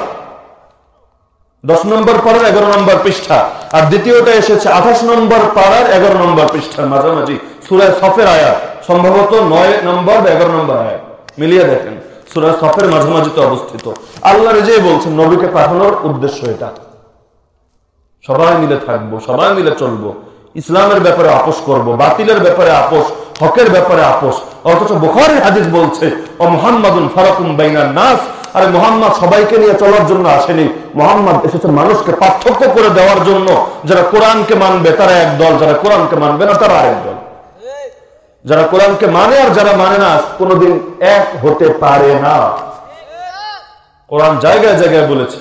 দশ নম্বর পাড়ার এগারো নম্বর পৃষ্ঠা, আর দ্বিতীয়টা এসেছে আঠাশ নম্বর পাড়ার এগারো নম্বর পৃষ্ঠার মাঝামাঝি, সুরায় সফের আয়াত, সম্ভবত নয় নম্বর বা এগারো নম্বর আয়াত, মিলিয়ে দেখেন, সুরায় সফের মাঝামাঝিতে অবস্থিত। আল্লাহ রেজেই বলছেন, নবীকে পাঠানোর উদ্দেশ্য এটা। সবাই মিলে থাকব, সবাই মিলে চলবো। ইসলামের ব্যাপারে আপোষ করব, বাতিলের ব্যাপারে আপোষ, হকের ব্যাপারে আপোষ। অথচ বুখারের হাদিস বলছে ও মোহাম্মদুন ফারাকুম বাইনার নাস। আরে মোহাম্মদ সবাইকে নিয়ে চলার জন্য আসেনি। মোহাম্মদ এসেছে মানুষকে পার্থক্য করে দেওয়ার জন্য। যারা কোরআনকে মানবে, তারা এক দল। যারা কোরআনকে মানবে না, তারা আরেক দল। যারা কোরআনকে মানে আর যারা মানে না, কোনোদিন এক হতে পারে না। কোরআন জায়গায় জায়গায় বলেছে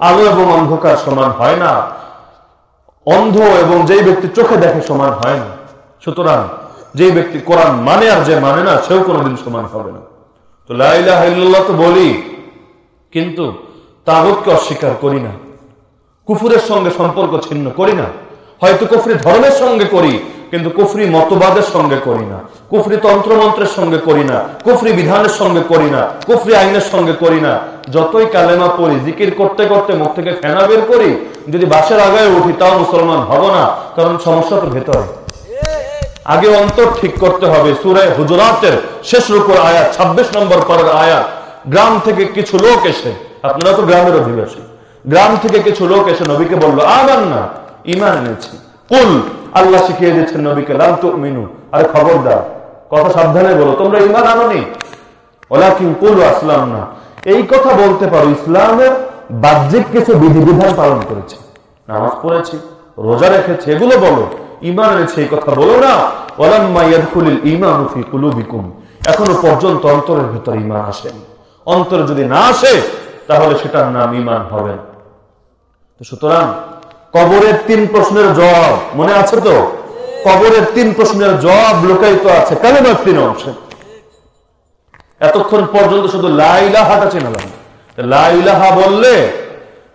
আলো এবং অন্ধকার সমান হয় না। অন্ধ এবং যেই ব্যক্তি চোখে দেখে সমান হয় না। সুতরাং যেই ব্যক্তি কোরআন মানে আর যে মানে না, সেও কোনোদিন সমান হবে না। তো লাইলাহ তো বলি, কিন্তু তাগতকে অস্বীকার করি না। কুফুরের সঙ্গে সম্পর্ক ছিন্ন করি না। হয়তো কুফরি ধর্মের সঙ্গে করি কিন্তু কুফরি মতবাদের সঙ্গে করি না। কুফরি তন্ত্রমন্ত্রের সঙ্গে করি না। কুফরি বিধানের সঙ্গে করি না। কুফরি আইনের সঙ্গে করি না। যতই কালেমা পড়ি, জিকির করতে করতে মুখ থেকে ফেনা বের করি, যদি বাসের আগায় উঠি, তাও মুসলমান হব না, কারণ সমস্যা তো ভেতরে। আগে অন্তর ঠিক করতে হবে। সুরায় হুজুরাতের শেষ রূপর আয়াত ২৬ নম্বর পরের আয়াত, গ্রাম থেকে কিছু লোক এসে, আপনারা তো গ্রামের অধিবাসী, গ্রাম থেকে কিছু লোক এসে নবীকে বলল আমান না ইমান এনেছি। কুল আল্লাহ শিখিয়ে দিচ্ছেন নবীকে, লাম তো মিনু আরে খবরদার, কথা সাবধানে বলো, তোমরা ইমান আনোনি? ওলা কুল আসলাম না এই কথা বলতে পারো, ইসলামের বাহ্যিক কিছু বিধিবিধান পালন করেছে। নামাজ পড়েছি, রোজা রেখেছে, এগুলো বলো। ইমান এনেছে, এই কথা বলো না। ওলাম্মা ইয়াদখুলিল ঈমানু ফি কুলুবিকুম। এখনও পর্যন্ত অন্তরের ভিতর ঈমান আসেনি। অন্তরে যদি না আসে, তাহলে সেটার নাম ইমান হবে সুতরাং কবরের তিন প্রশ্নের জবাব, মনে আছে তো? কবরের তিন প্রশ্নের জবাব লুকায়িত আছে, কালেমার তিন অংশে। এতক্ষণ পর্যন্ত শুধু লাইলাহাটা চেনালাম। লাইলাহা বললে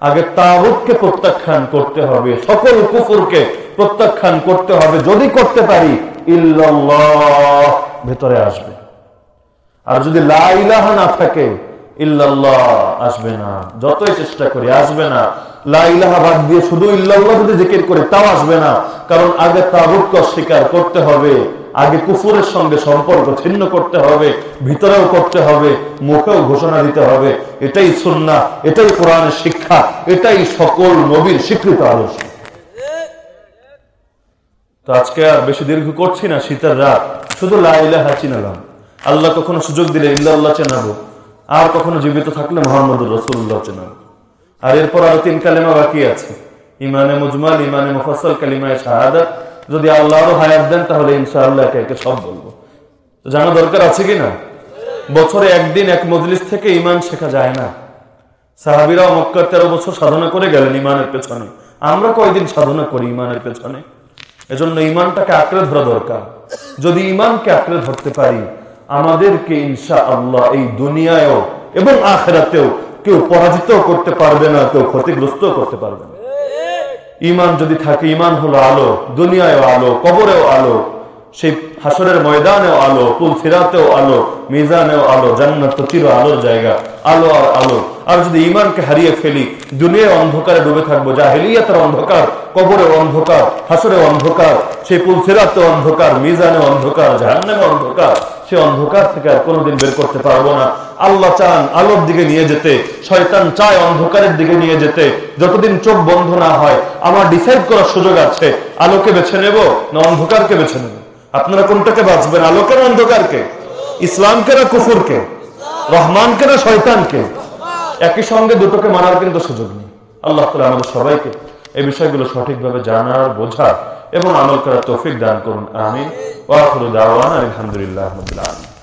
আগে তাগুতকে প্রত্যাখ্যান করতে হবে, সকল কুকুরকে প্রত্যাখ্যান করতে হবে, যদি করতে পারি ইল্লাল্লাহ, ভেতরে আসবে। আর যদি লাইলাহা না থাকে ইল্লাল্লাহ, আসবে না। যতই চেষ্টা করি, আসবে না। লাইলাহা বাদ দিয়ে শুধু ইল্লাল্লাহ যদি জিকির করে, তাও আসবে না। কারণ আগে তাগুতকে অস্বীকার করতে হবে, আগে কুফুরের সঙ্গে সম্পর্ক ছিন্ন করতে হবে, ভিতরেও করতে হবে, মুখেও ঘোষণা দিতে হবে। এটাই সুন্না এটাই কোরআনের শিক্ষা, এটাই সকল নবীর স্বীকৃত আদর্শ। তো আজকে আর বেশি দীর্ঘ করছি না, শীতের রাত। শুধু লাইলাহা চিনালাম। আল্লাহ কখনো সুযোগ দিলে ইল্লাল্লাহ চেনাবো। আর কখনো জীবিত থাকলে মোহাম্মদুর রসুল্লাহ চেনাবো আর এরপর আরও তিন কালেমা বাকি আছে। ইমানে মুজমাল, ইমানে মুফাসল কালিমায় শাহাদাত যদি আল্লাহ আরও হায়াত দেন, তাহলে ইনশাআল্লাহ একে একে সব বলব। তো জানা দরকার আছে কি না? বছরে একদিন এক মজলিস থেকে ইমান শেখা যায় না। সাহাবিরাও মক্কার তেরো বছর সাধনা করে গেলেন ইমানের পেছনে। আমরা কয়দিন সাধনা করি ইমানের পেছনে? এজন্য ইমানটাকে আঁকড়ে ধরা দরকার। যদি ইমানকে আঁকড়ে ধরতে পারি আমাদেরকে ইনশা আল্লাহ এই দুনিয়ায়ও এবং আখেরাতেও কেউ পরাজিত করতে পারবে না, কেউ ক্ষতিগ্রস্ত করতে পারবে না। ইমান যদি থাকে ইমান হলো আলো, দুনিয়ায়ও আলো, কবরেও আলো, সেই হাসরের ময়দানেও আলো পুল ফিরাতেও আলো, মিজানেও আলো, জান্নাত চির আলোর জায়গা, আলো আর আলো। আর যদি ইমানকে হারিয়ে ফেলি, দুনিয়ায় অন্ধকারে ডুবে থাকব, জাহেলিয়াতের অন্ধকার কবরে অন্ধকার হাসরে অন্ধকার, সেই পুল ফেরাতে অন্ধকার মিজানে অন্ধকার জাহান্নামে অন্ধকার। সে অন্ধকার থেকে আর কোনোদিন বের করতে পারব না। আল্লাহ চান আলোর দিকে নিয়ে যেতে, শয়তান চায় অন্ধকারের দিকে নিয়ে যেতে। যতদিন চোখ বন্ধ না হয়, আমার ডিসাইড করার সুযোগ আছে। আলোকে বেছে নেব না অন্ধকারকে বেছে নেব? আপনারা কোনটাকে বাঁচবেন, আলোকে না অন্ধকারকে? ইসলামকে না কুফুরকে? রহমানকে না শয়তানকে? একই সঙ্গে দুটোকে মানার কিন্তু সুযোগ নেই। আল্লাহ তালা আমাদের সবাইকে এই বিষয়গুলো সঠিকভাবে জানার, বোঝার এবং আমল করার তৌফিক দান করুন। আমি ওয়াফরুদ আলহামদুলিল্লাহ আলহামদুলিল্লাহ